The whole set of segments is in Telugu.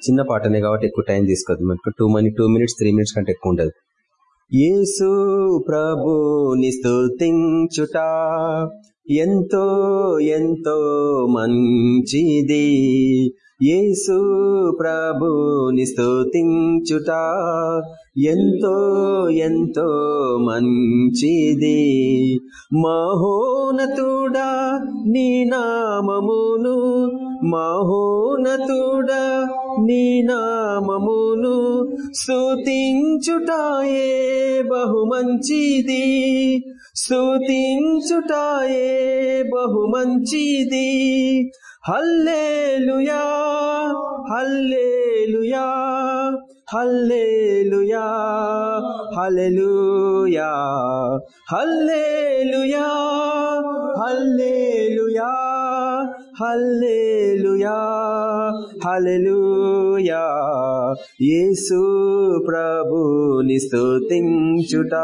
చిన్న పాటనే కాబట్టి ఎక్కువ టైం తీసుకోదు. మనకు టూ మనీ టూ మినిట్స్ త్రీ మినిట్స్ కంటే ఎక్కువ ఉండదు. యేసు ప్రభుని స్తుతించుట ఎంతో ఎంతో మంచిది. యేసు ప్రభుని స్తుతించుట ఎంతో ఎంతో మంచిది. మహోనతుడా నీ నామమును మహోనతుడా నీ నామమును స్తుతించుటాయే బహుమంచిది. స్తుతించుటాయే బహు hallelujah hallelujah hallelujah hallelujah hallelujah hallelujah. Hallelujah hallelujah. యేసు ప్రభుని స్తుతించుట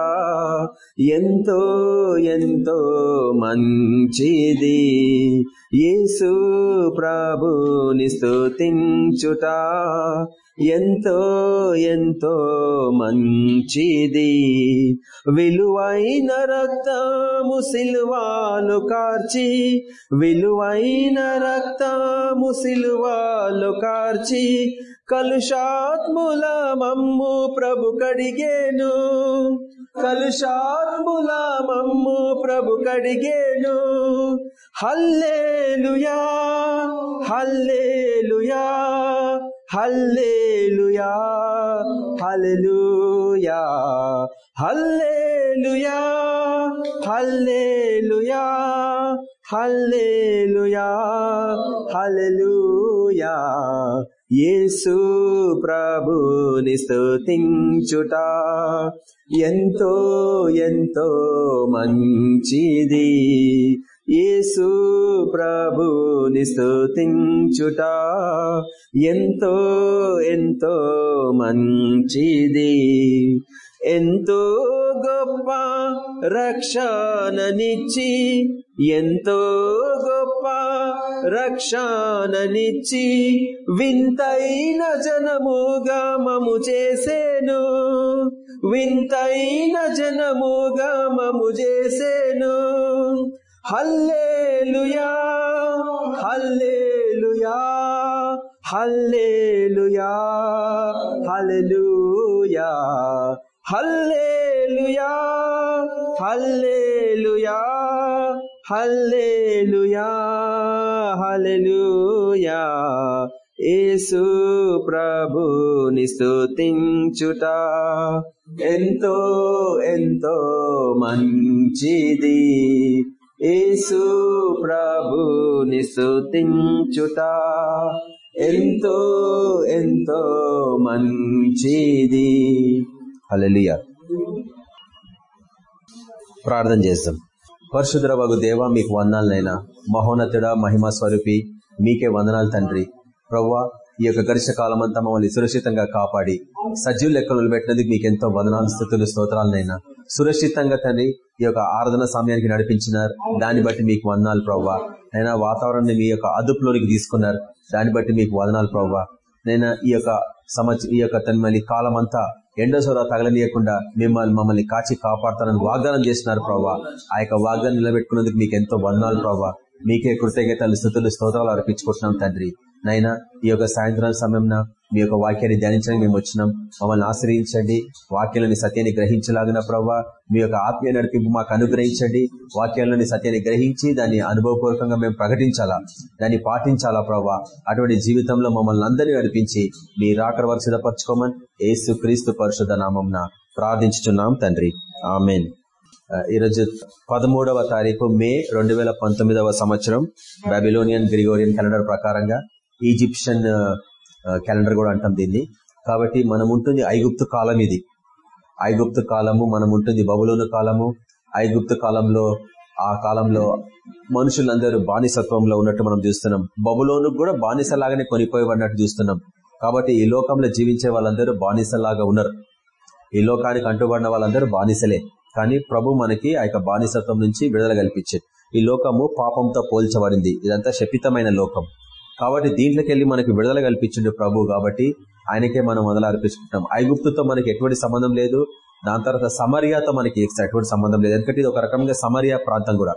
ఎంతో ఎంతో మంచిది. యేసు ప్రభుని స్తుతించుట ఎంతో ఎంతో మంచిది. విలువైన రక్తము సిలువాలు కార్చి విలువైన రక్తము సిలువాలు కార్చి కలుషాత్ముల మమ్ము ప్రభు కడిగేను. కలుషాత్ముల మమ్ము ప్రభు కడిగేను. Hallelujah hallelujah. Hallelujah hallelujah hallelujah hallelujah hallelujah hallelujah. యేసు ప్రభుని స్తుతించుట ఎంతో ఎంతో మంచిది. యేసు ప్రభుని స్తుతించుట ఎంతో ఎంతో మంచిది. ఎంతో గొప్ప రక్షణనిచ్చి ఎంతో గొప్ప రక్షణనిచ్చి వింతైన జనముగా మము చేసేను. వింతైన జనముగా మము చేసేను. Hallelujah hallelujah hallelujah hallelujah hallelujah hallelujah hallelujah hallelujah. యేసు ప్రభుని స్తుతించుట ఎంతో ఎంతో మంచిది. యేసు ప్రభుని సుతించుట ఎంతో ఎంతో మంచిది. అలలియ ప్రార్థన చేస్తాం. పరిశుద్ర వగు దేవ మీకు వందనాలనైనా మహోన్నతుడ మహిమ స్వరూపి మీకే వందనాలు తండ్రి. ప్రవ్వా ఈ యొక్క గరిష్ట కాలం అంతా మమ్మల్ని సురక్షితంగా కాపాడి సజీవ లెక్కలు పెట్టినందుకు మీకు ఎంతో వందనాలు స్థుతులు స్తోత్రాలనైనా సురక్షితంగా తండ్రి ఈ యొక్క ఆరాధన సమయానికి నడిపించినారు. దాన్ని బట్టి మీకు వందనాలు ప్రవ్వా. అయినా వాతావరణాన్ని మీ యొక్క అదుపులోనికి తీసుకున్నారు. దాన్ని బట్టి మీకు వదనాలు ప్రవ్వా. నేను ఈ యొక్క సంవత్సరం ఈ యొక్క తన కాలం అంతా ఎండో తగలనీయకుండా మిమ్మల్ని మమ్మల్ని కాచి కాపాడతానని వాగ్దానం చేసినారు ప్రవ్వా. ఆ యొక్క వాగ్దానం నిలబెట్టుకున్నందుకు మీకు ఎంతో వందనాలు ప్రవ్వా. మీకే కృతజ్ఞతలు స్థుతులు స్తోత్రాలు అర్పించుకుంటున్నాం తండ్రి. నైనా ఈ యొక్క సాయంత్రం సమయంలో మీ యొక్క వాక్యాన్ని ధ్యానించడానికి మేము వచ్చినాం. మమ్మల్ని ఆశ్రయించండి. వాక్యంలోని సత్యాన్ని గ్రహించలాగిన ప్రవ్వా మీ యొక్క ఆత్మీయ నడిపింపు మాకు అనుగ్రహించండి. వాక్యాలని సత్యాన్ని గ్రహించి దాన్ని అనుభవపూర్వకంగా మేము ప్రకటించాలా? దాన్ని పాటించాలా ప్రవ్వా? అటువంటి జీవితంలో మమ్మల్ని అందరినీ నడిపించి మీ రాకడ వరకు సిద్ధపరచుకోమని ఏసు క్రీస్తు పరిశుద్ధ నామంన ప్రార్థించుతున్నాం తండ్రి. ఆమెన్. ఈరోజు పదమూడవ తారీఖు మే రెండు వేల పంతొమ్మిదవ సంవత్సరం. బాబిలోనియన్ గ్రిగోరియన్ క్యాలెండర్ ప్రకారంగా ఈజిప్షియన్ క్యాలెండర్ కూడా అంటాం దీన్ని. కాబట్టి మనం ఉంటుంది ఐగుప్తు కాలం ఇది. ఐగుప్తు కాలము మనం ఉంటుంది బబులోను కాలము. ఐగుప్తు కాలంలో ఆ కాలంలో మనుషులందరూ బానిసత్వంలో ఉన్నట్టు మనం చూస్తున్నాం. బబులోను కూడా బానిసలాగానే కొనిపోయబడినట్టు చూస్తున్నాం. కాబట్టి ఈ లోకంలో జీవించే వాళ్ళందరూ బానిసలాగా ఉన్నారు. ఈ లోకానికి అంటుబడిన వాళ్ళందరూ బానిసలే. కానీ ప్రభు మనకి ఆ యొక్క బానిసత్వం నుంచి విడుదల కల్పించాడు. ఈ లోకము పాపంతో పోల్చబడింది. ఇదంతా శపితమైన లోకం. కాబట్టి దీంట్లోకి వెళ్ళి మనకి విడుదల కల్పించిండు ప్రభు కాబట్టి ఆయనకే మనం మొదలు అర్పించుకుంటాం ఐగుప్తుతో మనకి ఎటువంటి సంబంధం లేదు. దాని తర్వాత సమరియాతో మనకి ఎటువంటి సంబంధం లేదు. ఎందుకంటే ఇది ఒక రకంగా సమరియా ప్రాంతం కూడా.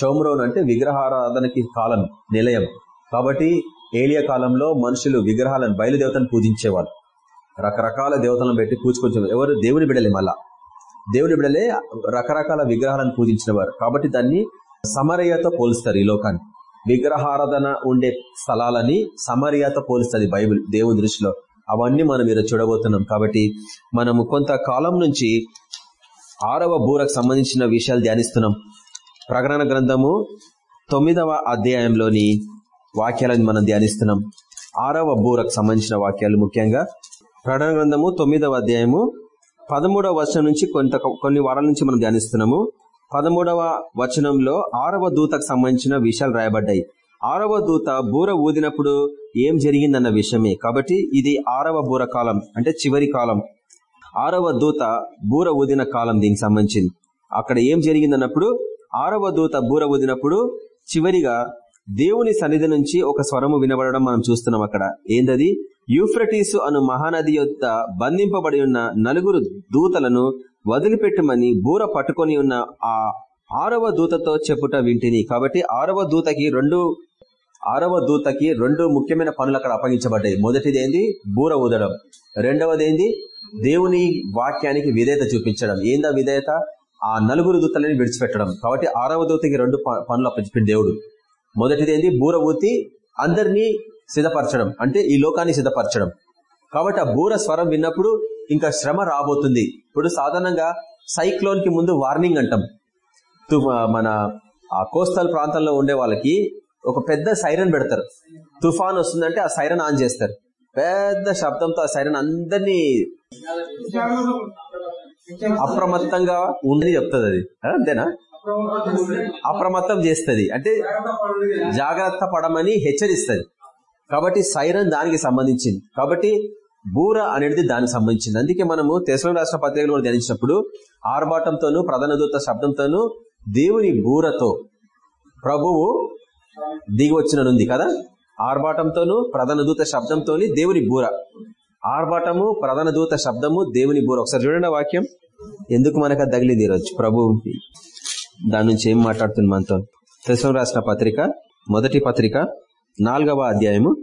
షోమ్రోన్ అంటే విగ్రహారాధనకి కాలం నిలయం. కాబట్టి ఏలియా కాలంలో మనుషులు విగ్రహాలను బయలుదేవతను పూజించేవాళ్ళు. రకరకాల దేవతలను పెట్టి పూజుకొచ్చేవారు ఎవరు? దేవుని బిడలే మళ్ళా. దేవుని బిడలే రకరకాల విగ్రహాలను పూజించినవారు. కాబట్టి దాన్ని సమరయ్యతో పోలుస్తారు ఈ లోకాన్ని. విగ్రహారాధన ఉండే స్థలాలని సమరియాతో పోలుస్తుంది బైబిల్ దేవుని దృష్టిలో. అవన్నీ మనం మీరు చూడబోతున్నాం. కాబట్టి మనము కొంతకాలం నుంచి ఆరవ బూరకు సంబంధించిన విషయాలు ధ్యానిస్తున్నాం. ప్రకటన గ్రంథము తొమ్మిదవ అధ్యాయంలోని వాక్యాలను మనం ధ్యానిస్తున్నాం. ఆరవ బూరకు సంబంధించిన వాక్యాలు ముఖ్యంగా ప్రకటన గ్రంథము తొమ్మిదవ అధ్యాయము పదమూడవ వచనం నుంచి కొంత కొన్ని వారాల నుంచి మనం ధ్యానిస్తున్నాము. పదమూడవ వచనంలో ఆరవ దూతకు సంబంధించిన విషయాలు రాయబడ్డాయి. ఆరవ దూత బూర ఊదినప్పుడు ఏం జరిగిందన్న విషయమే. కాబట్టి ఇది ఆరవ బూర కాలం అంటే చివరి కాలం. ఆరవ దూత బూర ఊదిన కాలం దీనికి సంబంధించింది. అక్కడ ఏం జరిగిందన్నప్పుడు ఆరవ దూత బూర ఊదినప్పుడు చివరిగా దేవుని సన్నిధి నుంచి ఒక స్వరము వినబడడం మనం చూస్తున్నాం అక్కడ. ఏందది? యూఫ్రటీసు అను మహానది యొక్క బంధింపబడి ఉన్న నలుగురు దూతలను వదిలిపెట్టమని బూర పట్టుకొని ఉన్న ఆ ఆరవ దూతతో చెప్పుట వింటిని. కాబట్టి ఆరవ దూతకి రెండు ఆరవ దూతకి రెండు ముఖ్యమైన పనులు అక్కడ అప్పగించబడ్డాయి. మొదటిది ఏంది? బూర ఊదడం. రెండవది ఏంది? దేవుని వాక్యానికి విధేయత చూపించడం. ఏందా విధేయత? ఆ నలుగురు దూతలని విడిచిపెట్టడం. కాబట్టి ఆరవ దూతకి రెండు పనులు అప్పచెప్పిన దేవుడు. మొదటిది ఏంది? బూర ఊతి అందరినీ సిద్ధపరచడం. అంటే ఈ లోకాన్ని సిద్ధపరచడం. కాబట్టి ఆ బూర స్వరం విన్నప్పుడు ఇంకా శ్రమ రాబోతుంది. ఇప్పుడు సాధారణంగా సైక్లోన్కి ముందు వార్నింగ్ అంటాం. మన ఆ కోస్తల్ ప్రాంతంలో ఉండే వాళ్ళకి ఒక పెద్ద సైరన్ పెడతారు. తుఫాన్ వస్తుందంటే ఆ సైరన్ ఆన్ చేస్తారు. పెద్ద శబ్దంతో ఆ సైరన్ అందరినీ అప్రమత్తంగా ఉండని చెప్తుంది అది. అంతేనా? అప్రమత్తం చేస్తుంది. అంటే జాగ్రత్త పడమని హెచ్చరిస్తుంది. కాబట్టి సైరన్ దానికి సంబంధించింది. కాబట్టి బూర అనేది దానికి సంబంధించింది. అందుకే మనము తెసలం రాష్ట్ర పత్రికలు ధ్యానించినప్పుడు ఆర్భాటంతోనూ ప్రధాన దూత శబ్దంతోనూ దేవుని బూరతో ప్రభువు దిగి వచ్చిననుంది కదా? ఆర్భాటంతోనూ ప్రధాన దూత శబ్దంతో దేవుని బూర. ఆర్భాటము ప్రధాన దూత శబ్దము దేవుని బూర. ఒకసారి చూడండి వాక్యం. ఎందుకు మనకు తగిలింది ఈరోజు? ప్రభు దాని నుంచి ఏం మాట్లాడుతుంది మనతో? తెసం రాసిన పత్రిక మొదటి పత్రిక నాలుగవ అధ్యాయము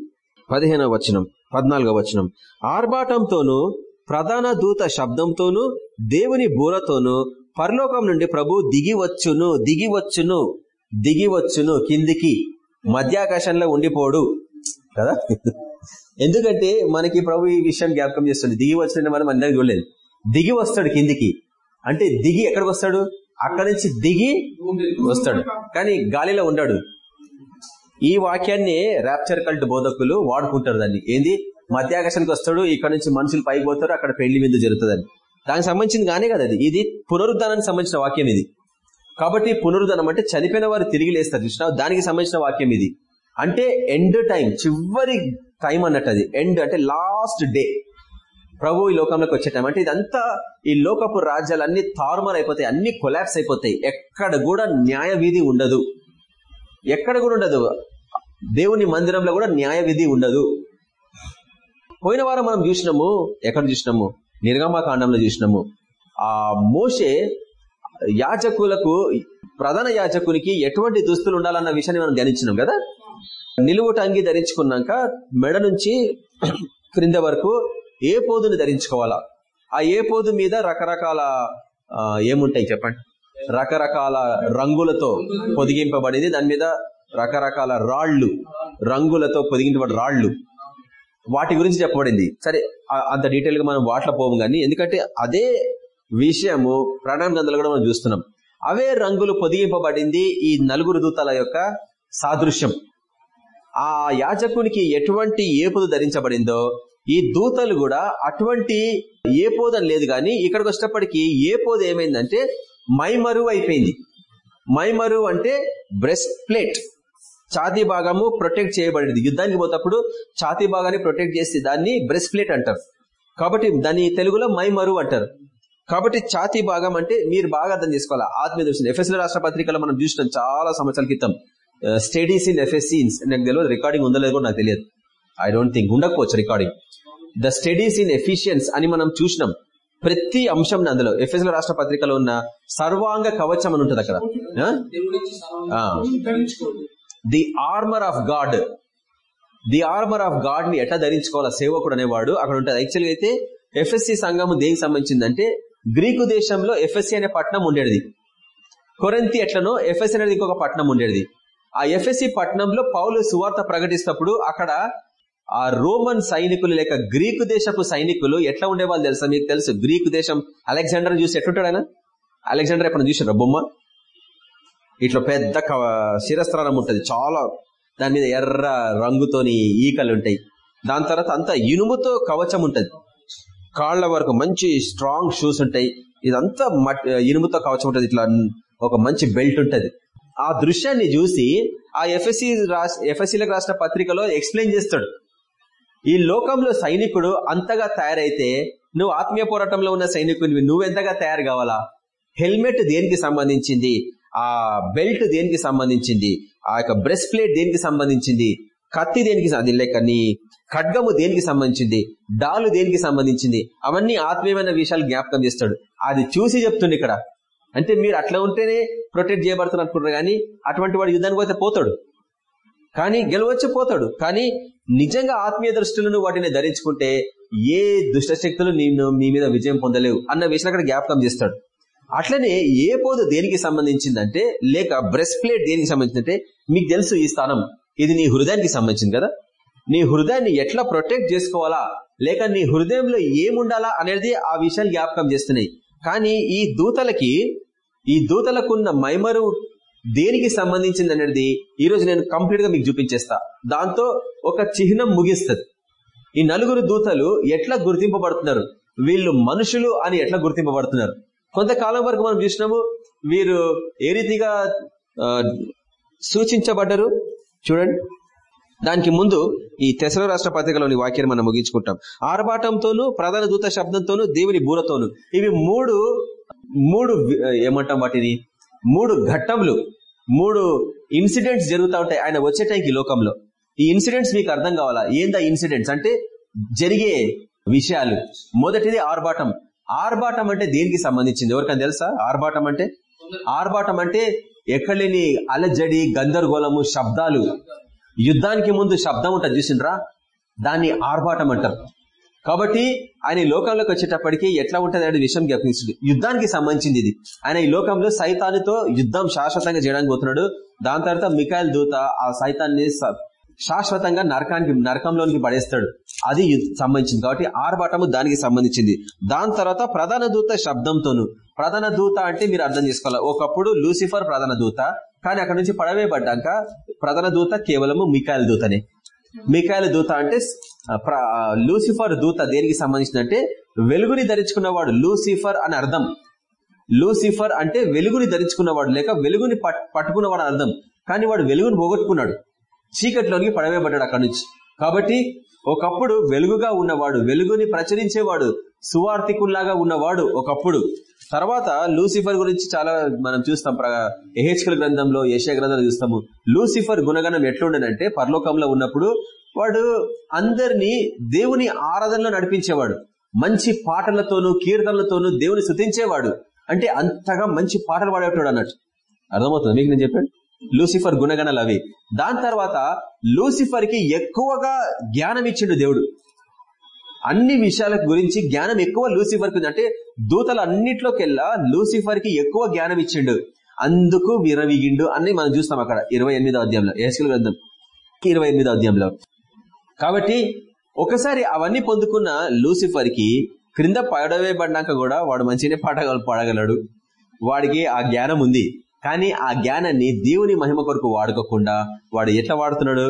పదిహేనవ వచనం పద్నాలుగవ వచనం. ఆర్భాటంతోనూ ప్రధాన దూత శబ్దంతోనూ దేవుని బూరతోనూ పరలోకం నుండి ప్రభు దిగి వచ్చును దిగి వచ్చును దిగి వచ్చును కిందికి మధ్యాకాశంలో ఉండిపోడు. కదా? ఎందుకంటే మనకి ప్రభు ఈ విషయం జ్ఞాపకం చేస్తుంది. దిగి వచ్చిన మనం అందరికి చూడలేదు. దిగి వస్తాడు కిందికి. అంటే దిగి ఎక్కడికి వస్తాడు? అక్కడి నుంచి దిగి వస్తాడు. కానీ గాలిలో ఉండాడు. ఈ వాక్యాన్ని ర్యాప్చర్ కల్ట్ బోధకులు వాడుకుంటారు దాన్ని. ఏంది? మధ్యాకాశానికి వస్తాడు ఇక్కడ నుంచి మనుషులు పైకి పోతారు అక్కడ పెళ్ళి విందు జరుగుతుంది దానికి సంబంధించింది కానీ కదా అది. ఇది పునరుద్ధానానికి సంబంధించిన వాక్యం ఇది. కాబట్టి పునరుద్ధనం అంటే చనిపోయిన వారు తిరిగి లేస్తారు కృష్ణ దానికి సంబంధించిన వాక్యం ఇది. అంటే ఎండ్ టైం చివరి టైం అన్నట్టు అది. ఎండ్ అంటే లాస్ట్ డే. ప్రభు ఈ లోకంలోకి వచ్చే టైం. అంటే ఇదంతా ఈ లోకపు రాజ్యాలన్నీ తారుమారు అయిపోతాయి అన్ని కొలాప్స్ అయిపోతాయి. ఎక్కడ కూడా న్యాయ ఉండదు. ఎక్కడ కూడా ఉండదు. దేవుని మందిరంలో కూడా న్యాయ విధి ఉండదు. పోయిన వారం మనం చూసినాము ఎక్కడ చూసినాము? నిర్గమాకాండంలో చూసినాము. ఆ మోసే యాచకులకు ప్రధాన యాచకునికి ఎటువంటి దుస్తులు ఉండాలన్న విషయాన్ని మనం ధ్యానించినాం కదా? నిలువుట అంగి ధరించుకున్నాక మెడ నుంచి క్రింద వరకు ఏ పోదుని ధరించుకోవాలా? ఆ ఏ పోదు మీద రకరకాల ఏముంటాయి చెప్పండి? రకరకాల రంగులతో పొదిగింపబడింది దాని మీద రకరకాల రాళ్ళు రంగులతో పొదిగింపబడి రాళ్ళు. వాటి గురించి చెప్పబడింది. సరే అంత డీటెయిల్గా మనం వాటిలో పోము కానీ ఎందుకంటే అదే విషయము ప్రణామ గంధలు కూడా మనం చూస్తున్నాం. అవే రంగులు పొదిగింపబడింది ఈ నలుగురు దూతల యొక్క సాదృశ్యం. ఆ యాజకునికి ఎటువంటి ఏపుదు ధరించబడిందో ఈ దూతలు కూడా అటువంటి ఏపోదని లేదు కానీ ఇక్కడికి వచ్చేటప్పటికి ఏపోదు ఏమైందంటే మైమరువు అయిపోయింది. మైమరువు అంటే బ్రెస్ట్ ప్లేట్ ఛాతీ భాగము ప్రొటెక్ట్ చేయబడింది యుద్ధానికి పోతప్పుడు ఛాతీ భాగాన్ని ప్రొటెక్ట్ చేసి దాన్ని బ్రెస్ట్ ప్లేట్ అంటారు. కాబట్టి దాన్ని తెలుగులో మైమరువు అంటారు. కాబట్టి ఛాతీ భాగం అంటే మీరు బాగా అర్థం చేసుకోవాలి? ఆత్మీయ దృష్టి. ఎఫ్ఎస్ఎల్ రాష్ట్ర పత్రికలో మనం చూసినాం చాలా సంవత్సరాల క్రితం. స్టడీస్ ఇన్ ఎఫ్ఎస్సి నాకు తెలియదు రికార్డింగ్ ఉందో లేదో కూడా నాకు తెలియదు. ఐ డోంట్ థింక్ ఉండకపోవచ్చు recording the studies in Ephesians అని మనం చూసినాం. ప్రతి అంశం అందులో. ఎఫ్ఎస్ రాష్ట్ర పత్రికలో ఉన్న సర్వాంగ కవచం అని ఉంటుంది అక్కడ. The armour of God the armour of గాడ్ని ఎట్లా ధరించుకోవాలా? సేవకుడు అనేవాడు. అక్కడ ఉంటుంది. యాక్చువల్గా అయితే ఎఫ్ఎస్సి సంఘం దేనికి సంబంధించిందంటే గ్రీకు దేశంలో ఎఫ్ఎస్సి అనే పట్టణం ఉండేది. కొరంతి ఎట్లనో ఎఫ్ఎస్సి అనేది ఇంకొక పట్టణం ఉండేది. ఆ ఎఫ్ఎస్సి పట్టణంలో పౌలు సువార్త ప్రకటిస్తప్పుడు అక్కడ ఆ రోమన్ సైనికులు లేక గ్రీకు దేశపు సైనికులు ఎట్లా ఉండేవాళ్ళు తెలుసా? మీకు తెలుసు. గ్రీకు దేశం అలెగ్జాండర్ చూసి ఎట్లుంటాడు ఆయన? అలెగ్జాండర్ ఎప్పుడు చూసారా బొమ్మ? ఇట్లా పెద్ద శిరస్త్రానం ఉంటుంది. చాలా దాని మీద ఎర్ర రంగుతోని ఈకలు ఉంటాయి దాని తర్వాత అంతా ఇనుముతో కవచం ఉంటుంది. కాళ్ళ వరకు మంచి స్ట్రాంగ్ షూస్ ఉంటాయి. ఇదంతా ఇనుముతో కవచం ఉంటుంది. ఇట్లా ఒక మంచి బెల్ట్ ఉంటుంది. ఆ దృశ్యాన్ని చూసి ఆ ఎఫ్ఎస్సి ఎఫ్ఎస్సీలకు రాసిన పత్రికలో ఎక్స్ప్లెయిన్ చేస్తాడు. ఈ లోకంలో సైనికుడు అంతగా తయారైతే నువ్వు ఆత్మీయ పోరాటంలో ఉన్న సైనికుడివి నువ్వెంతగా తయారు కావాలా? హెల్మెట్ దేనికి సంబంధించింది? ఆ బెల్ట్ దేనికి సంబంధించింది? ఆ యొక్క బ్రెస్ట్ ప్లేట్ దేనికి సంబంధించింది? కత్తి దేనికి అది లేక నీ ఖడ్గము దేనికి సంబంధించింది? డాలు దేనికి సంబంధించింది? అవన్నీ ఆత్మీయమైన విషయాలు జ్ఞాపకం చేస్తాడు. అది చూసి చెప్తుంది ఇక్కడ. అంటే మీరు అట్లా ఉంటేనే ప్రొటెక్ట్ చేయబడుతున్నారు అనుకుంటారు కానీ అటువంటి వాడు యుద్ధానికి పోతే పోతాడు. కానీ గెలవచ్చు పోతాడు. కానీ నిజంగా ఆత్మీయ దృష్టిలను వాటిని ధరించుకుంటే ఏ దుష్టశక్తులు నిన్ను మీ మీద విజయం పొందలేవు అన్న విషయం అక్కడ జ్ఞాపకం చేస్తాడు. అట్లనే ఏ పోదు దేనికి సంబంధించిందంటే లేక బ్రెస్ట్ ప్లేట్ దేనికి సంబంధించిందంటే మీకు తెలుసు ఈ స్థానం. ఇది నీ హృదయానికి సంబంధించింది కదా? నీ హృదయాన్ని ఎట్లా ప్రొటెక్ట్ చేసుకోవాలా? లేక నీ హృదయంలో ఏముండాలా అనేది ఆ విషయాలు జ్ఞాపకం చేస్తున్నాయి. కానీ ఈ దూతలకి ఈ దూతలకున్న మైమరు దేనికి సంబంధించింది అనేది ఈ రోజు నేను కంప్లీట్గా మీకు చూపించేస్తా. దాంతో ఒక చిహ్నం ముగిస్తుంది. ఈ నలుగురు దూతలు ఎట్లా గుర్తింపబడుతున్నారు? వీళ్ళు మనుషులు అని ఎట్లా గుర్తింపబడుతున్నారు? కొంతకాలం వరకు మనం చూసినాము వీరు ఏ రీతిగా సూచించబడ్డరు? చూడండి. దానికి ముందు ఈ తెసర రాష్ట్ర పత్రికలోని వాక్యాన్ని మనం ముగించుకుంటాం. ఆర్భాటంతోనూ ప్రధాన దూత శబ్దంతోనూ దేవుని బూరతోనూ. ఇవి మూడు మూడు ఏమంటాం వాటిని? మూడు ఘట్టములు. మూడు ఇన్సిడెంట్స్ జరుగుతూ ఉంటాయి ఆయన వచ్చే టైంకి లోకంలో. ఈ ఇన్సిడెంట్స్ మీకు అర్థం కావాలా? ఏందా ఇన్సిడెంట్స్? అంటే జరిగే విషయాలు. మొదటిది ఆర్భాటం. ఆర్భాటం అంటే దేనికి సంబంధించింది? ఎవరికైనా తెలుసా? ఆర్భాటం అంటే? ఆర్భాటం అంటే ఎక్కడలేని అలజడి గందరగోళము శబ్దాలు. యుద్ధానికి ముందు శబ్దం ఉంటుంది చూసిండ్రా? దాన్ని ఆర్భాటం అంటారు. కాబట్టి ఆయన ఈ లోకంలోకి వచ్చేటప్పటికి ఎట్లా ఉంటుంది అనే విషయం జ్ఞాపించండి యుద్ధానికి సంబంధించింది ఇది. ఆయన ఈ లోకంలో సైతానితో యుద్ధం శాశ్వతంగా చేయడానికి పోతున్నాడు. దాని తర్వాత మికాయల్ దూత ఆ సైతాన్ని శాశ్వతంగా నరకానికి నరకంలోనికి పడేస్తాడు. అది సంబంధించింది. కాబట్టి ఆర్భాటము దానికి సంబంధించింది. దాని తర్వాత ప్రధాన దూత శబ్దంతోను. ప్రధాన దూత అంటే మీరు అర్థం చేసుకోవాలి. ఒకప్పుడు లూసిఫర్ ప్రధాన దూత. కానీ అక్కడ నుంచి పడవేయబడ్డాక ప్రధాన దూత కేవలము మికాయల దూతనే. మికాయల దూత అంటే లూసిఫర్ దూత దేనికి సంబంధించిందంటే వెలుగుని ధరించుకున్నవాడు లూసిఫర్ అని అర్థం. లూసిఫర్ అంటే వెలుగుని ధరించుకున్నవాడు. లేక వెలుగుని పట్టుకున్నవాడు అర్థం. కానీ వాడు వెలుగుని పోగొట్టుకున్నాడు. చీకట్లోనికి పడవేయబడ్డాడు అక్కడి నుంచి. కాబట్టి ఒకప్పుడు వెలుగుగా ఉన్నవాడు వెలుగుని ప్రచురించేవాడు సువార్థికుల్లాగా ఉన్నవాడు ఒకప్పుడు. తర్వాత లూసిఫర్ గురించి చాలా మనం చూస్తాం. ఎహెచ్కల్ గ్రంథంలో ఏషియా గ్రంథంలో చూస్తాము. లూసిఫర్ గుణగణం ఎట్లుండనంటే పరలోకంలో ఉన్నప్పుడు వాడు అందరినీ దేవుని ఆరాధనలో నడిపించేవాడు. మంచి పాటలతోనూ కీర్తనలతోనూ దేవుని శృతించేవాడు అంటే అంతగా మంచి పాటలు పాడేవాడు అన్నట్టు. అర్థమవుతుంది? మీకు నేను చెప్పాను లూసిఫర్ గుణగణాలు అవి. దాని తర్వాత లూసిఫర్కి ఎక్కువగా జ్ఞానం ఇచ్చిండు దేవుడు. అన్ని విషయాల గురించి జ్ఞానం ఎక్కువ లూసిఫర్కి అంటే దూతలు అన్నిట్లోకెల్లా లూసిఫర్కి ఎక్కువ జ్ఞానం ఇచ్చిండు. అందుకు విరవిగిండు అని మనం చూస్తాం అక్కడ ఇరవై ఎనిమిదో అధ్యాయంలో ఏసుకుల గ్రంథం ఇరవై ఎనిమిదో అధ్యాయంలో. కాబట్టి ఒకసారి అవన్నీ పొందుకున్న లూసిఫర్కి క్రింద పడవేయబడినాక కూడా వాడు మంచిగానే పాట పాడగలడు. వాడికి ఆ జ్ఞానం ఉంది. కానీ ఆ జ్ఞానాన్ని దేవుని మహిమ కొరకు వాడుకోకుండా వాడు ఎట్లా వాడుతున్నాడు?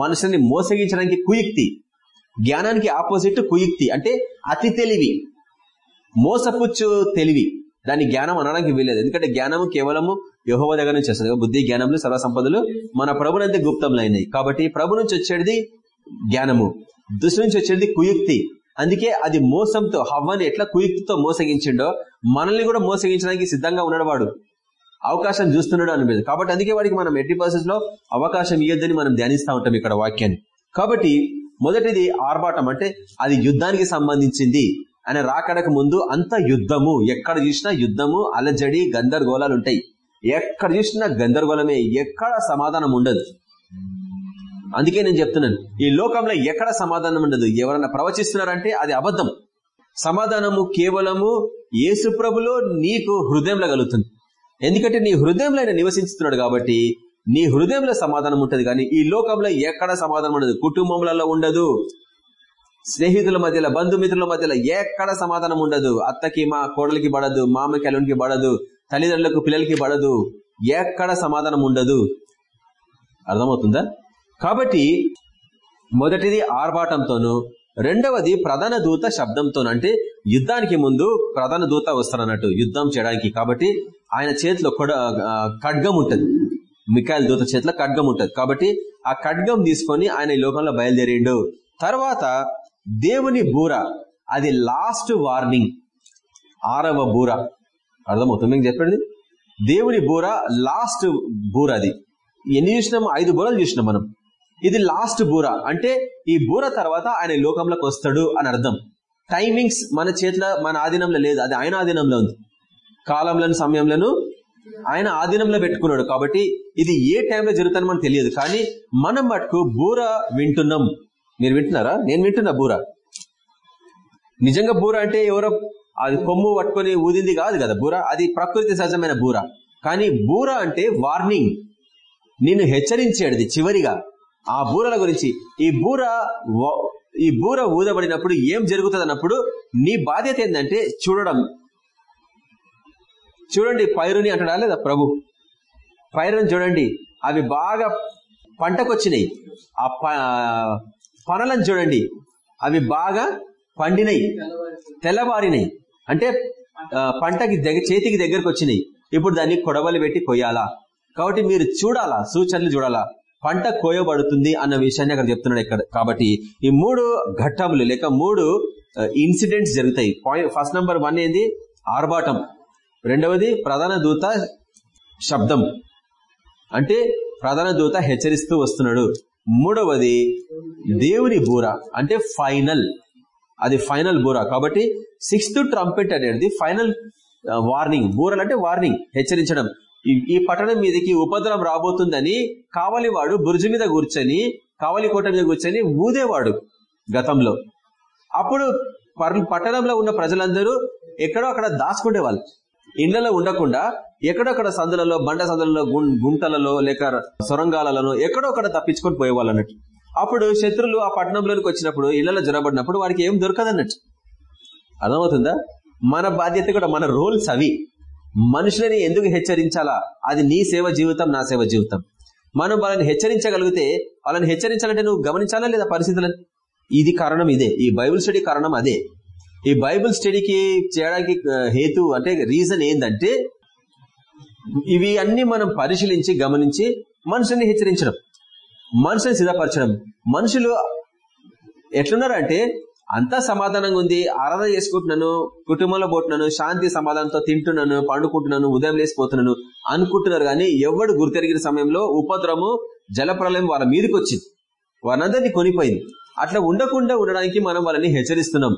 మనుషుల్ని మోసగించడానికి కుయుక్తి. జ్ఞానానికి ఆపోజిట్ కుయుక్తి. అంటే అతి తెలివి. మోసపుచ్చు తెలివి. దాని జ్ఞానం అనడానికి వీలేదు ఎందుకంటే జ్ఞానము కేవలము యహోవ దగ్గర నుంచి వస్తుంది. బుద్ధి జ్ఞానములు సర్వసంపదలు మన ప్రభునంతే గుప్తంలో కాబట్టి ప్రభు నుంచి వచ్చేది జ్ఞానము. దృష్టి నుంచి వచ్చేది కుయుక్తి. అందుకే అది మోసంతో హవ్వని ఎట్లా కుయుక్తితో మోసగించిండో మనల్ని కూడా మోసగించడానికి సిద్ధంగా ఉన్నాడు వాడు అవకాశం చూస్తున్నాడు అనిపించదు కాబట్టి అందుకే వాడికి మనం ఎట్టి పరిస్థితుల్లో అవకాశం ఇవ్వద్దని మనం ధ్యానిస్తూ ఉంటాం ఇక్కడ వాక్యాన్ని. కాబట్టి మొదటిది ఆర్భాటం. అంటే అది యుద్ధానికి సంబంధించింది ఆయన రాకడకు ముందు అంత యుద్ధము. ఎక్కడ చూసినా యుద్ధము అలజడి గందరగోళాలు ఉంటాయి. ఎక్కడ చూసినా గందరగోళమే. ఎక్కడ సమాధానం ఉండదు. అందుకే నేను చెప్తున్నాను ఈ లోకంలో ఎక్కడ సమాధానం ఉండదు? ఎవరన్నా ప్రవచిస్తున్నారంటే అది అబద్ధం. సమాధానము కేవలము ఏసుప్రభులో నీకు హృదయంలో కలుగుతుంది. ఎందుకంటే నీ హృదయంలో ఆయన నివసించుతున్నాడు కాబట్టి నీ హృదయంలో సమాధానం ఉంటుంది. కానీ ఈ లోకంలో ఎక్కడ సమాధానం ఉండదు? కుటుంబంలో ఉండదు. స్నేహితుల మధ్యలో బంధుమిత్రుల మధ్యలో ఎక్కడ సమాధానం ఉండదు. అత్తకి మా కోడలికి పడదు మామకి అల్లునికి పడదు తల్లిదండ్రులకు పిల్లలకి పడదు. ఎక్కడ సమాధానం ఉండదు. అర్థమవుతుందా? కాబట్టి మొదటిది ఆర్భాటంతోను రెండవది ప్రధాన దూత శబ్దంతో అంటే యుద్ధానికి ముందు ప్రధాన దూత వస్తారన్నట్టు. యుద్ధం చేయడానికి. కాబట్టి ఆయన చేతిలో కొడ ఖడ్గం ఉంటుంది. మికాయల దూత చేతిలో ఖడ్గం ఉంటుంది. కాబట్టి ఆ ఖడ్గం తీసుకొని ఆయన ఈ లోకంలో బయలుదేరిండు. తర్వాత దేవుని బూర అది లాస్ట్ వార్నింగ్ ఆరవ బూర. అర్థమవుతుంది? మీకు చెప్పండి. దేవుని బూర లాస్ట్ బూర అది. ఎన్ని చూసినాం? ఐదు బూరలు చూసినాం మనం. ఇది లాస్ట్ బూర. అంటే ఈ బూర తర్వాత ఆయన లోకంలోకి వస్తాడు అని అర్థం. టైమింగ్స్ మన చేతిలో మన ఆధీనంలో లేదు. అది ఆయన ఆధీనంలో ఉంది. కాలంలో సమయంలో ఆయన ఆధీనంలో పెట్టుకున్నాడు. కాబట్టి ఇది ఏ టైంలో జరుగుతుందని మనకు తెలియదు. కానీ మనం మటుకు బూర వింటున్నాం. మీరు వింటున్నారా? నేను వింటున్నా బూర. నిజంగా బూర అంటే ఎవరో అది కొమ్ము పట్టుకొని ఊదింది కాదు కదా బూర. అది ప్రకృతి సహజమైన బూర. కానీ బూర అంటే వార్నింగ్. నిన్ను హెచ్చరించేది చివరిగా. ఆ బూరల గురించి. ఈ బూర ఈ బూర ఊదబడినప్పుడు ఏం జరుగుతుంది అన్నప్పుడు నీ బాధ్యత ఏంటంటే చూడడం. చూడండి పైరుని అంటాడా లేదా ప్రభు? పైరుని చూడండి అవి బాగా పంటకొచ్చినాయి. ఆ పనలను చూడండి అవి బాగా పండినాయి తెల్లవారినాయి. అంటే పంటకి దగ్గర చేతికి దగ్గరకు వచ్చినాయి ఇప్పుడు దాన్ని కొడవలు పెట్టి కొయ్యాలా? కాబట్టి మీరు చూడాలా సూచనలు చూడాలా? పంట కోయబడుతుంది అన్న విషయాన్ని అక్కడ చెప్తున్నాడు ఇక్కడ. కాబట్టి ఈ మూడు ఘట్టములు లేక మూడు ఇన్సిడెంట్స్ జరుగుతాయి. పాయింట్ ఫస్ట్ నెంబర్ వన్ ఏంది? ఆర్భాటం. రెండవది ప్రధాన దూత శబ్దం. అంటే ప్రధాన దూత హెచ్చరిస్తూ వస్తున్నాడు. మూడవది దేవుని బూర అంటే ఫైనల్. అది ఫైనల్ బూర. కాబట్టి సిక్స్త్ ట్రంపెట్ అనేది ఫైనల్ వార్నింగ్. బూరలు అంటే వార్నింగ్ హెచ్చరించడం. ఈ పట్టణం మీదకి ఉపద్రవం రాబోతుందని కావలివాడు బురుజు మీద కూర్చొని కావలి కోట మీద కూర్చొని ఊదేవాడు గతంలో. అప్పుడు పట్టణంలో ఉన్న ప్రజలందరూ ఎక్కడో అక్కడ దాచుకునే వాళ్ళు ఇళ్ళలో ఉండకుండా ఎక్కడొక్కడ సందులలో బండ సందులలో గుంటలలో లేక సొరంగాలలో ఎక్కడొక్కడ తప్పించుకొని పోయేవాళ్ళు అన్నట్టు అప్పుడు శత్రులు ఆ పట్టణంలోనికి వచ్చినప్పుడు ఇళ్ళలో జొరబడినప్పుడు వారికి ఏం దొరకదన్నట్టు. అర్థమవుతుందా? మన బాధ్యత కూడా మన రోల్స్ అవి. మనుషులని ఎందుకు హెచ్చరించాలా? అది నీ సేవ జీవితం నా సేవ జీవితం. మనం వాళ్ళని హెచ్చరించగలిగితే వాళ్ళని హెచ్చరించాలంటే నువ్వు గమనించాలా లేదా పరిస్థితులను? ఇది కారణం ఇదే. ఈ బైబుల్ స్టడీ కారణం అదే. ఈ బైబుల్ స్టడీకి చేయడానికి హేతు అంటే రీజన్ ఏంటంటే ఇవి అన్ని మనం పరిశీలించి గమనించి మనుషుల్ని హెచ్చరించడం మనుషుల్ని సిద్ధపరచడం. మనుషులు ఎట్లున్నారంటే అంతా సమాధానంగా ఉంది ఆరాధన చేసుకుంటున్నాను కుటుంబంలో పోతున్నాను శాంతి సమాధానంతో తింటున్నాను పండుకుంటున్నాను ఉదయం లేసిపోతున్నాను అనుకుంటున్నారు కానీ ఎవడు గుర్తెరిగిన సమయంలో ఉపద్రము జలప్రలయం వాళ్ళ మీదకి వచ్చింది. వారందరినీ కొనిపోయింది. అట్లా ఉండకుండా ఉండడానికి మనం వాళ్ళని హెచ్చరిస్తున్నాం.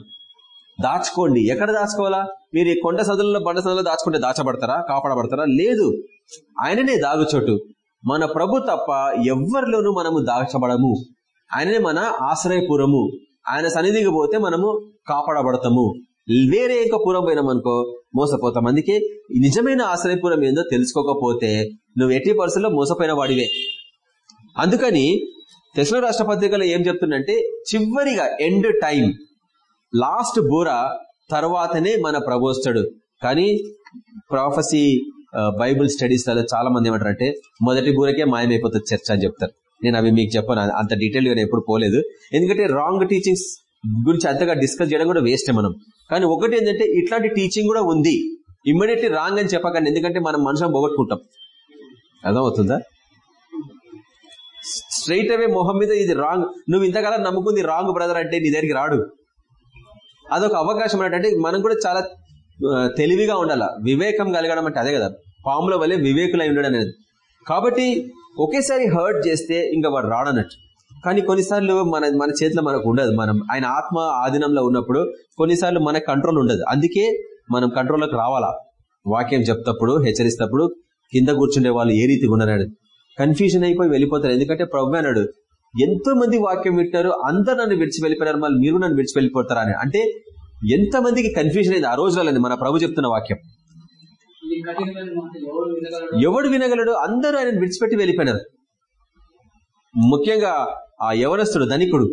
దాచుకోండి. ఎక్కడ దాచుకోవాలా? మీరు ఈ కొండ సదులలో బండ సదులలో దాచుకుంటే దాచబడతారా? కాపాడబడతారా? లేదు. ఆయననే దాగుచోటు మన ప్రభు తప్ప ఎవ్వరిలోనూ మనము దాచబడము. ఆయననే మన ఆశ్రయపురము. ఆయన సన్నిధికి పోతే మనము కాపాడబడతాము. వేరే ఇంకో పురం పోయినామనుకో మోసపోతాం అందుకే నిజమైన ఆశ్రయపురం ఏందో తెలుసుకోకపోతే నువ్వు ఎట్టి పరిస్థితుల్లో మోసపోయిన వాడివే. అందుకని తెసలో రాష్ట్ర పత్రికలో ఏం చెప్తుందంటే చివరిగా ఎండ్ టైం లాస్ట్ బూర తర్వాతనే మన ప్రభోస్తాడు కానీ ప్రాఫసీ బైబుల్ స్టడీస్లలో చాలా మంది ఏమంటారంటే మొదటి బూరకే మాయమైపోతుంది చర్చ అని చెప్తారు. నేను అవి మీకు చెప్పాను అంత డీటెయిల్గా ఎప్పుడు పోలేదు. ఎందుకంటే రాంగ్ టీచింగ్స్ గురించి అంతగా డిస్కస్ చేయడం కూడా వేస్ట్ మనం. కానీ ఒకటి ఏంటంటే ఇట్లాంటి టీచింగ్ కూడా ఉంది. ఇమ్మీడియట్లీ రాంగ్ అని చెప్పకండి ఎందుకంటే మనం మనుషులను పోగొట్టుకుంటాం. అర్థమవుతుందా? స్ట్రైట్ అవే మొహం మీద ఇది రాంగ్ నువ్వు ఇంతకాలం నమ్ముకుంది రాంగ్ బ్రదర్ అంటే నీ దగ్గరికి రాడు. అదొక అవకాశం అంటే మనం కూడా చాలా తెలివిగా ఉండాల? వివేకం కలగడం అంటే అదే కదా. పాముల వలె వివేకులై ఉండడం అనేది. కాబట్టి ఒకేసారి హర్ట్ చేస్తే ఇంకా వాడు రాడనట్టు కానీ కొన్నిసార్లు మన మన చేతిలో మనకు ఉండదు. మనం ఆయన ఆత్మ ఆధీనంలో ఉన్నప్పుడు కొన్నిసార్లు మన కంట్రోల్ ఉండదు. అందుకే మనం కంట్రోల్లోకి రావాలా? వాక్యం చెప్తప్పుడు హెచ్చరిస్తప్పుడు కింద కూర్చుండే వాళ్ళు ఏ రీతిగా ఉన్నారని కన్ఫ్యూజన్ అయిపోయి వెళ్ళిపోతారు. ఎందుకంటే ప్రభు అన్నాడు ఎంతో మంది వాక్యం వింటారు అందరు నన్ను విడిచి వెళ్ళిపోయారు మళ్ళీ మీరు నన్ను విడిచి వెళ్ళిపోతారా అని. అంటే ఎంతమందికి కన్ఫ్యూజన్ అయింది. ఆ రోజులలో మన ప్రభు చెప్తున్న వాక్యం. ఎవడు వినగలడు అందరూ ఆయన విడిచిపెట్టి వెళ్ళిపోయినారు. ముఖ్యంగా ఆ యవనస్తుడు ధనికుడు.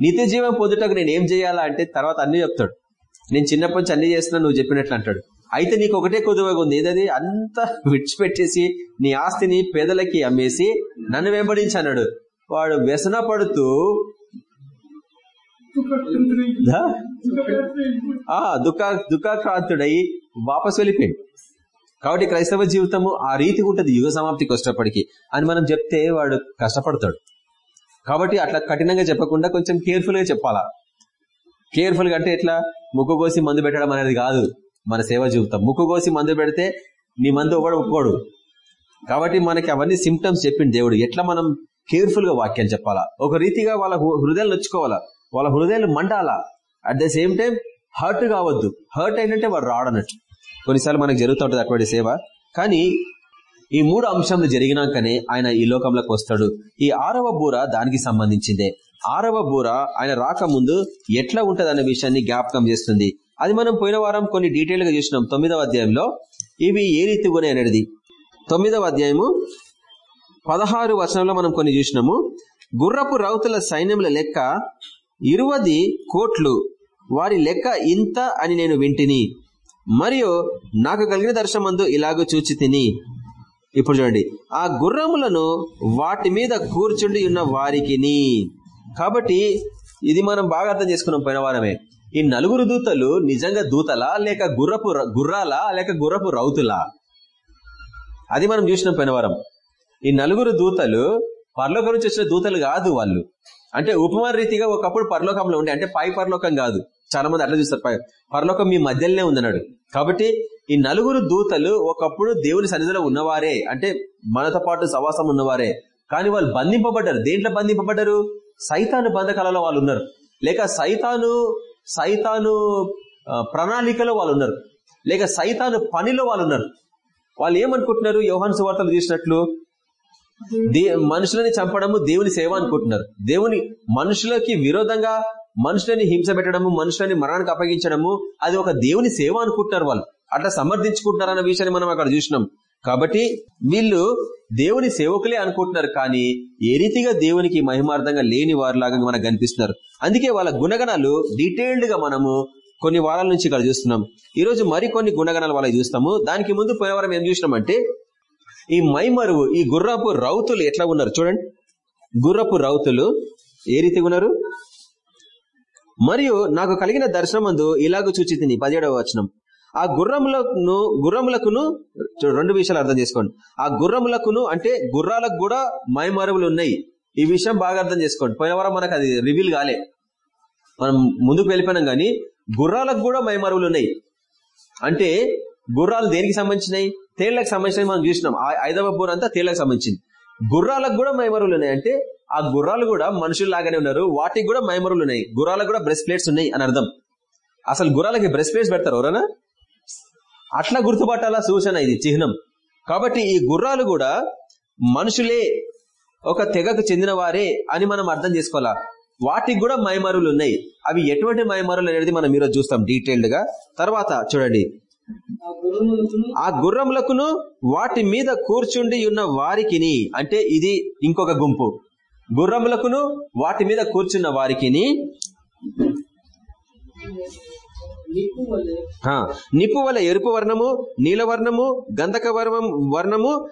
నిత్య జీవం పొందుటకు నేను ఏం చేయాలా అంటే తర్వాత అన్ని చెప్తాడు. నేను చిన్నప్పటి నుంచి అన్ని చేస్తున్నా నువ్వు చెప్పినట్లు అంటాడు. అయితే నీకు ఒకటే కొద్దిగా ఉంది. ఏదది? అంతా విడిచిపెట్టేసి నీ ఆస్తిని పేదలకి అమ్మేసి నన్ను వెంబడించి అన్నాడు. వాడు వ్యసన పడుతూ ఆ దుఃఖ దుఃఖాక్రాంతుడై వాపస్ వెళ్ళిపోయాడు. కాబట్టి క్రైస్తవ జీవితము ఆ రీతి ఉంటుంది యుగ సమాప్తికి వచ్చేటప్పటికి అని మనం చెప్తే వాడు కష్టపడతాడు. కాబట్టి అట్లా కఠినంగా చెప్పకుండా కొంచెం కేర్ఫుల్గా చెప్పాలా? కేర్ఫుల్గా అంటే ఎట్లా? ముక్కు కోసి మందు పెట్టడం అనేది కాదు మన సేవ జీవితం. ముక్కు కోసి మందు పెడితే నీ మందు ఒకడు ఒప్పుకోడు. కాబట్టి మనకి అవన్నీ సిమ్టమ్స్ చెప్పింది దేవుడు. ఎట్లా మనం కేర్ఫుల్గా వాక్యాలు చెప్పాలా? ఒక రీతిగా వాళ్ళ హృ- హృదయాలు నొచ్చుకోవాలా? వాళ్ళ హృదయాలు mandala? At the same time hurt కావద్దు. హర్ట్ అయినట్టే వాడు రాడనట్టు. కొన్నిసార్లు మనకు జరుగుతూ ఉంటుంది అటువంటి సేవ. కానీ ఈ మూడు అంశంలు జరిగినాకనే ఆయన ఈ లోకంలోకి వస్తాడు. ఈ ఆరవ బూర దానికి సంబంధించిందే. ఆరవ బూర ఆయన రాకముందు ఎట్లా ఉంటది అనే విషయాన్ని జ్ఞాపకం చేస్తుంది. అది మనం పోయిన వారం కొన్ని డీటెయిల్గా చూసినాం. తొమ్మిదవ అధ్యాయంలో ఇవి ఏ రీతిగానే అనేది? తొమ్మిదవ అధ్యాయము పదహారు వచనంలో మనం కొన్ని చూసినాము. గుర్రపు రౌతుల సైన్యముల లెక్క ఇరువది కోట్లు. వారి లెక్క ఇంత అని నేను వింటిని. మరియు నాకు కలిగిన దర్శనమందు ఇలాగ చూచి తిని ఇప్పుడు చూడండి. ఆ గుర్రములను వాటి మీద కూర్చుండి ఉన్న వారికిని. కాబట్టి ఇది మనం బాగా అర్థం చేసుకున్నాం పోయిన వారమే. ఈ నలుగురు దూతలు నిజంగా దూతలా లేక గుర్రపు గుర్రాలా లేక గుర్రపు రౌతులా? అది మనం చూసినాం పోయిన వారం. ఈ నలుగురు దూతలు పరలోకం నుంచి వచ్చిన దూతలు కాదు వాళ్ళు. అంటే ఉపమాన రీతిగా ఒకప్పుడు పరలోకంలో ఉండే అంటే పై పరలోకం కాదు. చాలా మంది అట్లా చూస్తారు. పై- పరలోకం మీ మధ్యలోనే ఉందన్నాడు. కాబట్టి ఈ నలుగురు దూతలు ఒకప్పుడు దేవుని సన్నిధిలో ఉన్నవారే. అంటే మనతో పాటు సవాసం ఉన్నవారే. కానీ వాళ్ళు బంధింపబడ్డారు. దేంట్లో బంధింపబడ్డారు? సైతాను బంధకాలలో వాళ్ళు ఉన్నారు. లేక సైతాను సైతాను ప్రణాళికలో వాళ్ళు ఉన్నారు. లేక సైతాను పనిలో వాళ్ళు ఉన్నారు. వాళ్ళు ఏమనుకుంటున్నారు? యోహాన్ సువార్తలు చూసినట్లు మనుషులని చంపడము దేవుని సేవ అనుకుంటున్నారు. దేవుని మనుషులకి విరోధంగా మనుషులని హింస పెట్టడము మనుషులని మరణానికి అప్పగించడము అది ఒక దేవుని సేవ అనుకుంటున్నారు వాళ్ళు. అట్లా సమర్థించుకుంటున్నారు అన్న విషయాన్ని మనం అక్కడ చూసినాం. కాబట్టి వీళ్ళు దేవుని సేవకులే అనుకుంటున్నారు కానీ ఏ రీతిగా దేవునికి మహిమార్థంగా లేని వారిలాగా మనకు కనిపిస్తున్నారు. అందుకే వాళ్ళ గుణగణాలు డీటెయిల్డ్గా మనము కొన్ని వారాల నుంచి ఇక్కడ చూస్తున్నాం. ఈ రోజు మరికొన్ని గుణగణాలు వాళ్ళకి చూస్తాము. దానికి ముందు పోయిన వారం ఏం చూసినామంటే ఈ మైమరువు ఈ గుర్రపు రౌతులు ఎట్లా ఉన్నారు చూడండి. గుర్రపు రౌతులు ఏ రీతిగా ఉన్నారు? మరియు నాకు కలిగిన దర్శనమందు ఇలాగ చూచి తిని పదిహేడవ వచనం. ఆ గుర్రములను గుర్రములకును రెండు విషయాలు అర్థం చేసుకోండి. ఆ గుర్రములకును అంటే గుర్రాలకు కూడా మైమరువులు ఉన్నాయి. ఈ విషయం బాగా అర్థం చేసుకోండి. పోయిన వారం మనకు అది రివీల్ కాలే. మనం ముందుకు వెళ్ళిపోయినాం కానీ గుర్రాలకు కూడా మైమరువులు ఉన్నాయి. అంటే గుర్రాలు దేనికి సంబంధించినాయి? తేళ్ళకు సంబంధించినవి మనం చూసినాం. ఆ ఐదవ బూర అంతా తేళ్ళకు సంబంధించింది. గుర్రాలకు కూడా మైమరులు ఉన్నాయి అంటే ఆ గుర్రాలు కూడా మనుషుల్లాగానే ఉన్నారు. వాటికి కూడా మైమరులు ఉన్నాయి. గుర్రాలకు కూడా బ్రెస్ట్ ప్లేట్స్ ఉన్నాయి అని అర్థం. అసలు గుర్రాలకి బ్రెస్ట్ ప్లేట్స్ పెడతారు ఎవరన్నా అట్లా గుర్తుపట్టాలా సూచన ఇది చిహ్నం. కాబట్టి ఈ గుర్రాలు కూడా మనుషులే ఒక తెగకు చెందిన వారే అని మనం అర్థం చేసుకోవాలా? వాటికి కూడా మైమరులు ఉన్నాయి. అవి ఎటువంటి మైమరులు అనేది మనం ఈరోజు చూస్తాం డీటెయిల్డ్గా. తర్వాత చూడండి. ఆ గుర్రములకును వాటి మీద కూర్చుండి ఉన్న వారికిని అంటే ఇది ఇంకొక గుంపు. గుర్రములకును వాటి మీద కూర్చున్న వారికిని నిప్పు వల్ల ఎరుపు వర్ణము నీలవర్ణము గంధక వర్ణం వర్ణము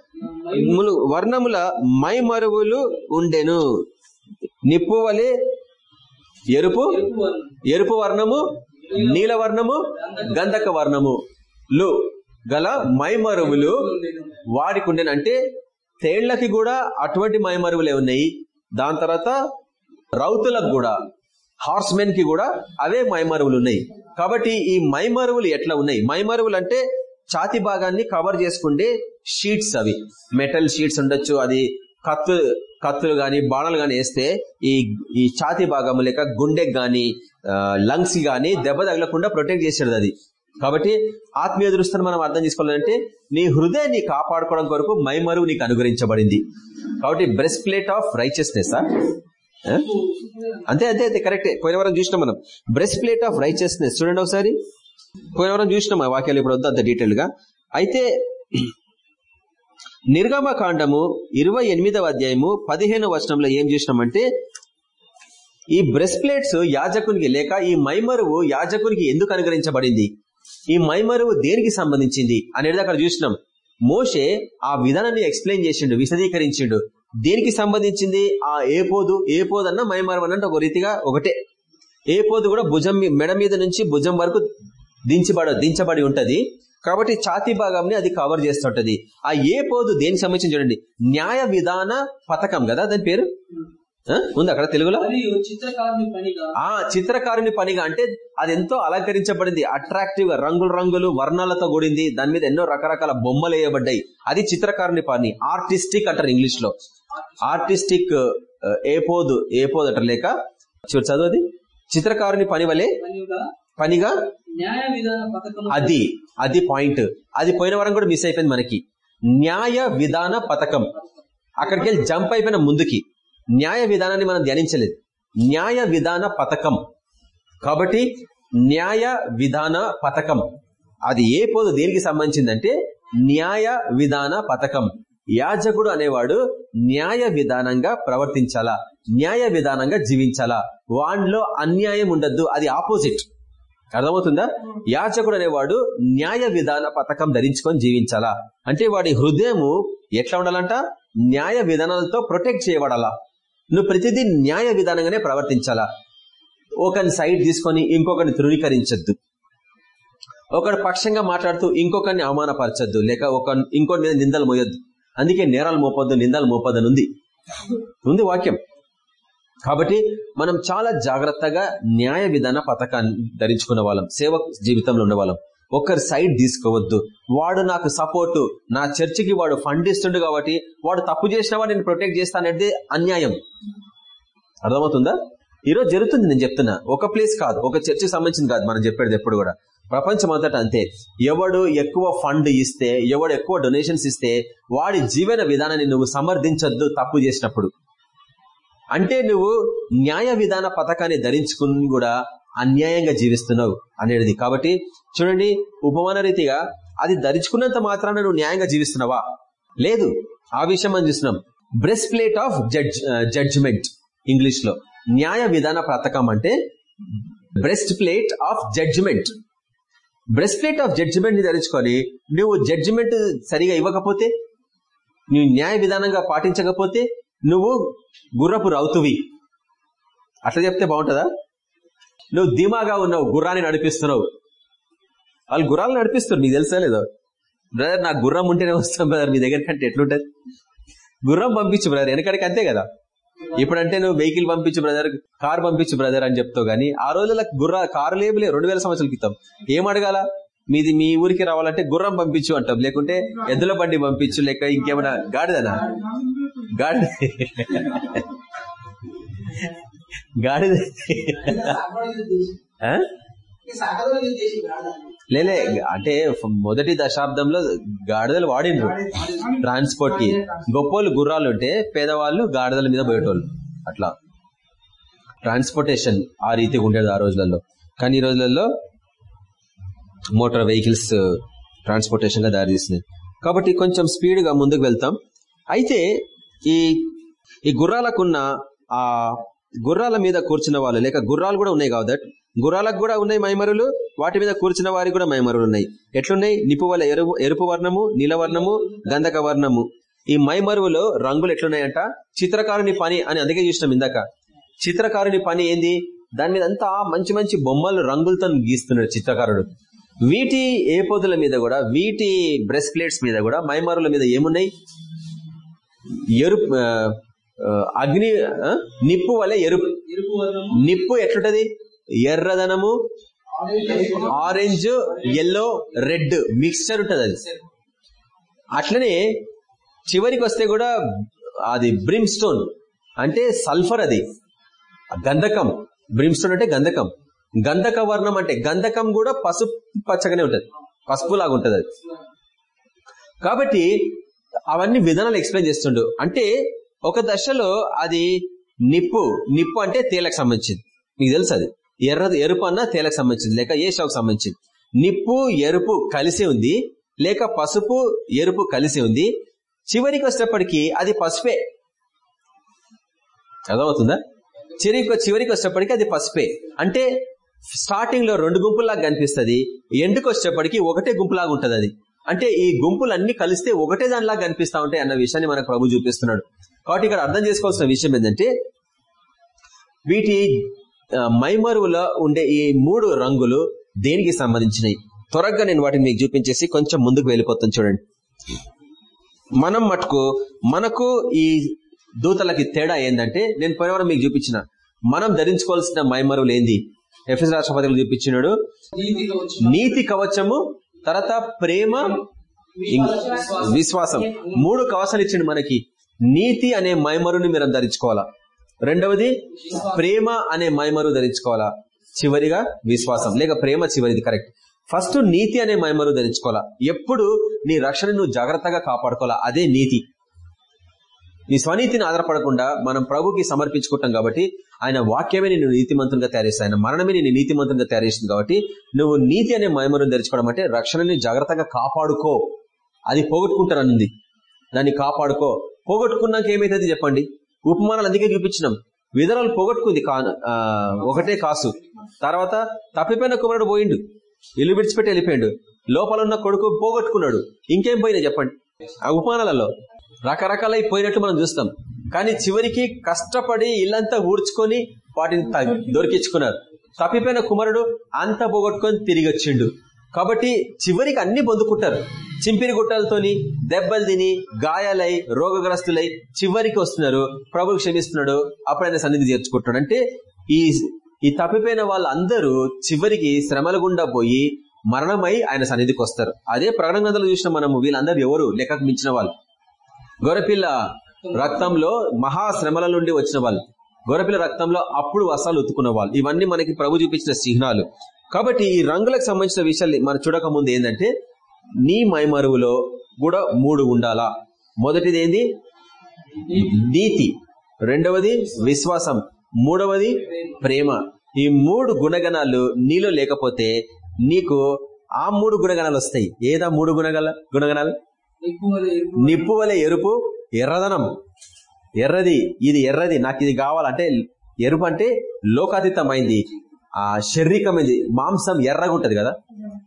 ములు- వర్ణముల మైమరువులు ఉండెను. నిప్పు వలె ఎరుపు ఎరుపు వర్ణము. నీలవర్ణము గంధక వర్ణము. లు గల మైమరువులు వాడికి ఉండేది అంటే తేళ్ళకి కూడా అటువంటి మైమరువులే ఉన్నాయి. దాని తర్వాత రౌతులకు కూడా హార్స్ మెన్కి కూడా అవే మైమరువులు ఉన్నాయి. కాబట్టి ఈ మైమరువులు ఎట్లా ఉన్నాయి? మైమరువులు అంటే ఛాతి భాగాన్ని కవర్ చేసుకుండే షీట్స్ అవి. మెటల్ షీట్స్ ఉండొచ్చు అది కత్తు కత్తులు గాని బాణలు గాని వేస్తే ఈ ఈ ఛాతి భాగం లేక గుండెకి గాని లంగ్స్ గాని దెబ్బ తగలకుండా ప్రొటెక్ట్ చేసేది అది. కాబట్టి ఆత్మీయ దృష్టిని మనం అర్థం చేసుకోవాలంటే నీ హృదయాన్ని కాపాడుకోవడం కొరకు మైమరువు నీకు అనుగ్రహించబడింది. కాబట్టి బ్రెస్ట్ ప్లేట్ ఆఫ్ రైచియస్నెస్ అంతే అంతే అంతే కరెక్టే. పోయిన వారం చూసినాం మనం. Breastplate of righteousness. చూడండి ఒకసారి. పోయిన చూసినాం ఆ వాక్యాలు ఇప్పుడు వద్దు అంత డీటెయిల్గా అయితే నిర్గమ కాండము ఇరవై ఎనిమిదవ అధ్యాయము పదిహేను వచనంలో ఏం చూసినామంటే ఈ బ్రెస్ట్ ప్లేట్స్ యాజకునికి లేక ఈ మైమరువు యాజకునికి ఎందుకు అనుగ్రహించబడింది? ఈ మైమరువు దేనికి సంబంధించింది అనేది అక్కడ చూసినాం. మోషే ఆ విధానాన్ని ఎక్స్ప్లెయిన్ చేసిండు విశదీకరించిండు. దేనికి సంబంధించింది? ఆ ఏపోదు ఏపోదు అన్న మైమరువు అన్న ఒక రీతిగా ఒకటే. ఏపోదు కూడా భుజం మెడ మీద నుంచి భుజం వరకు దించబడ దించబడి ఉంటది. కాబట్టి ఛాతీ భాగంని అది కవర్ చేస్తుంటది. ఆ ఏ పోదు దేనికి సంబంధించి చూడండి. న్యాయ విధాన పథకం కదా దాని పేరు? ఉంది అక్కడ తెలుగులో? మరియు చిత్రకారుని పనిగా. ఆ చిత్రకారుని పనిగా. అంటే అది ఎంతో అలంకరించబడింది. అట్రాక్టివ్గా రంగులు రంగులు వర్ణాలతో కూడింది. దాని మీద ఎన్నో రకరకాల బొమ్మలు వేయబడ్డాయి. అది చిత్రకారుని పని. ఆర్టిస్టిక్ అంటారు ఇంగ్లీష్లో ఆర్టిస్టిక్ ఏపోదు ఏపోదు అంటారు. లేక చూడు చదువు అది? చిత్రకారుని పని వలె పనిగా. అది అది పాయింట్ అది పోయిన వారం కూడా మిస్ అయిపోయింది మనకి. న్యాయ విధాన పథకం. అక్కడికి వెళ్ళి జంప్ అయిపోయిన ముందుకి. న్యాయ విధానాన్ని మనం ధ్యానించలేదు. న్యాయ విధాన పథకం. కాబట్టి న్యాయ విధాన పథకం. అది ఏ పోదు దేనికి సంబంధించిందంటే న్యాయ విధాన పథకం. యాజకుడు అనేవాడు న్యాయ విధానంగా ప్రవర్తించాలా? న్యాయ విధానంగా జీవించాలా? వాడిలో అన్యాయం ఉండద్దు అది ఆపోజిట్. అర్థమవుతుందా? యాచకుడు అనేవాడు న్యాయ విధాన పథకం ధరించుకొని జీవించాలా? అంటే వాడి హృదయము ఎట్లా ఉండాలంట? న్యాయ విధానాలతో ప్రొటెక్ట్ చేయబడాలా? నువ్వు ప్రతిదీ న్యాయ విధానంగానే ప్రవర్తించాలా? ఒకరిని సైడ్ తీసుకొని ఇంకొకరిని ధృవీకరించద్దు. ఒకరి పక్షంగా మాట్లాడుతూ ఇంకొకరిని అవమానపరచద్దు. లేక ఒక ఇంకొకరి మీద నిందలు మోయొద్దు. అందుకే నేరాలు మోపొద్దు నిందలు మోపొద్దని ఉంది ఉంది వాక్యం. కాబట్టి మనం చాలా జాగ్రత్తగా న్యాయ విధాన పథకాన్ని ధరించుకున్న వాళ్ళం. సేవ జీవితంలో ఉండేవాళ్ళం ఒకరి సైడ్ తీసుకోవద్దు. వాడు నాకు సపోర్టు. నా చర్చికి వాడు ఫండ్ ఇస్తుండు కాబట్టి వాడు తప్పు చేసిన వాడు నేను ప్రొటెక్ట్ చేస్తాననేది అన్యాయం. అర్థమవుతుందా? ఈరోజు జరుగుతుంది నేను చెప్తున్నా. ఒక ప్లేస్ కాదు ఒక చర్చికి సంబంధించింది కాదు మనం చెప్పేది ఎప్పుడు కూడా. ప్రపంచం అంతటా అంతే. ఎవడు ఎక్కువ ఫండ్ ఇస్తే ఎవడు ఎక్కువ డొనేషన్స్ ఇస్తే వాడి జీవన విధానాన్ని నువ్వు సమర్థించద్దు తప్పు చేసినప్పుడు. అంటే నువ్వు న్యాయ విధాన పథకాన్ని ధరించుకుని కూడా అన్యాయంగా జీవిస్తున్నావు అనేది కాబట్టి చూడండి ఉపమాన రీతిగా అది ధరించుకున్నంత మాత్రాన నువ్వు న్యాయంగా జీవిస్తున్నావా? లేదు. ఆ విషయం మనం చూస్తున్నాం. Breastplate of judge judgment ఇంగ్లీష్లో న్యాయ విధాన పథకం అంటే breastplate of judgment breastplate of జడ్జిమెంట్ని ధరించుకొని నువ్వు జడ్జిమెంట్ సరిగా ఇవ్వకపోతే నువ్వు న్యాయ విధానంగా పాటించకపోతే నువ్వు గుర్రపు రౌతువి. అట్లా చెప్తే బాగుంటుందా? నువ్వు ధీమాగా ఉన్నావు గుర్రాన్ని నడిపిస్తున్నావు. వాళ్ళు గుర్రాలు నడిపిస్తారు నీకు తెలుసా లేదో? బ్రదర్ నాకు గుర్రం ఉంటేనే వస్తాం బ్రదర్ మీ దగ్గర కంటే ఎట్లుంటది? గుర్రం పంపించు బ్రదర్ వెనకడికి అంతే కదా? ఇప్పుడంటే నువ్వు వెహికల్ పంపించు బ్రదర్ కార్ పంపించు బ్రదర్ అని చెప్తావు గానీ ఆ రోజుల గుర్ర కారు లేబులే రెండు వేల సంవత్సరాల క్రితం. ఏం అడగాల? మీది మీ ఊరికి రావాలంటే గుర్రం పంపించు అంటాం. లేకుంటే ఎద్దుల బండి పంపించు లేక ఇంకేమైనా గాడిదనా? గాడిద. గాడిద? లేలే అంటే మొదటి దశాబ్దంలో గాడిదలు వాడిండ్రు. ట్రాన్స్పోర్ట్కి. గొప్పోళ్ళు గుర్రాలు ఉంటే పేదవాళ్ళు గాడిదల మీద పోయేటోళ్ళు. అట్లా. ట్రాన్స్పోర్టేషన్ ఆ రీతిగా ఉండేది ఆ రోజులలో. కానీ ఈ రోజులలో మోటార్ వెహికల్స్ ట్రాన్స్పోర్టేషన్గా దారితీస్తుంది కాబట్టి కొంచెం స్పీడ్గా ముందుకు వెళ్తాం. అయితే ఈ ఈ గుర్రాలకున్న ఆ గుర్రాల మీద కూర్చున్న వాళ్ళు లేక గుర్రాలు కూడా ఉన్నాయి కాబట్టి గుర్రాలకు కూడా ఉన్నాయి మైమరులు వాటి మీద కూర్చున్న వారికి కూడా మైమరులు ఉన్నాయి. ఎట్లున్నాయి? నిపు వల్ల ఎరుపు ఎరుపు వర్ణము నీలవర్ణము గంధక వర్ణము. ఈ మైమరువులో రంగులు ఎట్లున్నాయంట? చిత్రకారుని పని అని అందుకే చూసినాం ఇందాక. చిత్రకారుని పని ఏంది? దాని మీద అంతా మంచి మంచి బొమ్మలు రంగులతో గీస్తున్నాడు చిత్రకారుడు. వీటి ఏపోదుల మీద కూడా వీటి బ్రెస్ ప్లేట్స్ మీద కూడా మైమరుల మీద ఏమున్నాయి? ఎరుపు అగ్ని నిప్పు వల్ల ఎరుపు. నిప్పు ఎట్లుంటది? ఎర్రదనము ఆరెంజ్ ఎల్లో రెడ్ మిక్స్చర్ ఉంటది అది. అట్లనే చివరికి వస్తే కూడా అది బ్రిమ్ స్టోన్ అంటే సల్ఫర్ అది. గంధకం బ్రిమ్ స్టోన్ అంటే గంధకం. గంధక వర్ణం అంటే గంధకం కూడా పసుపు పచ్చగానే ఉంటది. పసుపులాగా ఉంటుంది ఉంటది అది. కాబట్టి అవన్నీ విధానాలు ఎక్స్ప్లెయిన్ చేస్తుండు. అంటే ఒక దశలో అది నిప్పు నిప్పు అంటే తేలకు సంబంధించింది. మీకు తెలుసు అది. ఎర్ర ఎరుపు అన్న తేలకు సంబంధించింది లేక ఏ షాకు సంబంధించింది. నిప్పు ఎరుపు కలిసి ఉంది లేక పసుపు ఎరుపు కలిసి ఉంది. చివరికి వచ్చేటప్పటికి అది పసుపే. అర్థమవుతుందా? చివరికి చివరికి వచ్చేటప్పటికి అది పసుపే. అంటే స్టార్టింగ్లో రెండు గుంపుల్లాగా కనిపిస్తుంది ఎండుకు వచ్చేప్పటికీ ఒకటే గుంపులాగా ఉంటుంది అది అంటే ఈ గుంపులన్నీ కలిస్తే ఒకటే దానిలాగా కనిపిస్తా ఉంటాయి అన్న విషయాన్ని మనకు ప్రభు చూపిస్తున్నాడు. కాబట్టి ఇక్కడ అర్థం చేసుకోవాల్సిన విషయం ఏంటంటే వీటి మైమరువులో ఉండే ఈ మూడు రంగులు దేనికి సంబంధించినవి త్వరగా నేను వాటిని మీకు చూపించేసి కొంచెం ముందుకు వెళ్ళిపోతాను చూడండి. మనం మటుకు మనకు ఈ దూతలకి తేడా ఏంటంటే నేను పోయినవరం మీకు చూపించిన మనం ధరించుకోవాల్సిన మైమరువులు ఏంది? ఎఫ్ఎస్ రాష్ట్రపతికి చూపించినాడు. నీతి కవచము తర్వాత ప్రేమ విశ్వాసం. మూడు కవచాలు ఇచ్చిండు మనకి. నీతి అనే మైమరుని మీరు ధరించుకోవాలా? రెండవది ప్రేమ అనే మైమరు ధరించుకోవాలా? చివరిగా విశ్వాసం. లేక ప్రేమ చివరిది కరెక్ట్ ఫస్ట్ నీతి అనే మైమరు ధరించుకోవాలా? ఎప్పుడు నీ రక్షణ నువ్వు జాగ్రత్తగా కాపాడుకోవాలా? అదే నీతి. నీ స్వనీతిని ఆధారపడకుండా మనం ప్రభుకి సమర్పించుకుంటాం కాబట్టి ఆయన వాక్యమే నేను నీతిమంతులుగా తయారు చేస్తాను ఆయన మరణమే నేను నీతిమంతులుగా తయారు చేస్తుంది కాబట్టి నువ్వు నీతి అనే మైమరుని ధరించుకోవడం అంటే రక్షణని జాగ్రత్తగా కాపాడుకో. అది పోగొట్టుకుంటారనుంది. దాన్ని కాపాడుకో. పోగొట్టుకున్నాక ఏమైతుంది చెప్పండి? ఉపమానాలు అందుకే చూపించినాం. విధరాలు పోగొట్టుకుంది ఒకటే కాసు. తర్వాత తప్పిపోయిన కుమారుడు పోయిండు. ఇల్లు విడిచిపెట్టి వెళ్ళిపోయాడు. లోపల ఉన్న కొడుకు పోగొట్టుకున్నాడు. ఇంకేం పోయినా చెప్పండి? ఆ ఉపమానాలలో రకరకాలై పోయినట్లు మనం చూస్తాం. కానీ చివరికి కష్టపడి ఇల్లంతా ఊడ్చుకొని వాటిని దొరికించుకున్నారు. తప్పిపోయిన కుమారుడు అంతా పోగొట్టుకొని తిరిగి వచ్చిండు కాబట్టి చివరికి అన్ని పొందుకుంటారు. చింపిరి గుట్టలతోని దెబ్బలు తిని గాయాలై రోగగ్రస్తులై చివరికి వస్తున్నారు. ప్రభు క్షమిస్తున్నాడు. అప్పుడు ఆయన సన్నిధి చేర్చుకుంటున్నాడు అంటే ఈ ఈ తప్పిపోయిన వాళ్ళందరూ చివరికి శ్రమల గుండా పోయి మరణమై ఆయన సన్నిధికి వస్తారు. అదే ప్రకటన గ్రంథంలో చూసిన మనము వీళ్ళందరూ ఎవరు? లెక్కకు మించిన వాళ్ళు. గొరపిల్ల రక్తంలో మహా శ్రమల నుండి వచ్చిన వాళ్ళు. గొరపిల్ల రక్తంలో అప్పుడు వసాలు ఉత్తుకున్న వాళ్ళు. ఇవన్నీ మనకి ప్రభు చూపించిన చిహ్నాలు. కాబట్టి ఈ రంగులకు సంబంధించిన విషయాలు మనం చూడక ముందు ఏంటంటే నీ మైమరువులో కూడా మూడు ఉండాలా? మొదటిది ఏంది? నీతి. రెండవది విశ్వాసం. మూడవది ప్రేమ. ఈ మూడు గుణగణాలు నీలో లేకపోతే నీకు ఆ మూడు గుణగణాలు వస్తాయి. ఏదా మూడు గుణగల గుణగణాలు? నిప్పు వలె ఎరుపు నిప్పు వలె ఎరుపు ఎర్రదనం. ఎర్రది ఇది ఎర్రది నాకు ఇది కావాలంటే ఎరుపు అంటే లోకాతీతమైంది. ఆ శారీరకమైంది. మాంసం ఎర్రగా ఉంటది కదా?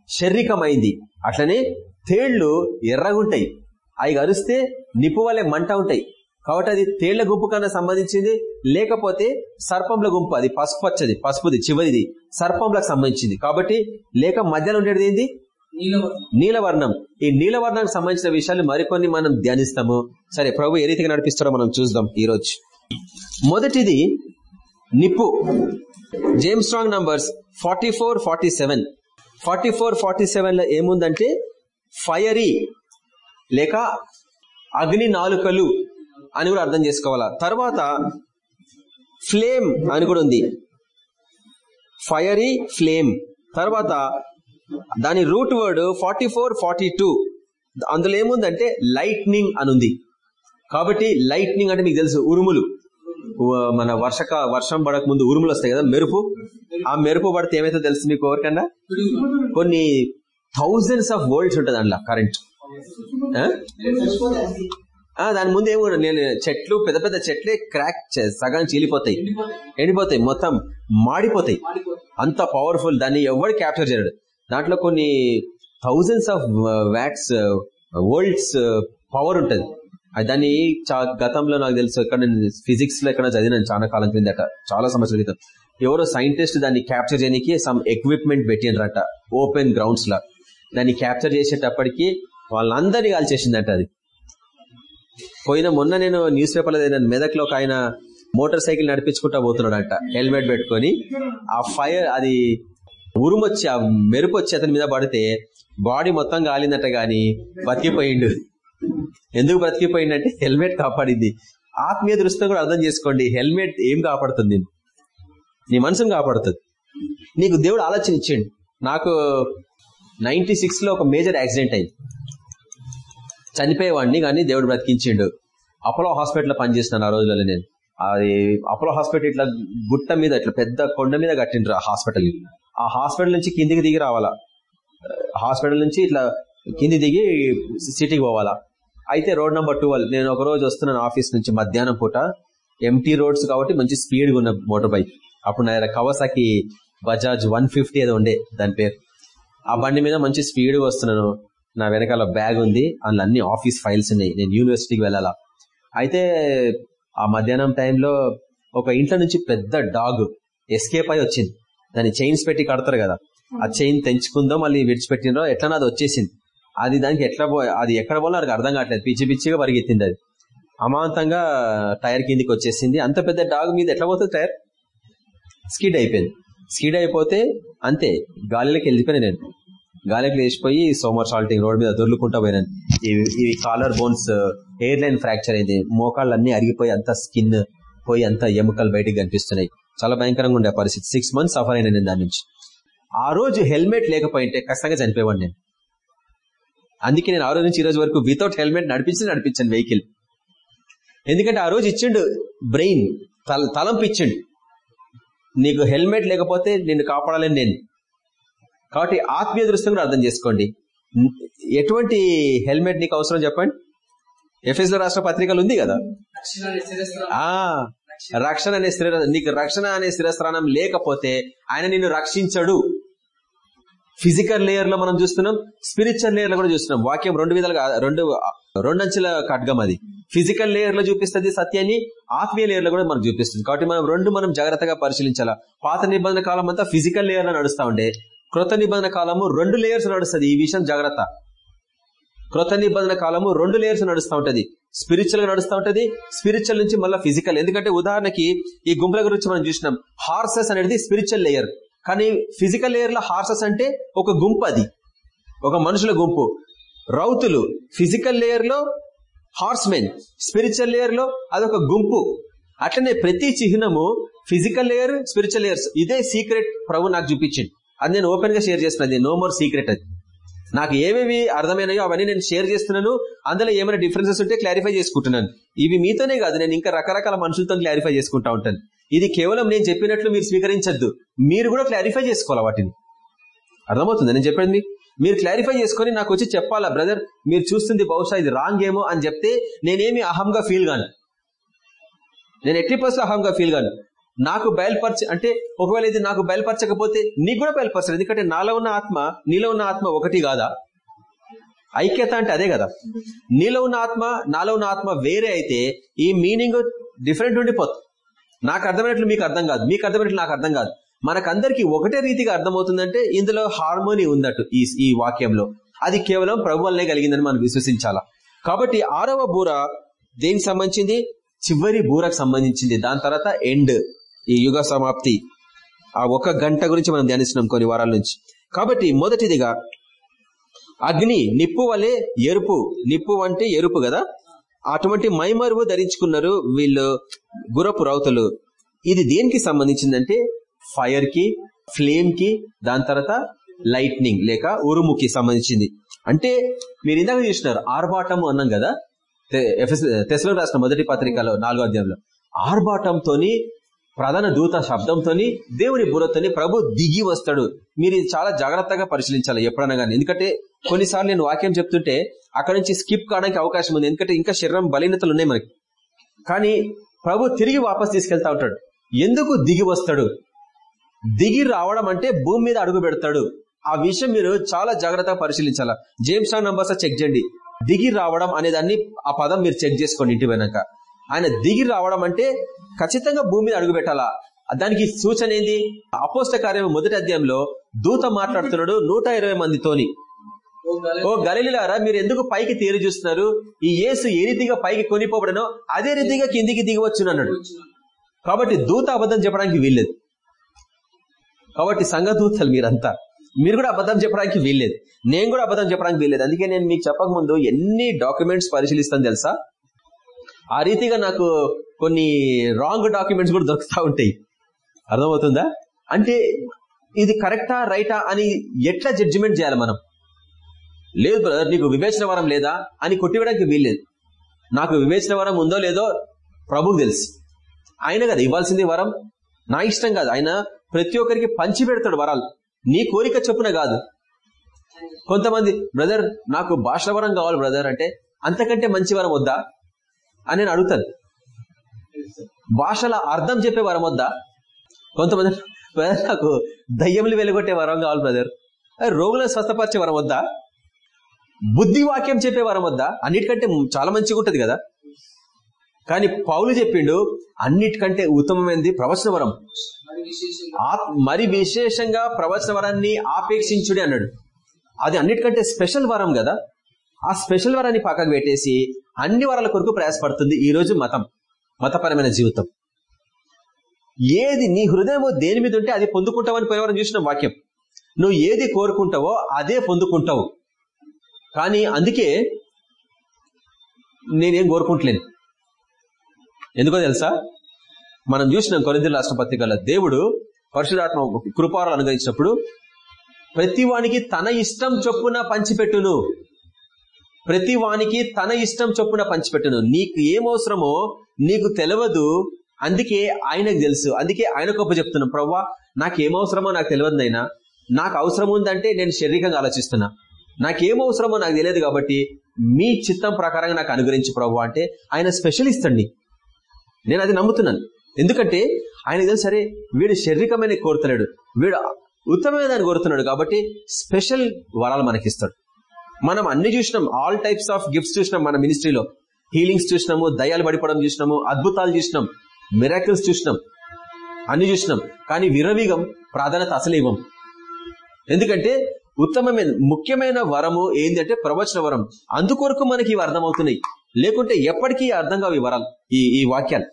శారీరకమైంది. అట్లనే తేళ్ళు ఎర్రగుంటాయి అవి అరిస్తే నిప్పు వలె మంట ఉంటాయి. కాబట్టి అది తేళ్ళ గుంపు కన్నా సంబంధించింది. లేకపోతే సర్పంల గుంపు. అది పసుపచ్చది పసుపుది చివరిది సర్పంలకు సంబంధించింది. కాబట్టి లేక మధ్యలో ఉండేది ఏంది? నీలవర్ణం. నీలవర్ణం. ఈ నీలవర్ణానికి సంబంధించిన విషయాలు మరికొన్ని మనం ధ్యానిస్తాము. సరే ప్రభు ఏ రీతిగా నడిపిస్తారో మనం చూద్దాం ఈ రోజు మొదటిది నిప్పు. James Strong numbers forty four forty seven forty four forty సెవెన్లో ఏముందంటే ఫయరీ లేక అగ్ని నాలుకలు అని కూడా అర్థం చేసుకోవాలా. తర్వాత ఫ్లేమ్ అని కూడా ఉంది. ఫయరీ ఫ్లేమ్ తర్వాత దాని root word forty four forty two అందులో ఏముందంటే లైట్నింగ్ అనుంది కాబట్టి లైట్నింగ్ అంటే మీకు తెలుసు ఉరుములు. మన వర్షక వర్షం పడక ముందు ఉరుములు వస్తాయి కదా మెరుపు? ఆ మెరుపు పడితే ఏమైతే తెలుసు మీకు ఎవరికన్నా? కొన్ని థౌజండ్స్ ఆఫ్ వోల్ట్స్ ఉంటుంది అందులో కరెంట్. దాని ముందు ఏమి నేను చెట్లు పెద్ద పెద్ద చెట్లే క్రాక్ చే- సగం చీలిపోతాయి. ఎండిపోతాయి మొత్తం మాడిపోతాయి. అంత పవర్ఫుల్ దాన్ని ఎవరు క్యాప్చర్ చేయడు. దాంట్లో కొన్ని thousands of watts volts power ఉంటుంది. దాన్ని చా- గతంలో నాకు తెలుసు ఎక్కడ నేను ఫిజిక్స్లో ఎక్కడ చదివినాను చాలా కాలం క్రిందట చాలా సంవత్సరాల క్రితం. ఎవరో సైంటిస్ట్ దాన్ని క్యాప్చర్ చేయడానికి సమ్ ఎక్విప్మెంట్ పెట్టినరట ఓపెన్ గ్రౌండ్స్ లా దాన్ని క్యాప్చర్ చేసేటప్పటికి వాళ్ళందరినీ కాల్చేసిందట అది. పోయిన మొన్న నేను న్యూస్ పేపర్లో లో మెదక్లో ఒక ఆయన మోటార్ సైకిల్ నడిపించుకుంటా పోతున్నాడంట హెల్మెట్ పెట్టుకొని. ఆ ఫైర్ అది ఉరుమొచ్చి ఆ మెరుపు వచ్చి అతని మీద పడితే బాడీ మొత్తం కాలిందట గాని బతికిపోయిండు. ఎందుకు బ్రతికిపోయిందంటే హెల్మెట్ కాపాడింది. ఆత్మీయ దృష్టితో కూడా అర్థం చేసుకోండి హెల్మెట్ ఏం కాపాడుతుంది? నీ మనసును కాపాడుతుంది. నీకు దేవుడు ఆలోచన ఇచ్చిండు. నాకు నైన్టీ సిక్స్లో ఒక మేజర్ యాక్సిడెంట్ అయింది. చనిపోయేవాడిని కానీ దేవుడు బ్రతికించిండు. అపోలో హాస్పిటల్లో పనిచేస్తున్నాను ఆ రోజులలో నేను. అది అపోలో హాస్పిటల్ ఇట్లా గుట్ట మీద ఇట్లా పెద్ద కొండ మీద కట్టిండ్రు ఆ హాస్పిటల్. ఆ హాస్పిటల్ నుంచి కిందికి దిగి రావాలా? హాస్పిటల్ నుంచి ఇట్లా కింది దిగి సిటీకి పోవాలా? అయితే రోడ్ నెంబర్ ట్వెల్వ్ నేను ఒక రోజు వస్తున్నాను ఆఫీస్ నుంచి మధ్యాహ్నం పూట. ఎంటీ రోడ్స్ కాబట్టి మంచి స్పీడ్ ఉన్న మోటార్ బైక్ అప్పుడు నా కవసాకి బజాజ్ వన్ ఫిఫ్టీ ఏదో ఉండే దాని పేరు. ఆ బండి మీద మంచి స్పీడ్ వస్తున్నాను. నా వెనకాల బ్యాగ్ ఉంది. అందులో అన్ని ఆఫీస్ ఫైల్స్ ఉన్నాయి. నేను యూనివర్సిటీకి వెళ్ళాలా. అయితే ఆ మధ్యాహ్నం టైంలో ఒక ఇంట్లో నుంచి పెద్ద డాగ్ ఎస్కేప్ అయి వచ్చింది. దాన్ని చైన్స్ పెట్టి కడతారు కదా. ఆ చైన్ తెంచుకుందో మళ్ళీ విడిచిపెట్టినో ఎట్లా అది వచ్చేసింది. అది దానికి ఎట్లా పో అది ఎక్కడ పోలో నాకు అర్థం కావట్లేదు. పిచ్చి పిచ్చిగా పరిగెత్తింది అది. అమాంతంగా టైర్ కిందికి వచ్చేసింది. అంత పెద్ద డాగ్ మీద ఎట్లా పోతుంది టైర్? స్కిడ్ అయిపోయింది. స్కిడ్ అయిపోతే అంతే గాలిలోకి వెళ్ళిపోయినా నేను. గాలికి లేచిపోయి సోమర్ సాల్టింగ్ రోడ్ మీద దొర్లుకుంటా పోయినాను. ఇవి collar bones hairline fracture అయింది. మోకాళ్ళు అరిగిపోయి అంత స్కిన్ పోయి అంత ఎముకలు బయటికి కనిపిస్తున్నాయి. చాలా భయంకరంగా ఉండే పరిస్థితి. సిక్స్ మంత్స్ సఫర్ అయినా నేను దాని నుంచి. ఆ రోజు హెల్మెట్ లేకపోయింటే ఖచ్చితంగా చనిపోయేవాడిని నేను. అందుకే నేను ఆ రోజు నుంచి ఈ రోజు వరకు వితౌట్ హెల్మెట్ నడిపించి నడిపించాను వెహికల్ ఎందుకంటే ఆ రోజు ఇచ్చిండు బ్రెయిన్ తలంపు ఇచ్చిండు. నీకు హెల్మెట్ లేకపోతే నిన్ను కాపాడాలని నేను. కాబట్టి ఆత్మీయ దృష్టి కూడా అర్థం చేసుకోండి. ఎటువంటి హెల్మెట్ నీకు అవసరం చెప్పండి? ఎఫ్ఎస్లో రాష్ట్ర పత్రికలు ఉంది కదా? రక్షణ అనే శిరస్త్రాణం. రక్షణ అనే స్థిర నీకు రక్షణ అనే స్థిరస్థానం లేకపోతే ఆయన నిన్ను రక్షించడు. ఫిజికల్ లేయర్లో మనం చూస్తున్నాం స్పిరిచువల్ లేయర్లో కూడా చూస్తున్నాం. వాక్యం రెండు విధాలుగా రెండు రెండంచెల ఖడ్గం అది. ఫిజికల్ లేయర్లో చూపిస్తుంది సత్యాన్ని ఆత్మీయ లేయర్లో కూడా మనకు చూపిస్తుంది. కాబట్టి మనం రెండు మనం జాగ్రత్తగా పరిశీలించాలా? పాత నిబంధన కాలం అంతా ఫిజికల్ లేయర్లో నడుస్తూ ఉండే. కృత నిబంధన కాలము రెండు లేయర్స్ నడుస్తుంది. ఈ విషయం జాగ్రత్త. కృత నిబంధన కాలము రెండు లేయర్స్ నడుస్తూ ఉంటది. స్పిరిచువల్గా నడుస్తూ ఉంటది. స్పిరిచువల్ నుంచి మళ్ళీ ఫిజికల్. ఎందుకంటే ఉదాహరణకి ఈ గుంపుల గురించి మనం చూసినాం. హార్సెస్ అనేది స్పిరిచువల్ లేయర్. కానీ ఫిజికల్ లేయర్లో హార్సెస్ అంటే ఒక గుంపు అది. ఒక మనుషుల గుంపు. రౌతులు ఫిజికల్ లేయర్లో హార్స్మెన్ స్పిరిచువల్ లేయర్లో అదొక గుంపు. అట్లనే ప్రతి చిహ్నము ఫిజికల్ లేయర్ స్పిరిచువల్ లేయర్స్ ఇదే సీక్రెట్ ప్రభు నాకు చూపించింది అది నేను ఓపెన్గా షేర్ చేస్తున్నది నో మోర్ సీక్రెట్ అది. నాకు ఏమేమి అర్థమైనాయో అవన్నీ నేను షేర్ చేస్తున్నాను. అందులో ఏమైనా డిఫరెన్సెస్ ఉంటే క్లారిఫై చేసుకుంటున్నాను. ఇవి మీతోనే కాదు నేను ఇంకా రకరకాల మనుషులతో క్లారిఫై చేసుకుంటా ఉంటాను. ఇది కేవలం నేను చెప్పినట్లు మీరు స్వీకరించద్దు. మీరు కూడా క్లారిఫై చేసుకోవాలి వాటిని? అర్థమవుతుంది? నేను చెప్పేది మీకు మీరు క్లారిఫై చేసుకొని నాకు వచ్చి చెప్పాలా బ్రదర్ మీరు చూస్తుంది బహుశా ఇది రాంగ్ ఏమో అని చెప్తే నేనేమి అహంగా ఫీల్ గాను నేను ఎట్టి పర్సెంట్ అహంగా ఫీల్ గాను నాకు బయలుపరచ అంటే ఒకవేళ ఇది నాకు బయలుపరచకపోతే నీకు కూడా బయలుపరచదు ఎందుకంటే నాలో ఉన్న ఆత్మ నీలో ఉన్న ఆత్మ ఒకటి కాదా? ఐక్యత అంటే అదే కదా. నీలో ఉన్న ఆత్మ నాలో ఉన్న ఆత్మ వేరే అయితే ఈ మీనింగ్ డిఫరెంట్ ఉండిపోతుంది. నాకు అర్థమైనట్లు మీకు అర్థం కాదు. మీకు అర్థమైనట్లు నాకు అర్థం కాదు. మనకందరికి ఒకటే రీతిగా అర్థమవుతుందంటే ఇందులో హార్మోని ఉందట్టు ఈ ఈ వాక్యంలో. అది కేవలం ప్రభు వల్లనే కలిగిందని మనం విశ్వసించాలా. కాబట్టి ఆరవ బూర దేనికి సంబంధించింది? చివరి బూరకు సంబంధించింది. దాని తర్వాత ఎండ్ ఈ యుగ సమాప్తి. ఆ ఒక గంట గురించి మనం ధ్యానిస్తున్నాం కొన్ని వారాల నుంచి. కాబట్టి మొదటిదిగా అగ్ని నిప్పు వలె ఎరుపు. నిప్పు అంటే ఎరుపు కదా? అటువంటి మైమరువు ధరించుకున్నారు వీళ్ళు గురపు రౌతులు. ఇది దేనికి సంబంధించిందంటే ఫైర్కి ఫ్లేమ్కి దాని తర్వాత లైట్నింగ్ లేక ఉరుముకి సంబంధించింది. అంటే మీరు ఇందాక చూసినారు ఆర్భాటం అన్నాం కదా తెసలో రాసిన మొదటి పత్రికలో నాలుగో అధ్యాయంలో. ఆర్భాటంతో ప్రధాన దూత శబ్దంతోని దేవుని బుర్రతోని ప్రభు దిగి వస్తాడు. మీరు చాలా జాగ్రత్తగా పరిశీలించాలి ఎప్పుడన్నా కానీ ఎందుకంటే కొన్నిసార్లు నేను వాక్యం చెప్తుంటే అక్కడ నుంచి స్కిప్ కావడానికి అవకాశం ఉంది. ఎందుకంటే ఇంకా శరీరం బలీనతలు ఉన్నాయి మనకి. కానీ ప్రభు తిరిగి వాపస్ తీసుకెళ్తా ఉంటాడు. ఎందుకు దిగి వస్తాడు? దిగి రావడం అంటే భూమి మీద అడుగు పెడతాడు. ఆ విషయం మీరు చాలా జాగ్రత్తగా పరిశీలించాలా? జేమ్స్ టాన్ నంబర్స్ చెక్ చేయండి. దిగి రావడం అనే దాన్ని ఆ పదం మీరు చెక్ చేసుకోండి ఇంటి వెనక. ఆయన దిగి రావడం అంటే ఖచ్చితంగా భూమి మీద అడుగు పెట్టాలా? దానికి సూచన ఏంది? అపోస్త కార్యం మొదటి అధ్యాయంలో దూత మాట్లాడుతున్నాడు నూట మందితోని. ఓ గల- గలిలారా మీరు ఎందుకు పైకి తేరి చూస్తున్నారు? ఈ యేసు ఏ రీతిగా పైకి కొనిపోబడనో అదే రీతిగా కిందికి దిగవచ్చును అన్నాడు. కాబట్టి దూత అబద్ధం చెప్పడానికి వీల్లేదు. కాబట్టి సంఘదూతలు మీరంతా మీరు కూడా అబద్ధం చెప్పడానికి వీల్లేదు. నేను కూడా అబద్ధం చెప్పడానికి వీల్లేదు. అందుకే నేను మీకు చెప్పక ముందు ఎన్ని డాక్యుమెంట్స్ పరిశీలిస్తాను తెలుసా? ఆ రీతిగా నాకు కొన్ని రాంగ్ డాక్యుమెంట్స్ కూడా దొరుకుతా ఉంటాయి. అర్థమవుతుందా? అంటే ఇది కరెక్టా రైటా అని ఎట్లా జడ్జిమెంట్ చేయాలి మనం? లేదు బ్రదర్ నీకు వివేచన వరం లేదా అని కొట్టివేయడానికి వీల్లేదు. నాకు వివేచన వరం ఉందో లేదో ప్రభుకు తెలుసు. ఆయన కదా ఇవ్వాల్సింది వరం. నా ఇష్టం కాదు. ఆయన ప్రతి ఒక్కరికి పంచి పెడతాడు వరాలు. నీ కోరిక చొప్పున కాదు. కొంతమంది బ్రదర్ నాకు భాషల వరం కావాలి బ్రదర్ అంటే అంతకంటే మంచి వరం వద్దా అని నేను అడుగుతాను. భాషల అర్థం చెప్పే వరం వద్దా? కొంతమంది బ్రదర్ నాకు దయ్యములు వెలుగొట్టే వరం కావాలి బ్రదర్ రోగులను స్వస్థపరిచే వరం వద్దా? బుద్ధి వాక్యం చెప్పే వరం వద్ద అన్నిటికంటే చాలా మంచిగా ఉంటుంది కదా. కానీ పౌలు చెప్పిండు అన్నిటికంటే ఉత్తమమైనది ప్రవచన వరం. మరి విశేషంగా ఆ- మరి విశేషంగా ప్రవచన వరాన్ని ఆపేక్షించుడి అన్నాడు. అది అన్నిటికంటే స్పెషల్ వరం కదా. ఆ స్పెషల్ వరాన్ని పక్కకు పెట్టేసి అన్ని వరాల కొరకు ప్రయాసపడుతుంది ఈ రోజు మతం మతపరమైన జీవితం. ఏది నీ హృదయమో దేని మీద ఉంటే అది పొందుకుంటావని పోయేవారం చూసిన వాక్యం. నువ్వు ఏది కోరుకుంటావో అదే పొందుకుంటావు. కానీ అందుకే నేనేం కోరుకుంటలేను. ఎందుకో తెలుసా? మనం చూసినాం కొరింథీ రాష్ట్ర పత్రికల దేవుడు పరిశుధాత్మ కృపారాలు అనుగ్రహించినప్పుడు ప్రతి వానికి తన ఇష్టం చొప్పున పంచిపెట్టును. ప్రతి వానికి తన ఇష్టం చొప్పున పంచిపెట్టును. నీకు ఏమవసరమో నీకు తెలియదు అందుకే ఆయనకు తెలుసు. అందుకే ఆయన గొప్ప చెప్తున్నాం ప్రవ్వా నాకు ఏమవసరమో నాకు తెలియదు నైనా నాకు అవసరం ఉందంటే నేను శారీరకంగా ఆలోచిస్తున్నా. నాకేం అవసరమో నాకు తెలియదు కాబట్టి మీ చిత్తం ప్రకారంగా నాకు అనుగ్రహించి ప్రభు అంటే ఆయన స్పెషలిస్ట్ అండి. నేను అది నమ్ముతున్నాను. ఎందుకంటే ఆయన తెలుసు సరే వీడు శారీరకమైన కోరుతున్నాడు వీడు ఉత్తమమైన దాన్ని కోరుతున్నాడు కాబట్టి స్పెషల్ వరాలు మనకిస్తాడు. మనం అన్ని చూసినాం ఆల్ టైప్స్ ఆఫ్ గిఫ్ట్స్ చూసినాం మన మినిస్ట్రీలో హీలింగ్స్ చూసినాము దయాలు పడిపోవడం చూసినాము అద్భుతాలు చూసినాం మిరాకిల్స్ చూసినాం అన్ని చూసినాం. కానీ విరవీగం ప్రాధాన్యత అసలు ఇవ్వం. ఎందుకంటే ఉత్తమమైన ముఖ్యమైన వరము ఏంటంటే ప్రవచన వరం. అందుకొరకు మనకి ఇవి అర్థమవుతున్నాయి. లేకుంటే ఎప్పటికీ అర్థం కావు ఈ వరాలు ఈ ఈ వాక్యాలు.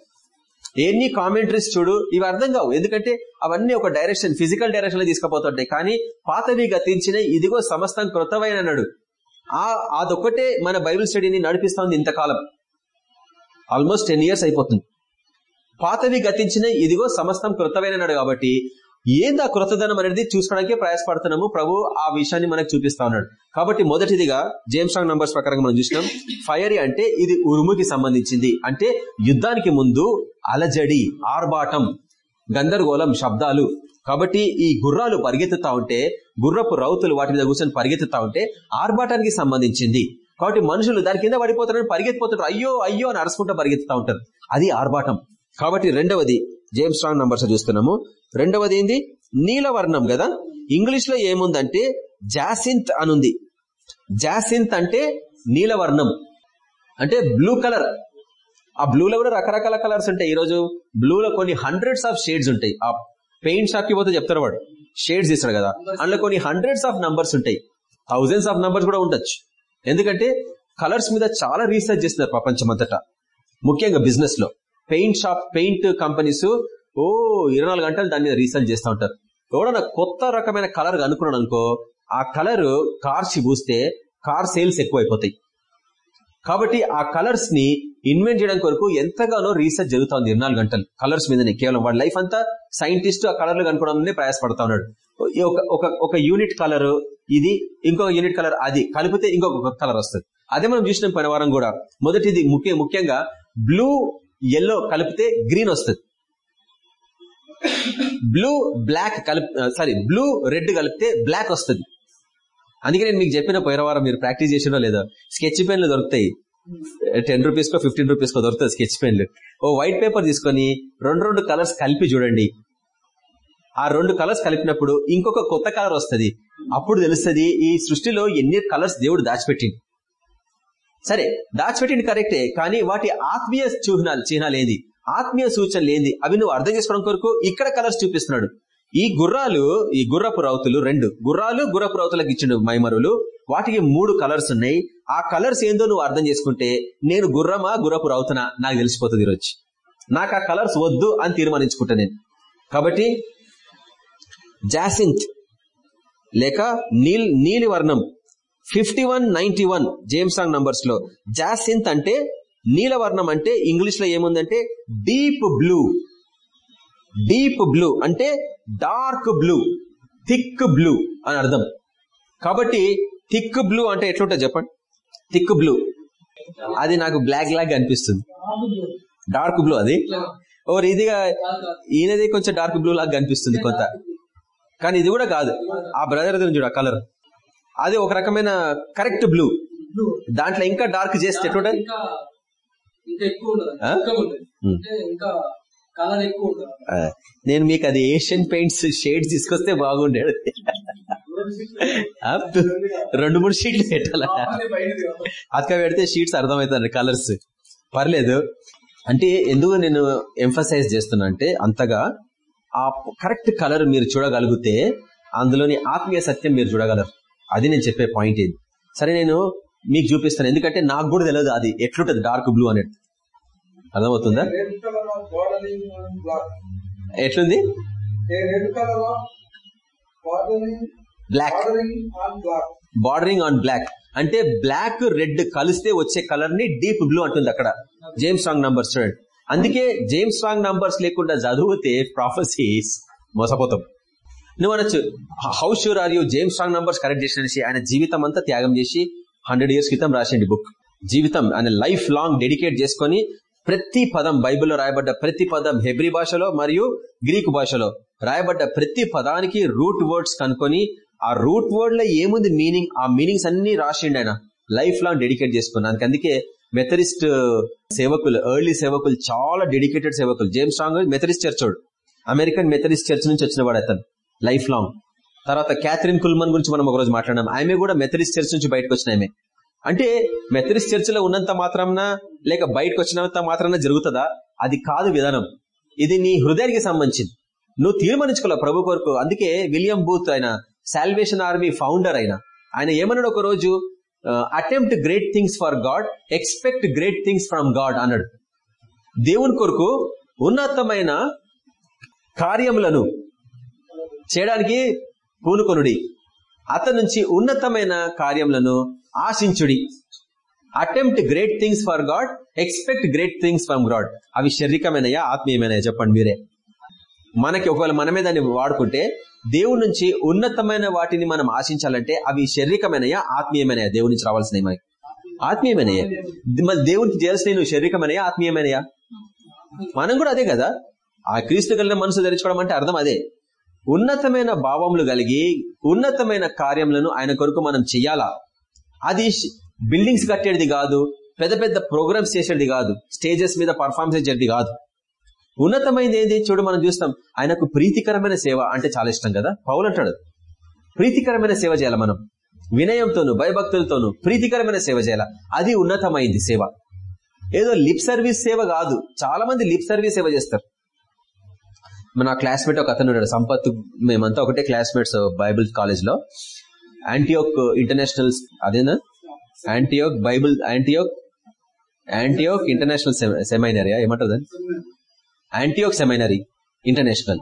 ఎన్ని కామెంటరీస్ చూడు ఇవి అర్థం కావు. ఎందుకంటే అవన్నీ ఒక డైరెక్షన్ ఫిజికల్ డైరెక్షన్లో తీసుకుపోతుంటాయి. కానీ పాతవి గతించిన ఇదిగో సమస్తం కృతమైన అన్నాడు. ఆ అదొక్కటే మన బైబిల్ స్టడీని నడిపిస్తోంది ఇంతకాలం. ఆల్మోస్ట్ టెన్ ఇయర్స్ అయిపోతుంది. పాతవి గతించిన ఇదిగో సమస్తం కృతమైన అన్నాడు కాబట్టి ఏంది ఆ కృతదనం అనేది చూసుకోవడానికి ప్రయాసపడుతున్నాము? ప్రభు ఆ విషయాన్ని మనకు చూపిస్తా ఉన్నాడు. కాబట్టి మొదటిదిగా జేమ్స్ రాంగ్ నంబర్స్ ప్రకారంగా మనం చూసినాం. ఫైరీ అంటే ఇది ఉరుముకి సంబంధించింది. అంటే యుద్ధానికి ముందు అలజడి ఆర్భాటం గందరగోళం శబ్దాలు. కాబట్టి ఈ గుర్రాలు పరిగెత్తుతా ఉంటే గుర్రపు రౌతులు వాటి మీద కూర్చొని పరిగెత్తుతా ఉంటే ఆర్భాటానికి సంబంధించింది. కాబట్టి మనుషులు దాని కింద పడిపోతారని పరిగెత్తిపోతారు అయ్యో అయ్యో అని అరుచుకుంటూ పరిగెత్తుతా ఉంటారు. అది ఆర్భాటం. కాబట్టి రెండవది జేమ్స్ స్ట్రాంగ్ నంబర్స్ చూస్తున్నాము. రెండవది ఏంది? నీలవర్ణం కదా? ఇంగ్లీష్లో ఏముందంటే జాసింత్ అనుంది. జాసింత్ అంటే నీలవర్ణం. అంటే బ్లూ కలర్ ఆ బ్లూలో కూడా రకరకాల కలర్స్ ఉంటాయి. ఈరోజు బ్లూలో కొన్ని హండ్రెడ్స్ ఆఫ్ షేడ్స్ ఉంటాయి. ఆ పెయింట్ షాప్కి పోతే చెప్తారు వాడు. షేడ్స్ ఇస్తాడు కదా. అందులో కొన్ని హండ్రెడ్స్ ఆఫ్ నంబర్స్ ఉంటాయి. థౌజండ్స్ ఆఫ్ నంబర్స్ కూడా ఉండొచ్చు. ఎందుకంటే కలర్స్ మీద చాలా రీసెర్చ్ చేస్తున్నారు ప్రపంచమంతటా. ముఖ్యంగా బిజినెస్లో. పెయింట్ షాప్ పెయింట్ కంపెనీస్ ఓ ఇరవై నాలుగు గంటలు దాని మీద రీసెర్చ్ చేస్తూ ఉంటారు. ఎవడన్నా కొత్త రకమైన కలర్ అనుకున్నాడు అనుకో ఆ కలర్ కార్స్ పూస్తే కార్ సేల్స్ ఎక్కువైపోతాయి. కాబట్టి ఆ కలర్స్ని ఇన్వెంట్ చేయడం కొరకు ఎంతగానో రీసెర్చ్ జరుగుతుంది ఇరవై గంటలు. కలర్స్ మీదనే కేవలం వాడి లైఫ్ అంతా సైంటిస్ట్ ఆ కలర్లు కనుక్కోవడం ప్రయాసపడతా ఉన్నాడు. ఒక ఒక ఒక యూనిట్ కలర్ ఇది ఇంకొక యూనిట్ కలర్ అది కలిపితే ఇంకొక కలర్ వస్తుంది. అదే మనం చూసిన పని వారం కూడా. మొదటిది ముఖ్య ముఖ్యంగా బ్లూ ఎల్లో కలిపితే గ్రీన్ వస్తుంది. బ్లూ బ్లాక్ కలిపి సారీ బ్లూ రెడ్ కలిపితే బ్లాక్ వస్తుంది. అందుకే నేను మీకు చెప్పిన పోయిన వారం మీరు ప్రాక్టీస్ చేసినో లేదో స్కెచ్ పెన్లు దొరుకుతాయి. టెన్ రూపీస్ కో ఫిఫ్టీన్ రూపీస్ కో దొరుకుతుంది స్కెచ్ పెన్లు ఓ వైట్ పేపర్ తీసుకొని రెండు రెండు కలర్స్ కలిపి చూడండి. ఆ రెండు కలర్స్ కలిపినప్పుడు ఇంకొక కొత్త కలర్ వస్తుంది. అప్పుడు తెలుస్తుంది ఈ సృష్టిలో ఎన్ని కలర్స్ దేవుడు దాచిపెట్టింది సరే దాచిపెట్టింది కరెక్టే కానీ వాటి ఆత్మీయ చిహ్నాలు చిహ్నాలు ఏంది? ఆత్మీయ సూచనలు ఏంది? అవి నువ్వు అర్థం చేసుకోవడం కొరకు ఇక్కడ కలర్స్ చూపిస్తున్నాడు. ఈ గుర్రాలు ఈ గుర్రపు రౌతులు రెండు. గుర్రాలు గుర్రపు రౌతులకు ఇచ్చిండు మైమరులు. వాటికి మూడు కలర్స్ ఉన్నాయి. ఆ కలర్స్ ఏందో నువ్వు అర్థం చేసుకుంటే నేను గుర్రమా గుర్రపు రౌతునా? నాకు తెలిసిపోతుంది ఈరోజు. నాకు ఆ కలర్స్ వద్దు అని తీర్మానించుకుంటా నేను. కాబట్టి జాసింత్ లేక నీల్ నీలి వర్ణం fifty one ninety one James song నంబర్స్లో జాసింత్ అంటే నీలవర్ణం అంటే ఇంగ్లీష్లో ఏముందంటే డీప్ బ్లూ. డీప్ బ్లూ అంటే డార్క్ బ్లూ థిక్ బ్లూ అని అర్థం. కాబట్టి థిక్ బ్లూ అంటే ఎట్లుంటుంది చెప్పండి? Thick blue. అది నాకు బ్లాక్ లాగ్ అనిపిస్తుంది. డార్క్ బ్లూ అది? ఓర్ ఇదిగా ఈయనది కొంచెం డార్క్ బ్లూ లాగా కనిపిస్తుంది కొంత. కానీ ఇది కూడా కాదు. ఆ బ్రదర్ చూడు ఆ కలర్. అది ఒక రకమైన కరెక్ట్ బ్లూ. దాంట్లో ఇంకా డార్క్ చేస్తే ఎట్లుంటది ఆ, నేను మీకు అది ఏషియన్ పెయింట్స్ షేడ్స్ తీసుకొస్తే బాగుండేది. రెండు మూడు షీట్లు పెట్టాల? అతక పెడితే షీట్స్ అర్థమవుతాయి కలర్స్ పర్లేదు. అంటే ఎందుకు నేను ఎంఫసైజ్ చేస్తున్నా అంటే అంతగా ఆ కరెక్ట్ కలర్ మీరు చూడగలిగితే అందులోని ఆత్మీయ సత్యం మీరు చూడగలరు. అది నేను చెప్పే పాయింట్ ఇది సరే నేను మీకు చూపిస్తాను. ఎందుకంటే నాకు కూడా తెలియదు అది ఎట్లుంటది డార్క్ బ్లూ అనేది. అర్థమవుతుందా. ఎట్లుంది? బ్లాక్. బార్డరింగ్ ఆన్ బ్లాక్ అంటే బ్లాక్ రెడ్ కలిస్తే వచ్చే కలర్ని డీప్ బ్లూ అంటుంది అక్కడ. జేమ్స్ స్ట్రాంగ్ నంబర్స్ చూడండి. అందుకే జేమ్స్ స్ట్రాంగ్ నంబర్స్ లేకుండా చదివితే ప్రాఫెసీస్ మోసపోతాం. నువ్వు అనొచ్చు. How sure are you James strong numbers correct చేసినసి ఆయన జీవితం అంతా త్యాగం చేసి హండ్రెడ్ ఇయర్స్ క్రితం రాసిండి బుక్ జీవితం ఆయన లైఫ్ లాంగ్ డెడికేట్ చేసుకొని ప్రతి పదం బైబిల్లో రాయబడ్డ ప్రతి పదం హెబ్రి భాషలో మరియు గ్రీకు భాషలో రాయబడ్డ ప్రతి పదానికి రూట్ వర్డ్స్ కనుకొని ఆ రూట్ వర్డ్లో ఏముంది మీనింగ్ ఆ మీనింగ్స్ అన్ని రాసిండు ఆయన. లైఫ్ లాంగ్ డెడికేట్ చేసుకున్నాను అందుకే మెథరిస్ట్ uh, సేవకులు ఎర్లీ సేవకులు చాలా డెడికేటెడ్ సేవకులు. James Strong Methodist church American Methodist church నుంచి వచ్చిన వాడు అతను. Life long. తర్వాత క్యాథరిన్ కుల్మన్ గురించి మనం ఒకరోజు మాట్లాడినాం. ఆమె కూడా మెథరిస్ట్ చర్చ్ నుంచి బయటకు వచ్చిన ఆమె. అంటే మెథరిస్ట్ చర్చ్లో ఉన్నంత మాత్రాన లేక బయటకు వచ్చినంత మాత్రాన జరుగుతుందా? అది కాదు విధానం. ఇది నీ హృదయానికి సంబంధించింది. నువ్వు తీర్మానించుకోవాలి ప్రభు కొరకు. అందుకే విలియం బూత్ ఆయన సాల్వేషన్ ఆర్మీ ఫౌండర్ ఆయన. ఆయన ఏమన్నాడు ఒక రోజు attempt great things for God expect great things from God అన్నాడు. దేవుని కొరకు ఉన్నతమైన కార్యములను చేయడానికి పూనుకొనుడి. అతని నుంచి ఉన్నతమైన కార్యములను ఆశించుడి. Attempt great things for God expect great things from God అవి శారీరకమైనయా ఆత్మీయమైనయా చెప్పండి మీరే. మనకి ఒకవేళ మనమే దాన్ని వాడుకుంటే దేవుడి నుంచి ఉన్నతమైన వాటిని మనం ఆశించాలంటే అవి శారీరకమైనయా ఆత్మీయమైనయా? దేవుడి నుంచి రావాల్సినవి మనకి ఆత్మీయమైనయా. మరి దేవునికి చేయాల్సిన నువ్వు శారీరకమైనయా ఆత్మీయమైనయా? మనం కూడా అదే కదా. ఆ క్రీస్తు కలిగిన మనసు ధరించుకోవడం అంటే అర్థం అదే. ఉన్నతమైన భావములు కలిగి ఉన్నతమైన కార్యములను ఆయన కొరకు మనం చెయ్యాలా? అది బిల్డింగ్స్ కట్టేది కాదు పెద్ద పెద్ద ప్రోగ్రామ్స్ చేసేది కాదు స్టేజెస్ మీద పర్ఫార్మెన్స్ చేసేది కాదు. ఉన్నతమైనది ఏంది? చూడు మనం చూస్తాం ఆయనకు ప్రీతికరమైన సేవ అంటే చాలా ఇష్టం కదా? పౌలు అంటాడు ప్రీతికరమైన సేవ చేయాలి మనం? వినయంతోను భయభక్తులతోను ప్రీతికరమైన సేవ చేయాలి? అది ఉన్నతమైంది సేవ. ఏదో లిప్ సర్వీస్ సేవ కాదు చాలా మంది లిప్ సర్వీస్ సేవ చేస్తారు. మన క్లాస్మేట్ ఒక అతను ఉన్నాడు సంపత్. మేమంతా ఒకటే క్లాస్మేట్స్ బైబిల్ కాలేజ్లో. యాంటీయోక్ ఇంటర్నేషనల్ uh, అదేనా? Antioch Bible Antioch Antioch international seminary ఏమంటారు యాంటీయోక్ సెమైనరీ ఇంటర్నేషనల్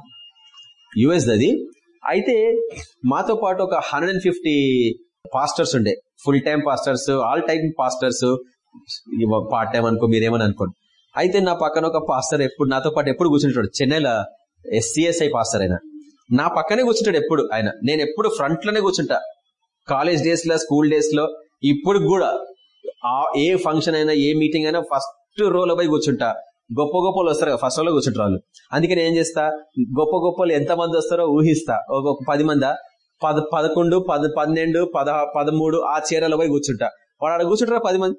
యుఎస్ అది. అయితే మాతో పాటు ఒక హండ్రెడ్ అండ్ ఫిఫ్టీ పాస్టర్స్ ఉండే. Full time pastors all time pastors part time అనుకో మీరేమని అనుకోండి. అయితే నా పక్కన ఒక పాస్టర్ ఎప్పుడు నాతో పాటు ఎప్పుడు కూర్చుంటాడు? చెన్నైలో ఎస్సీఎస్ఐ పాస్టర్ ఆయన నా పక్కనే కూర్చుంటాడు ఎప్పుడు ఆయన. నేను ఎప్పుడు ఫ్రంట్లోనే కూర్చుంటా. కాలేజ్ డేస్లో స్కూల్ డేస్లో ఇప్పుడు కూడా ఏ ఫంక్షన్ అయినా ఏ మీటింగ్ అయినా ఫస్ట్ రోలో పోయి కూర్చుంటా. గొప్ప గొప్పలు వస్తారు ఫస్ట్ రోలో కూర్చుంటారు వాళ్ళు. అందుకే నేను ఏం చేస్తా గొప్ప గొప్పలు ఎంత మంది వస్తారో ఊహిస్తా. ఒక పది మందా? పద పదకొండు పద పన్నెండు పద పదమూడు ఆ చీరలో పోయి కూర్చుంటా. వాడు ఆడ కూర్చుంటారా పది మంది?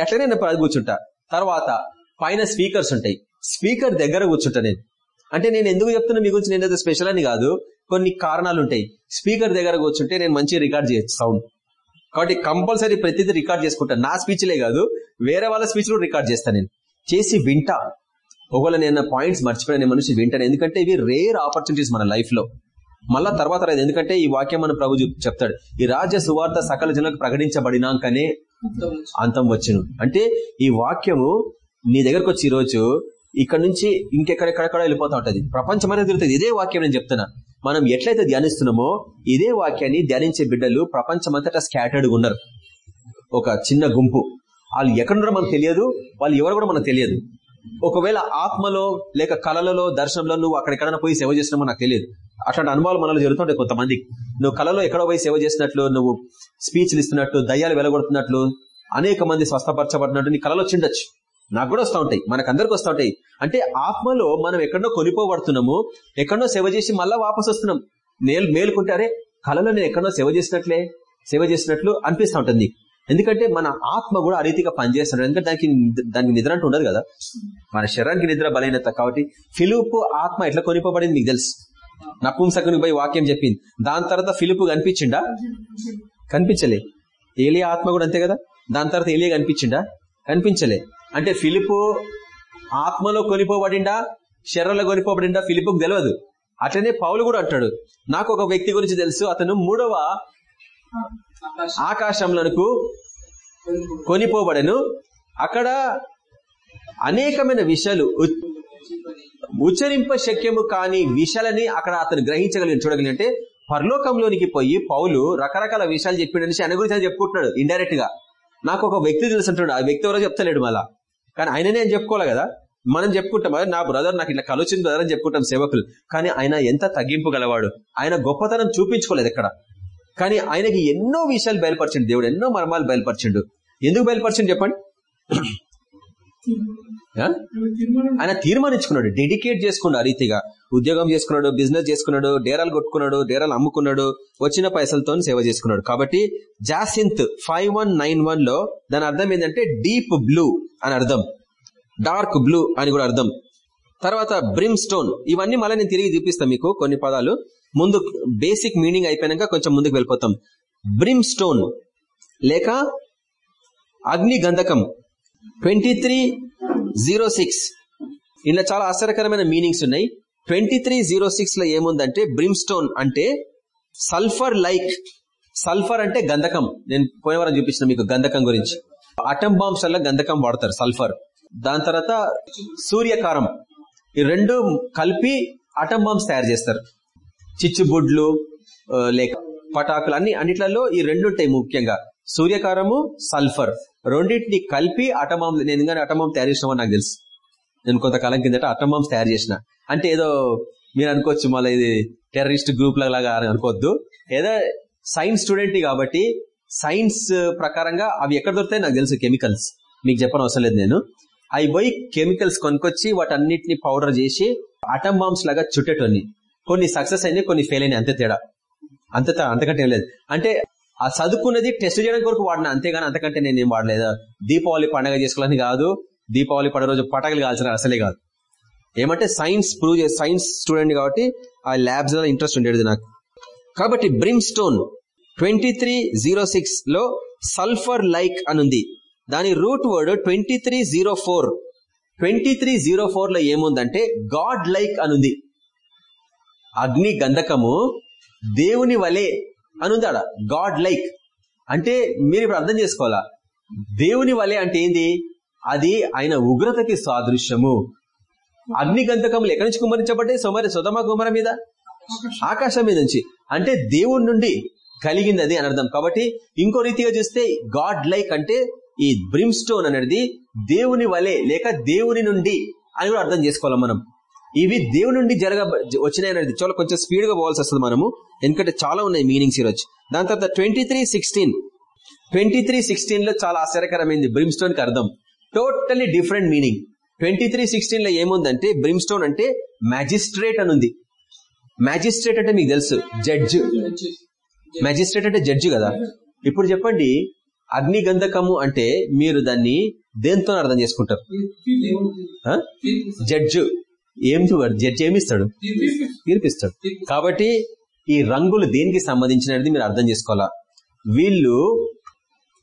ఎట్లనే నేను పది కూర్చుంటా. తర్వాత పైన స్పీకర్స్ ఉంటాయి. స్పీకర్ దగ్గర కూర్చుంటా నేను. అంటే నేను ఎందుకు చెప్తున్నా మీ గురించి నేను స్పెషల్ అని కాదు. కొన్ని కారణాలు ఉంటాయి స్పీకర్ దగ్గర కూర్చుంటే నేను మంచిగా రికార్డ్ చేయొచ్చు సౌండ్ కాబట్టి కంపల్సరీ ప్రతిదీ రికార్డ్ చేసుకుంటా. నా స్పీచ్లే కాదు వేరే వాళ్ళ స్పీచ్ కూడా రికార్డ్ చేస్తాను నేను. చేసి వింటా. ఒకవేళ నేను పాయింట్స్ మర్చిపోయిన మనిషి వింటాను. ఎందుకంటే ఇవి రేర్ ఆపర్చునిటీస్ మన లైఫ్లో. మళ్ళా తర్వాత రాదు. ఎందుకంటే ఈ వాక్యం మన ప్రభు చెప్తాడు. ఈ రాజ్య సువార్త సకల జనులకు ప్రకటించబడినాకనే అంతం వచ్చును. అంటే ఈ వాక్యము నీ దగ్గరకు వచ్చి ఈ రోజు ఇక్కడ నుంచి ఇంకెక్కడెక్కడెక్కడ వెళ్ళిపోతా ఉంటుంది. ప్రపంచమైన తిరుగుతుంది. ఇదే వాక్యం నేను చెప్తున్నా. మనం ఎట్లయితే ధ్యానిస్తున్నామో ఇదే వాక్యాన్ని ధ్యానించే బిడ్డలు ప్రపంచమంతటా స్కాటర్డ్ ఉన్నారు ఒక చిన్న గుంపు. వాళ్ళు ఎక్కడున్నారో మనకు తెలియదు. వాళ్ళు ఎవరు కూడా మనకు తెలియదు. ఒకవేళ ఆత్మలో లేక కళలలో దర్శనంలో నువ్వు అక్కడెక్కడైనా పోయి సేవ చేసినామో నాకు తెలియదు. అట్లాంటి అనుభవాలు మనలో జరుగుతుంటాయి కొంతమంది. నువ్వు కళలో ఎక్కడో పోయి సేవ చేసినట్లు నువ్వు స్పీచ్లు ఇస్తున్నట్టు దయ్యాలు వెలగొడుతున్నట్లు అనేక మంది స్వస్థపరచబడినట్టు నీ కళలో చిండొచ్చు. నాకు కూడా వస్తూ ఉంటాయి. మనకందరికి వస్తూ ఉంటాయి. అంటే ఆత్మలో మనం ఎక్కడో కొనిపోబడుతున్నాము ఎక్కడో సేవ చేసి మళ్ళా వాపస్ వస్తున్నాం. మేలు మేలుకుంటారే కళలో నేను ఎక్కడో సేవ చేసినట్లే సేవ చేసినట్లు అనిపిస్తూ ఉంటుంది. ఎందుకంటే మన ఆత్మ కూడా ఆ రీతిగా పనిచేస్తున్నాడు. ఎందుకంటే దానికి దానికి నిద్ర అంటూ ఉండదు కదా. మన శరీరానికి నిద్ర బలహీనత కాబట్టి ఫిలుపు ఆత్మ ఎట్లా కొనిపోబడింది మీకు తెలుసు? నపుంసకుని పోయి వాక్యం చెప్పింది. దాని తర్వాత ఫిలుపు కనిపించిండా? కనిపించలే. ఏలియా ఆత్మ కూడా అంతే కదా? దాని తర్వాత ఏలియా కనిపించిండా? కనిపించలే. అంటే ఫిలిపు ఆత్మలో కొనిపోబడిండా శరీరంలో కొనిపోబడిండా ఫిలిపుకు తెలియదు అట్లనే పౌలు కూడా అంటాడు. నాకు ఒక వ్యక్తి గురించి తెలుసు. అతను మూడవ ఆకాశంలోనకు కొనిపోబడను. అక్కడ అనేకమైన విషయాలు ఉచ్చరింప శక్యము కాని విషయాలని అక్కడ అతను గ్రహించగలిగిన చూడగలిగిన అంటే పరలోకంలోనికి పోయి పౌలు రకరకాల విషయాలు చెప్పిండని ఆయన గురించి చెప్పుకుంటున్నాడు ఇండైరెక్ట్గా నాకు ఒక వ్యక్తి తెలుసు అంటున్నాడు. ఆ వ్యక్తి ఎవరో చెప్తలేడు మళ్ళా. కానీ ఆయననే ఆయన చెప్పుకోవాలి కదా. మనం చెప్పుకుంటాం "అరే, నా బ్రదర్ నాకు ఇట్లా కలుచింది బ్రదర్ అని చెప్పుకుంటాం సేవకులు. కానీ ఆయన ఎంత తగ్గింపు గలవాడు. ఆయన గొప్పతనం చూపించుకోలేదు ఎక్కడ. కానీ ఆయనకి ఎన్నో విషయాలు బయలుపరిచిండు దేవుడు ఎన్నో మర్మాలు బయలుపరిచిండు. ఎందుకు బయలుపరిచిండు చెప్పండి? ఆయన తీర్మానించుకున్నాడు డెడికేట్ చేసుకున్నాడు ఆ రీతిగా. ఉద్యోగం చేసుకున్నాడు బిజినెస్ చేసుకున్నాడు డేరాలు కొట్టుకున్నాడు డేరాలు అమ్ముకున్నాడు వచ్చిన పైసలతో సేవ చేసుకున్నాడు. కాబట్టి జాసింత్ ఫైవ్ వన్ నైన్ వన్లో దాని అర్థం ఏంటంటే డీప్ బ్లూ అని అర్థం. డార్క్ బ్లూ అని కూడా అర్థం. తర్వాత బ్రిమ్ స్టోన్ ఇవన్నీ మళ్ళీ నేను తిరిగి చూపిస్తాను మీకు కొన్ని పదాలు. ముందు బేసిక్ మీనింగ్ అయిపోయినాక కొంచెం ముందుకు వెళ్ళిపోతాం. బ్రిమ్ స్టోన్ లేక అగ్ని గంధకం ట్వంటీ త్రీ జీరో సిక్స్ ఇలా చాలా ఆశ్చర్యకరమైన మీనింగ్స్ ఉన్నాయి. ట్వంటీ త్రీ జీరో సిక్స్లో ఏముందంటే బ్రిమ్స్టోన్ అంటే సల్ఫర్ లైక్ సల్ఫర్ అంటే గంధకం. నేను పోయిన వారం చూపించిన మీకు గంధకం గురించి. అటం బాంబ్స్ వల్ల గంధకం వాడతారు సల్ఫర్ దాని తర్వాత సూర్యకారం. ఈ రెండు కలిపి అటం బాంబ్స్ తయారు చేస్తారు. చిచ్చుబుడ్లు లేక పటాకులు అన్ని అన్నిట్లలో ఈ రెండు ఉంటాయి ముఖ్యంగా. సూర్యకారము సల్ఫర్. రెండింటిని కలిపి అటమాం నేను కానీ అటమాం తయారు చేసినామని నాకు తెలుసు. నేను కొంతకాలం కిందట అటమాంస్ తయారు చేసిన. అంటే ఏదో మీరు అనుకోవచ్చు మళ్ళీ ఇది టెర్రరిస్ట్ గ్రూప్ లాగా అనుకోవద్దు. ఏదో సైన్స్ స్టూడెంట్ కాబట్టి సైన్స్ ప్రకారంగా అవి ఎక్కడ దొరుకుతాయి నాకు తెలుసు కెమికల్స్. మీకు చెప్పని అవసరం లేదు నేను. అవి పోయి కెమికల్స్ కొనుక్కొచ్చి వాటన్నిటిని పౌడర్ చేసి అటమ్ బాంబ్స్ లాగా చుట్టేటోని కొన్ని సక్సెస్ అయినాయి కొన్ని ఫెయిల్ అయినాయి. అంతే తేడా. అంత త- అంతకంటే ఏం లేదు. అంటే ఆ చదువుకున్నది టెస్ట్ చేయడం కొరకు వాడిన. అంతేగాని అంతకంటే నేనేం వాడలేదు. దీపావళి పండగ చేసుకోవాలని కాదు. దీపావళి పండుగ రోజు పటాకులు కాల్చిన అసలే కాదు. ఏమంటే సైన్స్ ప్రూవ్ చేసి సైన్స్ స్టూడెంట్ కాబట్టి ఆ ల్యాబ్స్లో ఇంట్రెస్ట్ ఉండేది నాకు. కాబట్టి brimstone twenty three zero సిక్స్లో సల్ఫర్ లైక్ అనుంది. దాని root word twenty three zero four twenty three zero ఫోర్లో ఏముందంటే గాడ్ లైక్ అనుంది. అగ్ని గంధకము దేవుని వలె అనుంది ఆడ. గాడ్ లైక్ అంటే మీరు ఇప్పుడు అర్థం చేసుకోవాలా? దేవుని వలె అంటే ఏంది? అది ఆయన ఉగ్రతకి సాదృశ్యము. అగ్ని గంధకములు ఎక్కడి నుంచి కుమరించబడ్డాయి సోమరి సుధమ కుమర మీద? ఆకాశం మీద నుంచి. అంటే దేవుడి నుండి కలిగింది అది అని అర్థం. కాబట్టి ఇంకో రీతిగా చూస్తే గాడ్ లైక్ అంటే ఈ బ్రిమ్స్టోన్ అనేది దేవుని వలె లేక దేవుని నుండి అని కూడా అర్థం చేసుకోవాలి మనం? ఇవి దేవుని నుండి జరగ వచ్చినాయి అనేది చాలా కొంచెం స్పీడ్గా పోవాల్సి వస్తుంది మనము. ఎందుకంటే చాలా ఉన్నాయి మీనింగ్స్ ఈరోజు. దాని తర్వాత twenty three sixteen twenty three సిక్స్టీన్లో చాలా ఆశ్చర్యకరమైంది బ్రిమ్ స్టోన్కి అర్థం. Totally different meaning twenty three సిక్స్టీన్లో ఏముందంటే బ్రిమ్ స్టోన్ అంటే మ్యాజిస్ట్రేట్ అని ఉంది. మ్యాజిస్ట్రేట్ అంటే మీకు తెలుసు. జడ్జ్ మ్యాజిస్ట్రేట్ అంటే జడ్జి కదా. ఇప్పుడు చెప్పండి అగ్ని గంధకము అంటే మీరు దాన్ని దేంతో అర్థం చేసుకుంటారు? జడ్జు ఏం జడ్జి ఏమిస్తాడు? తీర్పిస్తాడు. కాబట్టి ఈ రంగులు దేనికి సంబంధించినది మీరు అర్థం చేసుకోవాలా? వీళ్ళు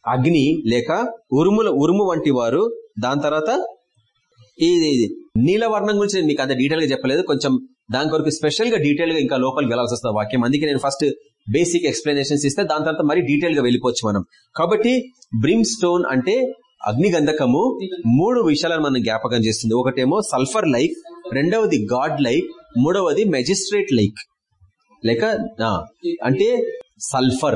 అగ్ని లేక ఉరుముల ఉరుము వంటి వారు దాని తర్వాత ఇది నీలవర్ణం గురించి నేను మీకు అంత డీటెయిల్గా చెప్పలేదు. కొంచెం దాని కొరకు స్పెషల్గా డీటెయిల్గా ఇంకా లోపలికి వెళ్ళాల్సి వస్తుంది వాక్యం. అందుకే నేను ఫస్ట్ బేసిక్ ఎక్స్ప్లెనేషన్స్ ఇస్తే దాని తర్వాత మరి డీటెయిల్గా వెళ్ళిపోవచ్చు మనం. కాబట్టి బ్రిమ్ స్టోన్ అంటే అగ్నిగంధకము మూడు విషయాలను మనం జ్ఞాపకం చేస్తుంది. ఒకటేమో సల్ఫర్ లైక్ రెండవది గాడ్ లైక్ మూడవది మెజిస్ట్రేట్ లైక్ లేక అంటే సల్ఫర్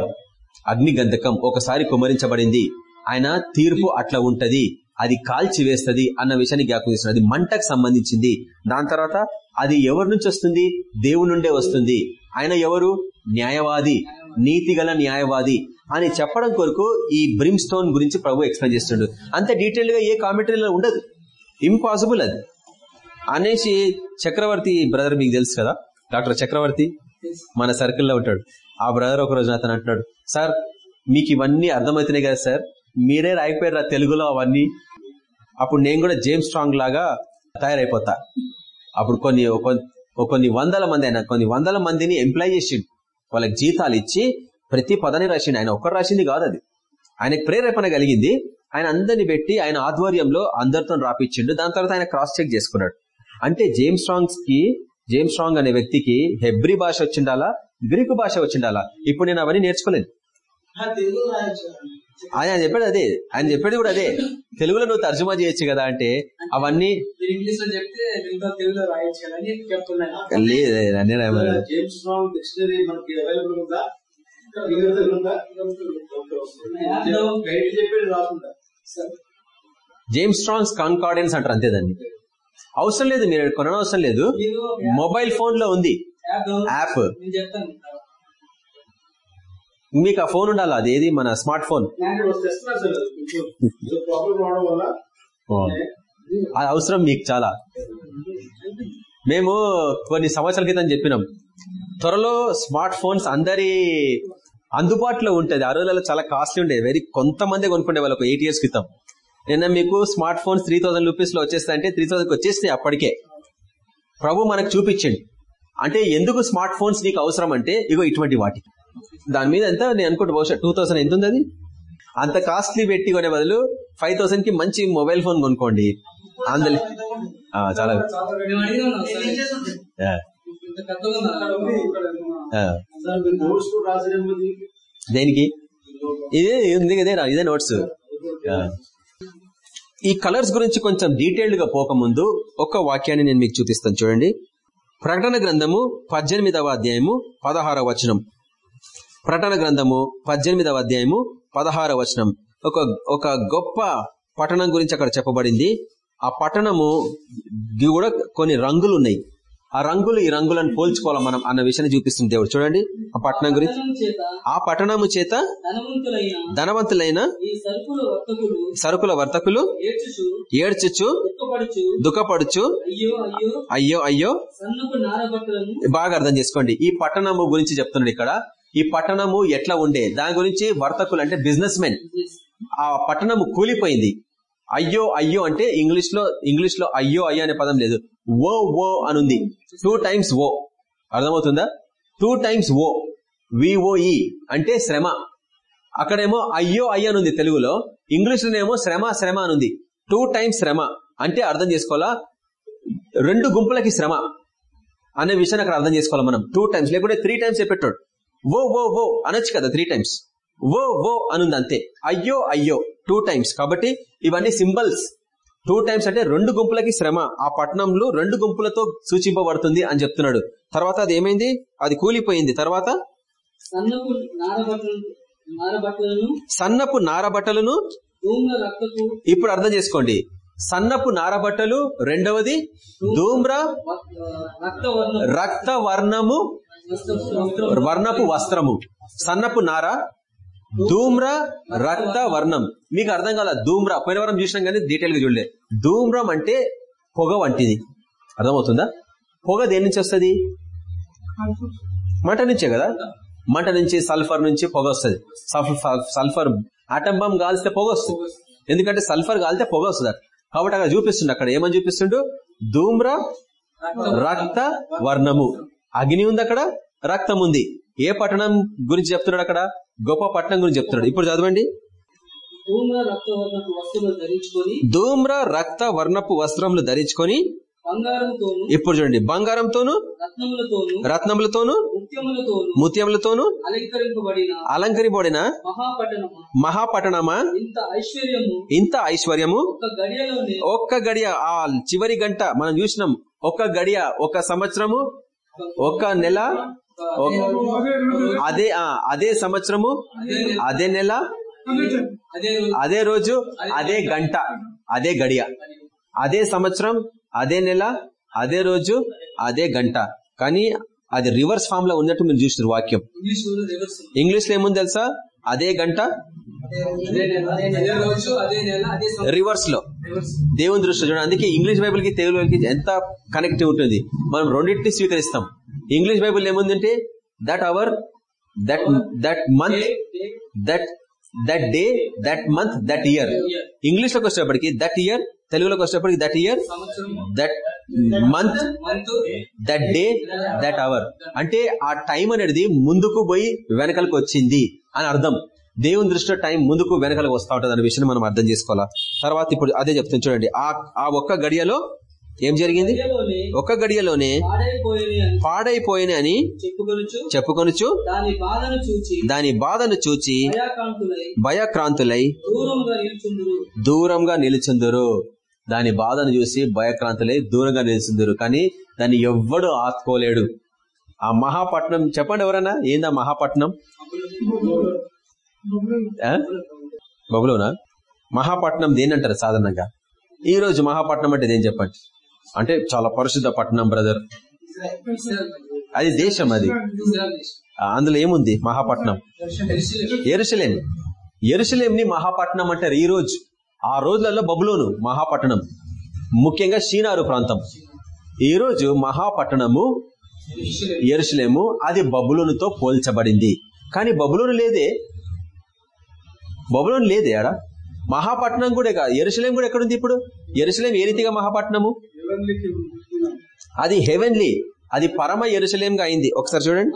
అగ్నిగంధకం ఒకసారి కుమరించబడింది ఆయన తీర్పు అట్లా ఉంటది అది కాల్చివేస్తుంది అన్న విషయాన్ని జ్ఞాపకం చేస్తున్నది. అది మంటకు సంబంధించింది. దాని తర్వాత అది ఎవరి నుంచి వస్తుంది? దేవుని నుండే వస్తుంది. ఆయన ఎవరు? న్యాయవాది నీతిగల న్యాయవాది అని చెప్పడం కొరకు ఈ బ్రిమ్స్టోన్ గురించి ప్రభు ఎక్స్ప్లెయిన్ చేస్తుండడు అంత డీటెయిల్గా ఏ కామెంటరీలో ఉండదు. ఇంపాసిబుల్ అది. అనేసి చక్రవర్తి బ్రదర్ మీకు తెలుసు కదా? డాక్టర్ చక్రవర్తి మన సర్కిల్లో ఉంటాడు. ఆ బ్రదర్ ఒక రోజు అతను అంటున్నాడు సార్ మీకు ఇవన్నీ అర్థమవుతున్నాయి కదా సార్? మీరే రాయిపోయారు రా తెలుగులో అవన్నీ? అప్పుడు నేను కూడా జేమ్స్ స్ట్రాంగ్ లాగా తయారైపోతా. అప్పుడు కొన్ని ఒక- కొన్ని వందల మంది ఆయన కొన్ని వందల మందిని ఎంప్లాయ్ చేసిండు. వాళ్ళకి జీతాలు ఇచ్చి ప్రతి పదాన్ని రాసిండు. ఆయన ఒక్కరు రాసింది కాదు అది. ఆయనకు ప్రేరేపణ కలిగింది. ఆయన అందరిని పెట్టి ఆయన ఆధ్వర్యంలో అందరితో రాపిచ్చిండు. దాని తర్వాత ఆయన క్రాస్ చెక్ చేసుకున్నాడు. అంటే జేమ్స్ స్ట్రాంగ్స్కి జేమ్స్ స్ట్రాంగ్ అనే వ్యక్తికి హెబ్రి భాష వచ్చిండాలా? గ్రీకు భాష వచ్చిండాలా? ఇప్పుడు నేను అవన్నీ నేర్చుకోలేదు. ఆయన చెప్పాడు అదే. ఆయన చెప్పేది కూడా అదే. తెలుగులో నువ్వు తర్జుమా చేయొచ్చు కదా అంటే అవన్నీ మీరు ఇంగ్లీష్లో చెప్తే దీంతో తెలుగులో రాయొచ్చు కదా అని చెప్తున్నాను. లేదు. జేమ్స్ స్ట్రాంగ్ డిక్షనరీ మనకి అవైలబుల్ ఉందా? స్ట్రాంగ్స్ కాన్కార్డెన్స్ అంటారు అంతే దాన్ని. అవసరం లేదు మీరు కొనవసరం లేదు. మొబైల్ ఫోన్లో ఉంది. యాప్ మీకు ఆ ఫోన్ ఉండాలి? అది ఏది? మన స్మార్ట్ ఫోన్. అది అవసరం మీకు చాలా. మేము కొన్ని సంవత్సరాల క్రితం చెప్పినాం. త్వరలో స్మార్ట్ ఫోన్స్ అందరి అందుబాటులో ఉంటది. ఆ రోజులలో చాలా కాస్ట్లీ ఉండేది వెరీ కొంతమంది కొనుక్కునే వాళ్ళు ఒక ఎయిట్ ఇయర్స్ క్రితం. నిన్న మీకు స్మార్ట్ ఫోన్స్ త్రీ థౌసండ్ రూపీస్లో అంటే త్రీ థౌసండ్కి వచ్చేస్తే అప్పటికే. ప్రభు మనకు చూపించండి. అంటే ఎందుకు స్మార్ట్ ఫోన్స్ నీకు అవసరం అంటే ఇగో ఇటువంటి వాటి. దాని మీద ఎంత నేను అనుకుంటే బహుశా టూ థౌసండ్ ఎంత ఉంది అది? అంత కాస్ట్లీ పెట్టి కొనే బదులు ఫైవ్ థౌసండ్కి మంచి మొబైల్ ఫోన్ కొనుక్కోండి. అందులో చాలా దేనికి? ఇదే ఉంది ఇదే రా- ఇదే నోట్స్ ఈ కలర్స్ గురించి కొంచెం డీటెయిల్డ్గా పోకముందు ఒక వాక్యాన్ని నేను మీకు చూపిస్తాను చూడండి. ప్రకటన గ్రంథము పద్దెనిమిదవ అధ్యాయము పదహారవ వచనం. ప్రకటన గ్రంథము పద్దెనిమిదవ అధ్యాయము పదహారవ వచనం. ఒక ఒక గొప్ప పట్టణం గురించి అక్కడ చెప్పబడింది. ఆ పట్టణము గి కూడా కొన్ని రంగులు ఉన్నాయి ఆ రంగులు ఈ రంగులను పోల్చుకోవాలి మనం అన్న విషయాన్ని చూపిస్తుంది దేవుడు. చూడండి ఆ పట్టణం గురించి. ఆ పట్టణము చేత ధనవంతులైన సరుకుల వర్తకులు ఏడ్చుచు దుఃఖపడుచు అయ్యో అయ్యో బాగా అర్థం చేసుకోండి. ఈ పట్టణము గురించి చెప్తున్నాడు ఇక్కడ. ఈ పట్టణము ఎట్లా ఉండే? దాని గురించి వర్తకులు అంటే బిజినెస్ మెన్. ఆ పట్టణము కూలిపోయింది. అయ్యో అయ్యో అంటే ఇంగ్లీష్లో ఇంగ్లీష్లో అయ్యో అయ్యో అనే పదం లేదు. ఓ ఓ అనుంది. టూ టైమ్స్ ఓ అర్థమవుతుందా? టూ టైమ్స్ ఓ విఓఈ అంటే శ్రమ. అక్కడేమో అయ్యో అయ్యో అనుంది తెలుగులో. ఇంగ్లీష్ లోనేమో శ్రమ శ్రమ అనుంది. టూ టైమ్స్ శ్రమ. అంటే అర్థం చేసుకోవాలా? రెండు గుంపులకి శ్రమ అనే విషయాన్ని అక్కడ అర్థం చేసుకోవాలి మనం. టూ టైమ్స్ లేకుంటే త్రీ టైమ్స్ చెప్పేటోడు ఓ ఓ ఓ అనొచ్చు కదా త్రీ టైమ్స్ ఓ ఓ అనుంది అంతే అయ్యో అయ్యో టూ టైమ్స్ కాబట్టి ఇవన్నీ సింబల్స్ టూ టైమ్స్ అంటే రెండు గుంపులకి శ్రమ. ఆ పట్టణంలో రెండు గుంపులతో సూచింపబడుతుంది అని చెప్తున్నాడు. తర్వాత అది ఏమైంది? అది కూలిపోయింది. తర్వాత సన్నపు నారబట్టలను ఇప్పుడు అర్థం చేసుకోండి. సన్నపు నారబట్టలు రెండవది ధూమ్ర రక్త వర్ణము వర్ణపు వస్త్రము. సన్నపు నార ధూమ్ర రక్త వర్ణం. మీకు అర్థం కాల ధూమ్ర. పోయిన వరం చూసినాం కానీ డీటెయిల్గా చూడలే. ధూమ్రం అంటే పొగ వంటిది. అర్థమవుతుందా? పొగ దేని నుంచి వస్తుంది? మంట నుంచే కదా? మంట నుంచి సల్ఫర్ నుంచి పొగ వస్తుంది. సల్ఫర్ ఆటం బాంబ్ కాల్స్తే పొగ వస్తుంది. ఎందుకంటే సల్ఫర్ కాలితే పొగ వస్తుంది కాబట్టి అక్కడ చూపిస్తుండే అక్కడ. ఏమని చూపిస్తుండు? ధూమ్ర రక్త వర్ణము. అగ్ని ఉంది అక్కడ? రక్తం ఉంది. ఏ పట్టణం గురించి చెప్తున్నాడు అక్కడ? గొప్ప పట్టణం గురించి చెప్తున్నాడు. ఇప్పుడు చదవండి. ధూమ్ర రక్త వర్ణపు వస్త్రములు ధరించుకొని ఇప్పుడు చూడండి. బంగారంతోను రత్నములతోను ముత్యములతోను అలంకరింపబడిన అలంకరిబడిన మహాపట్టణము? ఇంత ఐశ్వర్యము ఒక్క గడియ ఆ చివరి గంట మనం చూసినాం. ఒక్క గడియ ఒక సంవత్సరము ఒక నెల అదే అదే సంవత్సరము అదే నెల అదే రోజు అదే గంట అదే గడియ. అదే సంవత్సరం అదే నెల అదే రోజు అదే గంట. కానీ అది రివర్స్ ఫామ్లో ఉన్నట్టు మీరు చూసిన వాక్యం. ఇంగ్లీష్లో ఏముంది తెలుసా? అదే గంట రివర్స్లో దేవుని దృష్టిలో చూడండి. అందుకే ఇంగ్లీష్ బైబిల్కి తెలుగు ఎంత కనెక్టివ్ ఉంటుంది. మనం రెండింటిని స్వీకరిస్తాం. ఇంగ్లీష్ బైబిల్ ఏముందంటే that hour that that month that that day that month that year ఇంగ్లీష్లోకి వచ్చేటప్పటికి దట్ ఇయర్ తెలుగులోకి వచ్చేటప్పటికి that year that month that day that hour అంటే ఆ టైం అనేది ముందుకు పోయి వెనకలకు వచ్చింది అని అర్థం. దేవుని దృష్టిలో టైం ముందుకు వెనకలకు వస్తా ఉంటది అనే విషయం మనం అర్థం చేసుకోవాలా? తర్వాత ఇప్పుడు అదే చెప్తాను చూడండి. ఆ ఆ ఒక్క గడియలో ఏం జరిగింది? ఒక్క గడియలోనే పాడైపోయిన అని చెప్పుకొనుచు దాని బాధను చూచి దాని భయక్రాంతులై దూరంగా నిల్చుందురు. దాని బాధను చూసి భయక్రాంతులై దూరంగా నిలుచుందురు. కానీ దాన్ని ఎవ్వడు ఆత్కోలేడు. ఆ మహాపట్నం చెప్పండి ఎవరన్నా? ఏందా మహాపట్నం? బబులోనా? మహాపట్నం దేనంటారు సాధారణంగా? ఈ రోజు మహాపట్నం అంటే దేని చెప్పండి? అంటే చాలా పరిశుద్ధ పట్టణం బ్రదర్ అది దేశం అది. అందులో ఏముంది? మహాపట్నం. ఎరుసలేం. ఎరుసలేం ని మహాపట్నం అంటారు ఈ రోజు. ఆ రోజులలో బబులోను మహాపట్టణం ముఖ్యంగా షీనారు ప్రాంతం. ఈ రోజు మహాపట్టణము ఎరుసలేము అది బబులోనుతో పోల్చబడింది. కానీ బబులోను లేదే. బబులోను లేదే ఆడ. మహాపట్నం కూడా కాదు. ఎరుసలేం కూడా ఎక్కడుంది ఇప్పుడు? ఎరుసలేం ఏ రీతిగా మహాపట్నము? అది హెవెన్లీ అది పరమ ఎరుసలేంగా అయింది. ఒకసారి చూడండి.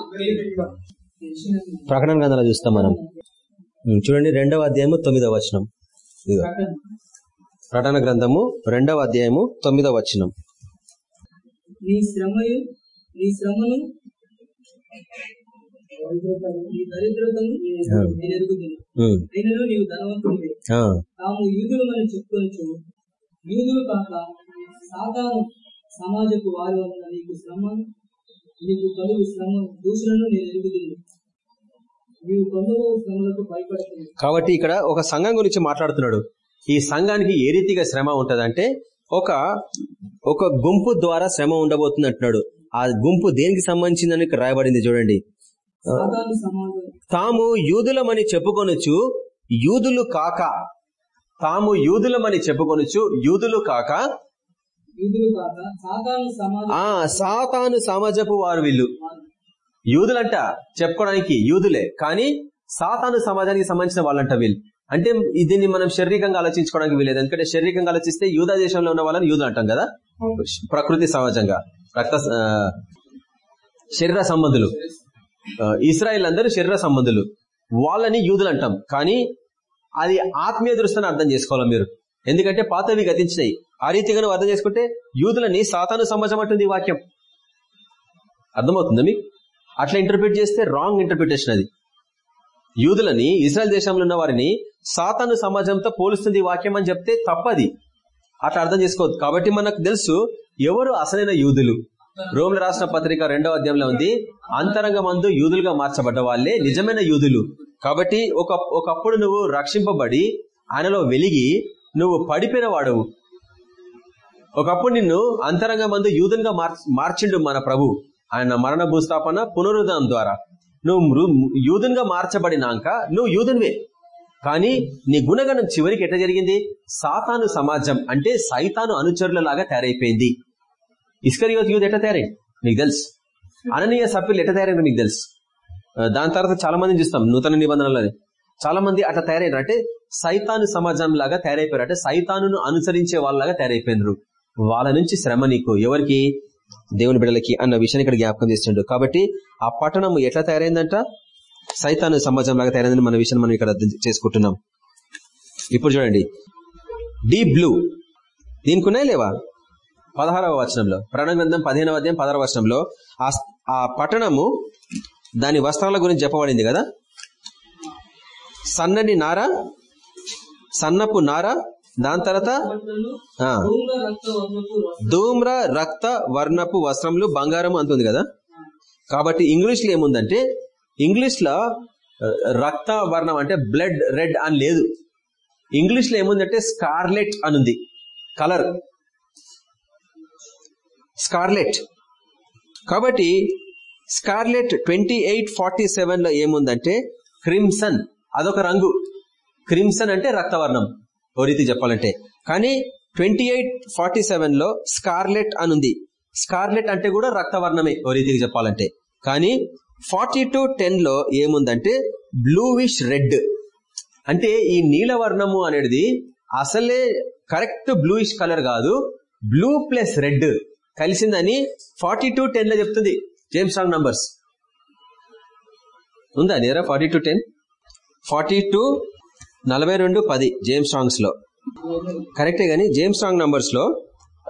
ప్రకటన గ్రంథాలు చూస్తాం మనం. చూడండి రెండవ అధ్యాయము తొమ్మిదవ వచనం. ఇదిగో. ప్రకటన గ్రంథము రెండవ అధ్యాయము తొమ్మిదవ వచనం. నీ శ్రమయు నీ శ్రమను నీ దరిద్రతను నేను ఎరుగుదును. ఉం, అయినను నీవు ధనవంతుడివి ఆ, తాము యూదులు అని చెప్పుకొనచ్చు యూదులు కాక సాతాను సమాజపు వారి వలన నీకు శ్రమ నీకు కలుగు శ్రమ దూషణను నేను నీవు శ్రమలకు భయపడుతుంది కాబట్టి ఇక్కడ ఒక సంఘం గురించి మాట్లాడుతున్నాడు. ఈ సంఘానికి ఏ రీతిగా శ్రమ ఉంటదంటే ఒక ఒక గుంపు ద్వారా శ్రమ ఉండబోతుంది అంటున్నాడు ఆ గుంపు దేనికి సంబంధించిందని రాయబడింది చూడండి. తాము యూదులమని చెప్పుకొనొచ్చు యూదులు కాక తాము యూదులమని చెప్పుకొనొచ్చు యూదులు కాక సాతాను ఆ సాతాను సమాజపు వారు వీళ్ళు. యూదులంట చెప్పుకోవడానికి యూదులే కానీ సాతాను సమాజానికి సంబంధించిన వాళ్ళంట వీళ్ళు. అంటే దీన్ని మనం శారీరకంగా ఆలోచించుకోవడానికి వీలేదు ఎందుకంటే శారీరకంగా ఆలోచిస్తే యూదా దేశంలో ఉన్న వాళ్ళని యూదులు అంటాం కదా? ప్రకృతి సమాజంగా రక్త శరీర సంబంధులు. ఇస్రాయిల్ అందరూ శరీర సంబంధులు. వాళ్ళని యూదులు అంటాం. కానీ అది ఆత్మీయ దృష్టిని అర్థం చేసుకోవాలి మీరు. ఎందుకంటే పాతవి గతించినాయి. ఆ రీతిగా నువ్వు అర్థం చేసుకుంటే యూదులని సాతాను సమాజం అంటుంది ఈ వాక్యం. అర్థమవుతుందా మీకు? అట్లా ఇంటర్ప్రిట్ చేస్తే రాంగ్ ఇంటర్ప్రిటేషన్ అది. యూదులని ఇస్రాయల్ దేశంలో ఉన్న వారిని సాతాను సమాజంతో పోలుస్తుంది ఈ వాక్యం అని చెప్తే తప్పది. అట్లా అర్థం చేసుకోవద్దు. కాబట్టి మనకు తెలుసు ఎవరు అసలైన యూదులు. రోమ్ల రాసిన పత్రిక రెండవ అధ్యాయంలో ఉంది అంతరంగ మందు యూదులుగా మార్చబడ్డ వాళ్ళే నిజమైన యూదులు. కాబట్టి ఒక ఒకప్పుడు నువ్వు రక్షింపబడి ఆయనలో వెలిగి నువ్వు పడిపోయిన వాడవు ఒకప్పుడు నిన్ను అంతరంగ మందు యూదునిగా మార్చిండు మన ప్రభు. ఆయన మరణ భూస్థాపన పునరుద్ధం ద్వారా. నువ్వు మృ- మార్చబడినాక నువ్వు యూదునివే. కానీ నీ గుణగణం చివరికి ఎట్లా జరిగింది? సాతాను సమాజం అంటే సైతాను అనుచరుల లాగా తయారైపోయింది. ఇస్కరియోత్ యూత్ ఎట్లా తయారైంది? నీకు తెలుసు. అననీయ సభ్యులు ఎట్లా తయారైంది నీకు తెలుసు. దాని తర్వాత చాలా మందిని చూస్తాం. నూతన నిబంధనలో చాలా మంది అట్లా తయారైనారు అంటే సైతాను సమాజం లాగా తయారైపోయారు అంటే సైతాను అనుసరించే వాళ్ళలాగా తయారైపోయినారు. వాళ్ళ నుంచి శ్రమ నీకు. ఎవరికి? దేవుని బిడ్డలకి అన్న విషయాన్ని ఇక్కడ జ్ఞాపకం చేస్తుండడు కాబట్టి ఆ పట్టణం ఎట్లా తయారైందంట? సైతాను సమాజం లాగా తయారైందని మన విషయాన్ని మనం ఇక్కడ చేసుకుంటున్నాం. ఇప్పుడు చూడండి. Deep blue. దీనికి ఉన్నాయా లేవా? పదహారవ వచనంలో. ప్రణగ్రంథం పదిహేనవ అధ్యాయం పదహారవ వచనంలో ఆ ఆ పట్టణము దాని వస్త్రాల గురించి చెప్పబడింది కదా? సన్నని నార సన్నపు నార దాని తర్వాత ధూమ్ర రక్త వర్ణపు వస్త్రములు బంగారం అంటుంది కదా? కాబట్టి ఇంగ్లీష్లో ఏముందంటే ఇంగ్లీష్లో రక్త వర్ణం అంటే బ్లడ్ రెడ్ అని లేదు. ఇంగ్లీష్లో ఏముందంటే స్కార్లెట్ అనుంది. కలర్. స్కార్లెట్. కాబట్టి స్కార్లెట్ ట్వంటీ ఎయిట్ ఫార్టీ సెవెన్లో ఏముందంటే క్రిమ్సన్ అదొక రంగు. క్రిమ్సన్ అంటే రక్తవర్ణం ఓ రీతి చెప్పాలంటే. కానీ ట్వంటీ ఎయిట్ ఫార్టీ సెవెన్లో స్కార్లెట్ అనుంది. స్కార్లెట్ అంటే కూడా రక్తవర్ణమే ఓ రీతికి చెప్పాలంటే. కానీ ఫార్టీ టు టెన్లో ఏముందంటే బ్లూవిష్ రెడ్. అంటే ఈ నీలవర్ణము అనేది అసలే కరెక్ట్ బ్లూయిష్ కలర్ కాదు బ్లూ ప్లస్ రెడ్ కలిసిందని ఫార్టీ టు టెన్లో చెప్తుంది జేమ్స్ స్ట్రాంగ్ నంబర్స్. ఉందా నేరా forty two ten? Forty two నలభై రెండు పది జేమ్స్ స్ట్రాంగ్స్లో. కరెక్టే గానీ జేమ్స్ స్ట్రాంగ్ నంబర్స్లో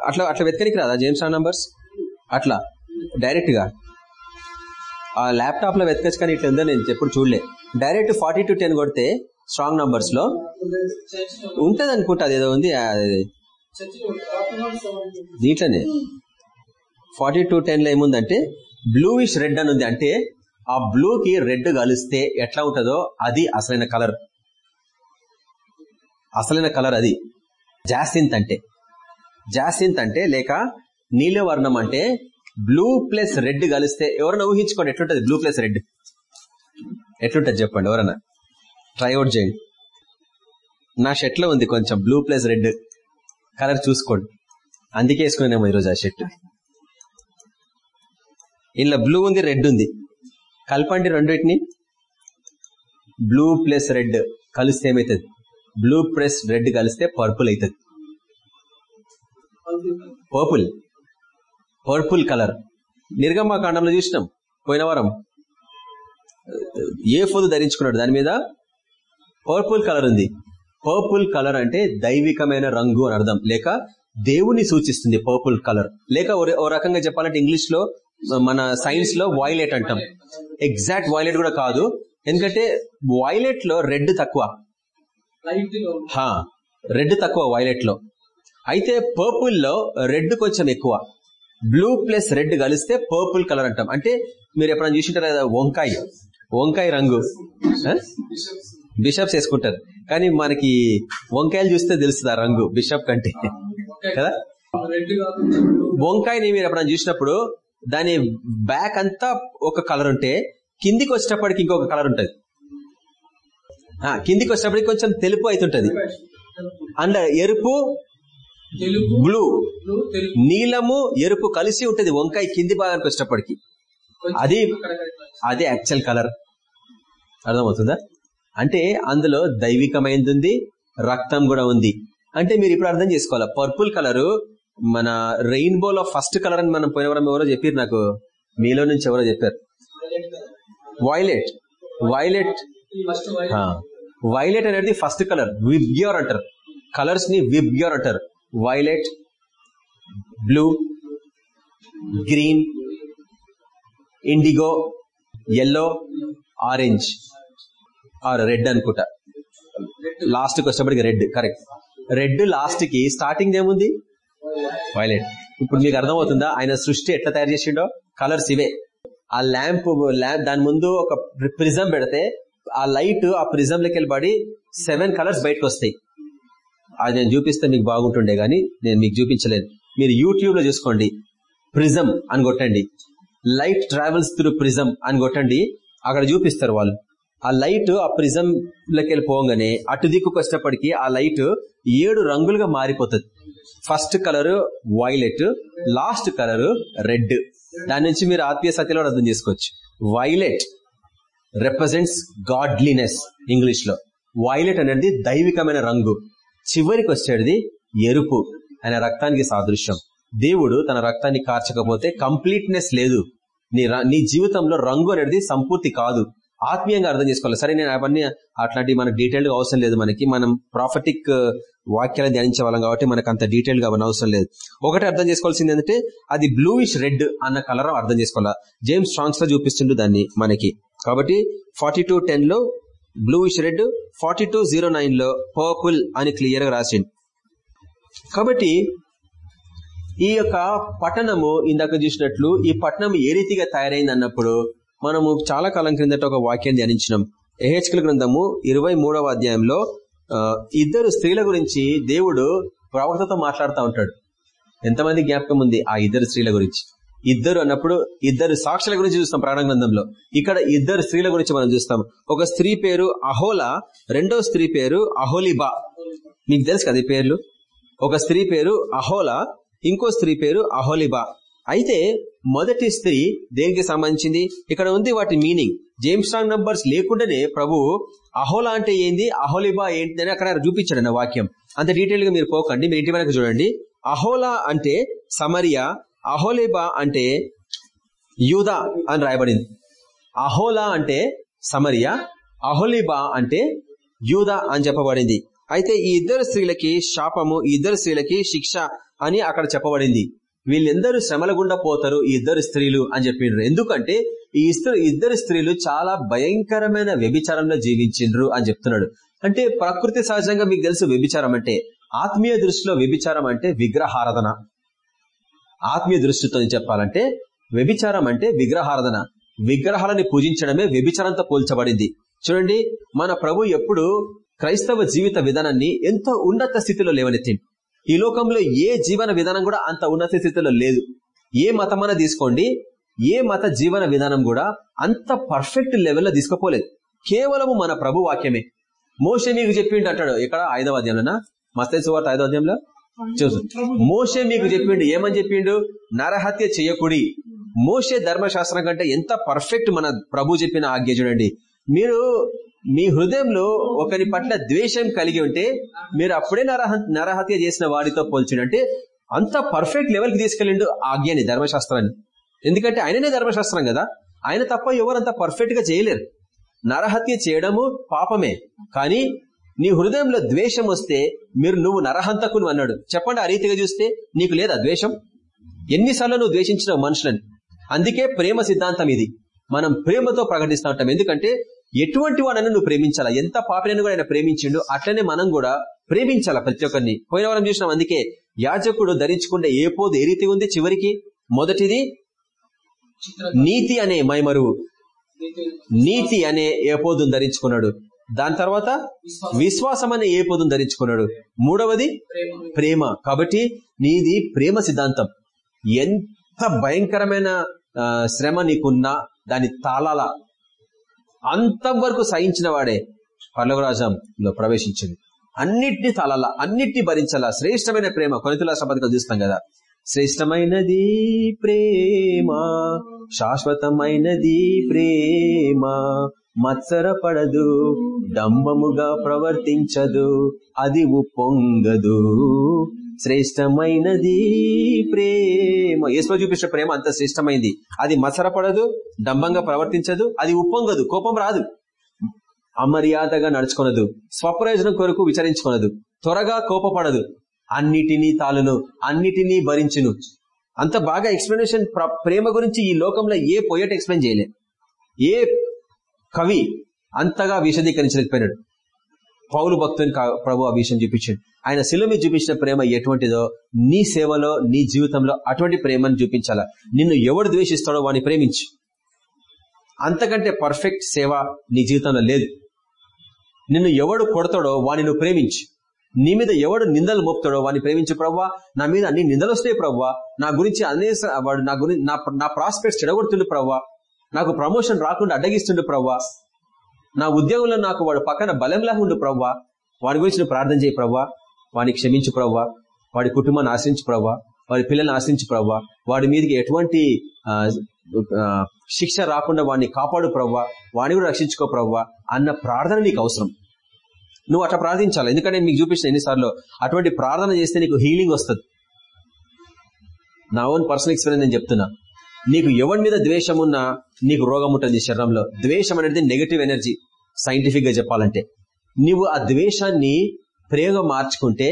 అట్లా అట్లా వెతకనికి రాదా జేమ్స్ స్ట్రాంగ్ నంబర్స్ అట్లా డైరెక్ట్గా. ఆ ల్యాప్టాప్లో వెతకచ్చు కానీ ఇట్లా ఉందో నేను ఎప్పుడు చూడలే. డైరెక్ట్ ఫార్టీ టు టెన్ కొడితే స్ట్రాంగ్ నంబర్స్లో. ఉంటది అనుకుంటా ఏదో ఉంది దీంట్లోనే. ఫార్టీ టూ టెన్లో ఏముందంటే బ్లూయిష్ రెడ్ అని ఉంది. అంటే ఆ బ్లూ కి రెడ్ కలిస్తే ఎట్లా ఉంటుందో అది అసలైన కలర్ అసలైన కలర్ అది. జాసింత్ అంటే. జాసింత్ అంటే లేక నీలవర్ణం అంటే బ్లూ ప్లస్ రెడ్ కలిస్తే ఎవరైనా ఊహించుకోండి ఎట్లుంటది బ్లూ ప్లస్ రెడ్? ఎట్లుంటది చెప్పండి ఎవరన్నా? ట్రైఅవుట్ చేయండి. నా షర్ట్లో ఉంది కొంచెం బ్లూ ప్లస్ రెడ్ కలర్ చూసుకోండి. అందుకే వేసుకున్నానేమో ఈరోజు ఆ షర్ట్. ఇలా బ్లూ ఉంది రెడ్ ఉంది. కలపండి రెండింటిని. బ్లూ ప్లస్ రెడ్ కలిస్తే ఏమవుతుంది బ్లూ ప్రెస్ రెడ్ కలిస్తే పర్పుల్ అవుతుంది పర్పుల్ పర్పుల్ కలర్ నిర్గమాకాండంలో చూసినాం పోయిన వారం. ఏ ఫోదు ధరించుకున్నాడు? దాని మీద పర్పుల్ కలర్ ఉంది. పర్పుల్ కలర్ అంటే దైవికమైన రంగు అని అర్థం. లేక దేవుని సూచిస్తుంది పర్పుల్ కలర్ లేక ఓ- రకంగా చెప్పాలంటే ఇంగ్లీష్లో మన సైన్స్లో వాయిలెట్ అంటాం. ఎగ్జాక్ట్ వాయిలెట్ కూడా కాదు. ఎందుకంటే వాయిలెట్లో రెడ్ తక్కువ. రెడ్ తక్కువ వైలెట్లో అయితే పర్పుల్లో రెడ్ కొంచెం ఎక్కువ. బ్లూ ప్లస్ రెడ్ కలిస్తే పర్పుల్ కలర్ అంటాం. అంటే మీరు ఎప్పుడైనా చూసింటారు కదా వంకాయ? వంకాయ రంగు? బిషప్స్. వేసుకుంటారు. కానీ మనకి వంకాయలు చూస్తే తెలుస్తుంది ఆ రంగు బిషప్ కంటే. కదా. వంకాయని మీరు ఎప్పుడైనా చూసినప్పుడు దాని బ్యాక్ అంతా ఒక కలర్ ఉంటే కిందికి వచ్చేటప్పటికి ఇంకొక కలర్ ఉంటది. కిందికి వచ్చేటప్పటికి కొంచెం తెలుపు అవుతుంటది అండ్ ఎరుపు బ్లూ. నీలము ఎరుపు కలిసి ఉంటది వంకాయ కింది భాగానికి వచ్చేటప్పటికి కొంచెం అది. అదే యాక్చువల్ కలర్ అర్థమవుతుందా? అంటే అందులో దైవికమైనది ఉంది రక్తం కూడా ఉంది. అంటే మీరు ఇప్పుడు అర్థం చేసుకోవాలా? పర్పుల్ కలర్ మన రెయిన్బోలో ఫస్ట్ కలర్ అని మనం పోయిన వారం ఎవరో చెప్పారు నాకు. మీలో నుంచి ఎవరో చెప్పారు. వైలెట్ వైలెట్ వైలెట్ అనేది ఫస్ట్ కలర్ విబ్గ్యూర్ అంటారు కలర్స్ని విబ్గ్యూర్ అంటారు violet blue green indigo yellow orange or red అనుకుంటా. లాస్ట్కి వచ్చేప్పటికి రెడ్ కరెక్ట్ రెడ్ లాస్ట్కి స్టార్టింగ్ ఏముంది? వైలెట్ ఇప్పుడు మీకు అర్థమవుతుందా? ఆయన సృష్టి ఎట్లా తయారు చేసిండో? కలర్స్ ఇవే. ఆ ల్యాంప్ ల్యాంప్ దాని ముందు ఒక ప్రిజం పెడితే ఆ లైట్ ఆ ప్రిజం లకి వెళ్ళబడి సెవెన్ కలర్స్ బయటకు వస్తాయి అది నేను చూపిస్తే మీకు బాగుంటుండే గానీ నేను మీకు చూపించలేను మీరు యూట్యూబ్లో చూసుకోండి. ప్రిజం అని కొట్టండి. లైట్ ట్రావెల్స్ త్రూ ప్రిజం అని కొట్టండి. అక్కడ చూపిస్తారు వాళ్ళు. ఆ లైట్ ఆ ప్రిజం లకి వెళ్ళిపోగానే అటు దిక్కుకు వచ్చినప్పటికీ ఆ లైట్ ఏడు రంగులుగా మారిపోతుంది. First colour violet last colour red. దాని నుంచి మీరు ఆత్మీయ సత్యలో అర్థం చేసుకోవచ్చు. వైలెట్ రిప్రజెంట్స్ గాడ్లీనెస్ ఇంగ్లీష్లో. వైలెట్ అనేది దైవికమైన రంగు. చివరికి వచ్చేది ఎరుపు అనే రక్తానికి సాదృశ్యం. దేవుడు తన రక్తాన్ని కార్చకపోతే కంప్లీట్నెస్ లేదు. నీ నీ జీవితంలో రంగు అనేది సంపూర్తి కాదు. ఆత్మీయంగా అర్థం చేసుకోవాలి. సరే నేను అవన్నీ అట్లాంటి మనకు డీటెయిల్గా అవసరం లేదు మనకి. మనం ప్రాఫిటిక్ uh, వాక్యాలను ధ్యానించే వాళ్ళం కాబట్టి మనకు అంత డీటెయిల్గా అవన్నీ అవసరం లేదు. ఒకటి అర్థం చేసుకోవాల్సింది ఏంటంటే అది బ్లూయిష్ రెడ్ అన్న కలర్ అర్థం చేసుకోవాలా? జేమ్స్ స్ట్రాంగ్స్లో చూపిస్తుండే దాన్ని మనకి. కాబట్టి ఫార్టీ టూ టెన్లో bluish red forty two zero నైన్లో పర్పుల్ అని క్లియర్గా రాసిండు. కాబట్టి ఈ యొక్క పట్టణము ఇందాక చూసినట్లు ఈ పట్టణం ఏ రీతిగా తయారైంది అన్నప్పుడు మనము చాలా కాలం క్రిందట ఒక వాక్యాన్ని ధ్యానించినాం. ఎహెచ్కల్ గ్రంథము ఇరవై అధ్యాయంలో ఇద్దరు స్త్రీల గురించి దేవుడు ప్రవక్తతో మాట్లాడుతూ ఉంటాడు. ఎంతమంది జ్ఞాపకం ఉంది ఆ ఇద్దరు స్త్రీల గురించి? ఇద్దరు అన్నప్పుడు ఇద్దరు సాక్షుల గురించి చూస్తాం ప్రాణ గ్రంథంలో ఇక్కడ ఇద్దరు స్త్రీల గురించి మనం చూస్తాం. ఒక స్త్రీ పేరు అహోలా రెండో స్త్రీ పేరు అహోలిబా. మీకు తెలుసు కదా ఈ పేర్లు? ఒక స్త్రీ పేరు అహోలా ఇంకో స్త్రీ పేరు అహోలిబా. అయితే మొదటి స్త్రీ దేనికి సంబంధించింది? ఇక్కడ ఉంది వాటి మీనింగ్. జేమ్స్ రాంగ్ నంబర్స్ లేకుండానే ప్రభు అహోలా అంటే ఏంది? అహోలిబా ఏంటి అని అక్కడ చూపించాడు వాక్యం. అంత డీటెయిల్గా మీరు పోకండి. మీరు ఇంటి వరకు చూడండి. అహోలా అంటే సమరియా అహోలేబా అంటే యూదా అని రాయబడింది. అహోలా అంటే సమరియా అహోలిబా అంటే యూదా అని చెప్పబడింది. అయితే ఈ ఇద్దరు స్త్రీలకి శాపము ఈ ఇద్దరు స్త్రీలకి శిక్ష అని అక్కడ చెప్పబడింది. వీళ్ళందరూ శ్రమల గుండా పోతారు ఈ ఇద్దరు స్త్రీలు అని చెప్పిండ్రు ఎందుకంటే ఈ ఇద్దరు ఇద్దరు స్త్రీలు చాలా భయంకరమైన వ్యభిచారంలో జీవించిండ్రు అని చెప్తున్నాడు. అంటే ప్రకృతి సహజంగా మీకు తెలుసు వ్యభిచారం అంటే ఆత్మీయ దృష్టిలో వ్యభిచారం అంటే విగ్రహారాధన. ఆత్మీయ దృష్టితో చెప్పాలంటే వ్యభిచారం అంటే విగ్రహారాధన. విగ్రహాలని పూజించడమే వ్యభిచారంతో పోల్చబడింది. చూడండి మన ప్రభు ఎప్పుడు క్రైస్తవ జీవిత విధానాన్ని ఎంతో ఉన్నత స్థితిలో లేవనెత్తి ఈ లోకంలో ఏ జీవన విధానం కూడా అంత ఉన్నత స్థితిలో లేదు. ఏ మతమన తీసుకోండి ఏ మత జీవన విధానం కూడా అంత పర్ఫెక్ట్ లెవెల్లో తీసుకుపోలేదు. కేవలము మన ప్రభు వాక్యమే. మోసే మీకు చెప్పిండు అంటాడు ఇక్కడ ఐదవ అధ్యాయంలోనా? మస్తే సువార్త ఐదవ అధ్యాయంలో? చూసు మోసే మీకు చెప్పిండు. ఏమని చెప్పిండు? నరహత్య చేయకుడి. మోసే ధర్మశాస్త్రం కంటే ఎంత పర్ఫెక్ట్ మన ప్రభు చెప్పిన ఆజ్ఞ చూడండి. మీరు మీ హృదయంలో ఒకరి పట్ల ద్వేషం కలిగి ఉంటే మీరు అప్పుడే నరహ నరహత్య చేసిన వాడితో పోల్చుడు అంటే అంత పర్ఫెక్ట్ లెవెల్కి తీసుకెళ్ళిండు ఆజ్ఞని ధర్మశాస్త్రాన్ని. ఎందుకంటే ఆయననే ధర్మశాస్త్రం కదా. ఆయన తప్ప ఎవరంత పర్ఫెక్ట్గా చేయలేరు. నరహత్య చేయడము పాపమే. కానీ నీ హృదయంలో ద్వేషం వస్తే మీరు నువ్వు నరహంతకును అన్నాడు. చెప్పండి ఆ రీతిగా చూస్తే నీకు లేదా ద్వేషం? ఎన్నిసార్లు నువ్వు ద్వేషించిన మనుషులని? అందుకే ప్రేమ సిద్ధాంతం ఇది. మనం ప్రేమతో ప్రకటిస్తూ ఉంటాం. ఎందుకంటే ఎటువంటి వాడని నువ్వు ప్రేమించాలా? ఎంత పాపినని కూడా ఆయన ప్రేమించిండు. అట్లనే మనం కూడా ప్రేమించాలా ప్రతి ఒక్కరిని? పోయిన వారం చూసినాం అందుకే యాజకుడు ధరించుకుంటే ఏ పోదు ఏ రీతి ఉంది చివరికి? మొదటిది నీతి అనే మైమరువు. నీతి అనే ఏ పోదును ధరించుకున్నాడు. దాని తర్వాత విశ్వాసం అనే ఏ పొదును ధరించుకున్నాడు? మూడవది ప్రేమ. కాబట్టి నీది ప్రేమ సిద్ధాంతం. ఎంత భయంకరమైన శ్రమ నీకున్నా దాని తాళాల అంతవరకు సహించిన వాడే పర్లవరాజంలో ప్రవేశించింది. అన్నిటిని తాళాల అన్నిటిని భరించాలా శ్రేష్టమైన ప్రేమ కొనితుల సంపదగా చూస్తాం కదా. శ్రేష్టమైనది ప్రేమ శాశ్వతమైనది ప్రేమ మత్సరపడదు డంబముగా ప్రవర్తించదు అది ఉప్పొంగదు శ్రేష్టమైనది ప్రేమ. ఏసులో చూపించిన ప్రేమ అంత శ్రేష్టమైంది. అది మత్సరపడదు డంబంగా ప్రవర్తించదు అది ఉప్పొంగదు కోపం రాదు. అమర్యాదగా నడుచుకొనదు స్వప్రయోజనం కొరకు విచారించుకొనదు త్వరగా కోపపడదు. అన్నిటినీ తాలును అన్నిటినీ భరించును. అంత బాగా ఎక్స్ప్లెనేషన్ ప్రేమ గురించి ఈ లోకంలో ఏ పోయట్ ఎక్స్ప్లెయిన్ చేయలే. ఏ కవి అంతగా విశదీకరించలేకపోయినాడు. పౌలు భక్తుని కా- ప్రభు ఆ విషయం చూపించాడు. ఆయన శిలుమి చూపించిన ప్రేమ ఎటువంటిదో నీ సేవలో నీ జీవితంలో అటువంటి ప్రేమను చూపించాలా? నిన్ను ఎవడు ద్వేషిస్తాడో వాడిని ప్రేమించు. అంతకంటే పర్ఫెక్ట్ సేవ నీ జీవితంలో లేదు. నిన్ను ఎవడు కొడతాడో వాని నువ్వు ప్రేమించు. నీ మీద ఎవడు నిందలు మోపుతాడో వాడిని ప్రేమించు ప్రవ్వా. నా మీద అన్ని నిందలు వస్తాయి ప్రవ్వా. నా గురించి అనేస వాడు నా గురించి నా నా ప్రాస్పెక్ట్స్ చెడగొడుతుండు ప్రవ్వా. నాకు ప్రమోషన్ రాకుండా అడ్డగిస్తుండు ప్రవ్వా. నా ఉద్యోగంలో నాకు వాడు పక్కన బలంలా ఉండు ప్రవ్వా. వాడి గురించి నువ్వు ప్రార్థన చేయి ప్రవ్వా. వాడిని క్షమించు ప్రవ్వా. వాడి కుటుంబాన్ని ఆశ్రయించు ప్రవ్వా. వాడి పిల్లల్ని ఆశ్రయించు ప్రవ్వా. వాడి మీదకి ఎటువంటి ఆ, శిక్ష రాకుండా వాడిని కాపాడు ప్రవ్వా. వాడిని కూడా రక్షించుకో ప్రవ్వా అన్న ప్రార్థన నీకు అవసరం. నువ్వు అట్లా ప్రార్థించాలి. ఎందుకంటే నేను మీకు చూపించిన ఎన్నిసార్లు అటువంటి ప్రార్థన చేస్తే నీకు హీలింగ్ వస్తుంది. నా ఓన్ పర్సనల్ ఎక్స్పీరియన్స్ నేను చెప్తున్నా. నీకు ఎవరి మీద ద్వేషం ఉన్నా నీకు రోగం ఉంటుంది శరీరంలో. ద్వేషం అనేది నెగటివ్ ఎనర్జీ సైంటిఫిక్గా చెప్పాలంటే. నువ్వు ఆ ద్వేషాన్ని ప్రేమగా మార్చుకుంటే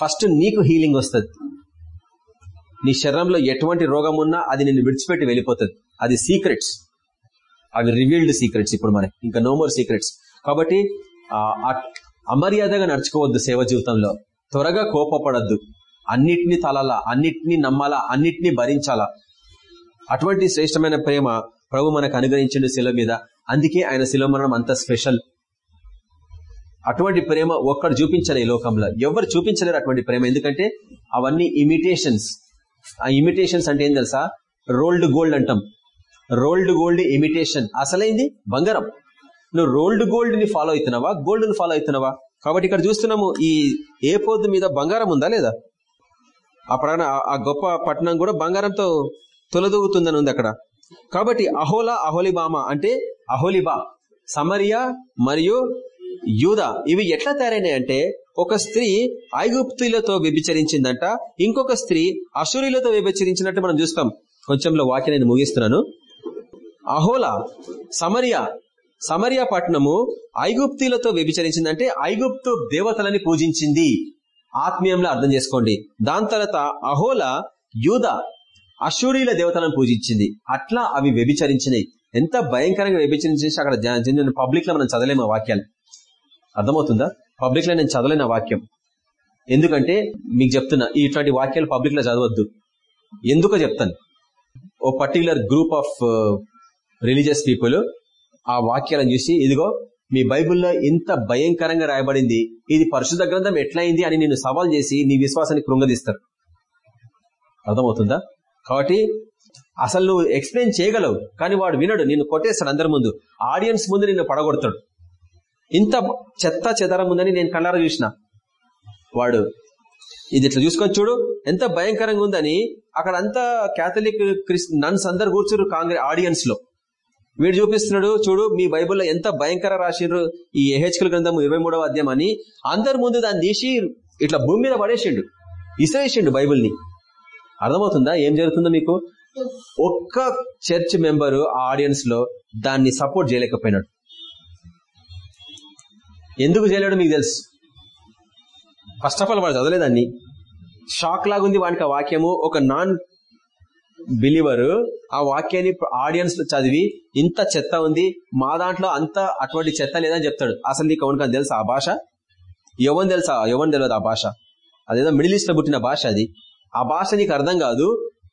ఫస్ట్ నీకు హీలింగ్ వస్తుంది. నీ శరీరంలో ఎటువంటి రోగం ఉన్నా అది నిన్ను విడిచిపెట్టి వెళ్ళిపోతుంది. అది సీక్రెట్స్ అవి రివీల్డ్ సీక్రెట్స్ ఇప్పుడు మనకి. ఇంకా నో మోర్ సీక్రెట్స్ కాబట్టి అమర్యాదగా నడుచుకోవద్దు సేవ జీవితంలో. త్వరగా కోపపడద్దు. అన్నిటినీ తలాలా అన్నిటినీ నమ్మాలా అన్నిటినీ భరించాలా. అటువంటి శ్రేష్టమైన ప్రేమ ప్రభు మనకు అనుగ్రహించిండు శిల మీద. అందుకే ఆయన శిల మరణం అంత స్పెషల్. అటువంటి ప్రేమ ఒక్కడు చూపించలే ఈ లోకంలో. ఎవరు చూపించలేరు అటువంటి ప్రేమ. ఎందుకంటే అవన్నీ ఇమిటేషన్స్ ఆ ఇమిటేషన్స్ అంటే ఏం తెలుసా? రోల్డ్ గోల్డ్ అంటాం. రోల్డ్ గోల్డ్ ఇమిటేషన్ అసలైంది? బంగారం. నువ్వు రోల్డ్ గోల్డ్ని ఫాలో అవుతున్నావా? గోల్డ్ని ఫాలో అవుతున్నావా? కాబట్టి ఇక్కడ చూస్తున్నాము ఈ ఏ పొద్దు మీద బంగారం ఉందా లేదా? ఆ ఆ గొప్ప పట్టణం కూడా బంగారంతో తొలదూగుతుందని ఉంది అక్కడ కాబట్టి అహోలా అహోలిబామ అంటే అహోలిబా సమరియా మరియు యూదా. ఇవి ఎట్లా తయారైనాయి అంటే ఒక స్త్రీ ఐగుప్తులతో వ్యభిచరించిందంట ఇంకొక స్త్రీ అసూరిలతో వ్యభిచరించినట్టు మనం చూస్తాం. కొంచెంలో వాక్య నేను ముగిస్తున్నాను. అహోలా సమరియా సమరియా పట్టణము ఐగుప్తులతో వ్యభిచరించిందంటే ఐగుప్తు దేవతలని పూజించింది. ఆత్మీయంలో అర్థం చేసుకోండి. దాని తర్వాత అహోలా యూద అశూరీల దేవతలను పూజించింది. అట్లా అవి వ్యభిచరించినాయి. ఎంత భయంకరంగా వ్యభిచరించి అక్కడ పబ్లిక్లో మనం చదవలేము వాక్యాలు. అర్థమవుతుందా? పబ్లిక్లో నేను చదవలేను వాక్యం. ఎందుకంటే మీకు చెప్తున్నా ఇట్లాంటి వాక్యాలు పబ్లిక్లో చదవద్దు. ఎందుకో చెప్తాను. ఓ particular group of religious people ఆ వాక్యాలను చూసి ఇదిగో మీ బైబిల్లో ఇంత భయంకరంగా రాయబడింది. ఇది పరిశుద్ధ గ్రంథం ఎట్లయింది అని నేను సవాల్ చేసి నీ విశ్వాసాన్ని కృంగదీస్తారు. అర్థమవుతుందా? కాబట్టి అసలు నువ్వు ఎక్స్ప్లెయిన్ చేయగలవు. కానీ వాడు వినడు. నిన్ను కొట్టేస్తాడు అందరి ముందు. ఆడియన్స్ ముందు నిన్ను పడగొడతాడు. ఇంత చెత్త చెదరం ఉందని నేను కళ్ళార చూసిన. వాడు ఇది ఇట్లా చూసుకొని చూడు. ఎంత భయంకరంగా ఉందని అక్కడ అంతా కేథలిక్ నన్స్ అందరు కూర్చున్నారు కాంగ్రెస్ ఆడియన్స్లో. వీడు చూపిస్తున్నాడు చూడు మీ బైబుల్లో ఎంత భయంకర రాసిండ్రు ఈ ఎహెచ్కల్ గ్రంథం ఇరవై మూడవ అధ్యాయం అని అందరి ముందు దాన్ని తీసి ఇట్లా భూమి మీద పడేసిండు. ఇసరేసిండు బైబుల్ని. అర్థమవుతుందా? ఏం జరుగుతుందో మీకు? ఒక్క చర్చ్ మెంబరు ఆ ఆడియన్స్లో దాన్ని సపోర్ట్ చేయలేకపోయినాడు. ఎందుకు చేయలేడు మీకు తెలుసు? ఫస్ట్ ఆఫ్ ఆల్ వాడు చదవలేదాన్ని షాక్ లాగుంది వానికి ఆ వాక్యము. ఒక నాన్ బిలీవరు ఆ వాక్యాన్ని ఆడియన్స్లో చదివి ఇంత చెత్త ఉంది మా దాంట్లో అంత అటువంటి చెత్త లేదని చెప్తాడు. అసలు నీకు ఎవరికని తెలుసా ఆ భాష? ఎవరిని తెలుసా? ఎవని తెలియదు ఆ భాష? అదేదో మిడిల్ ఈస్ట్లో పుట్టిన భాష అది. ఆ భాష నీకు అర్థం కాదు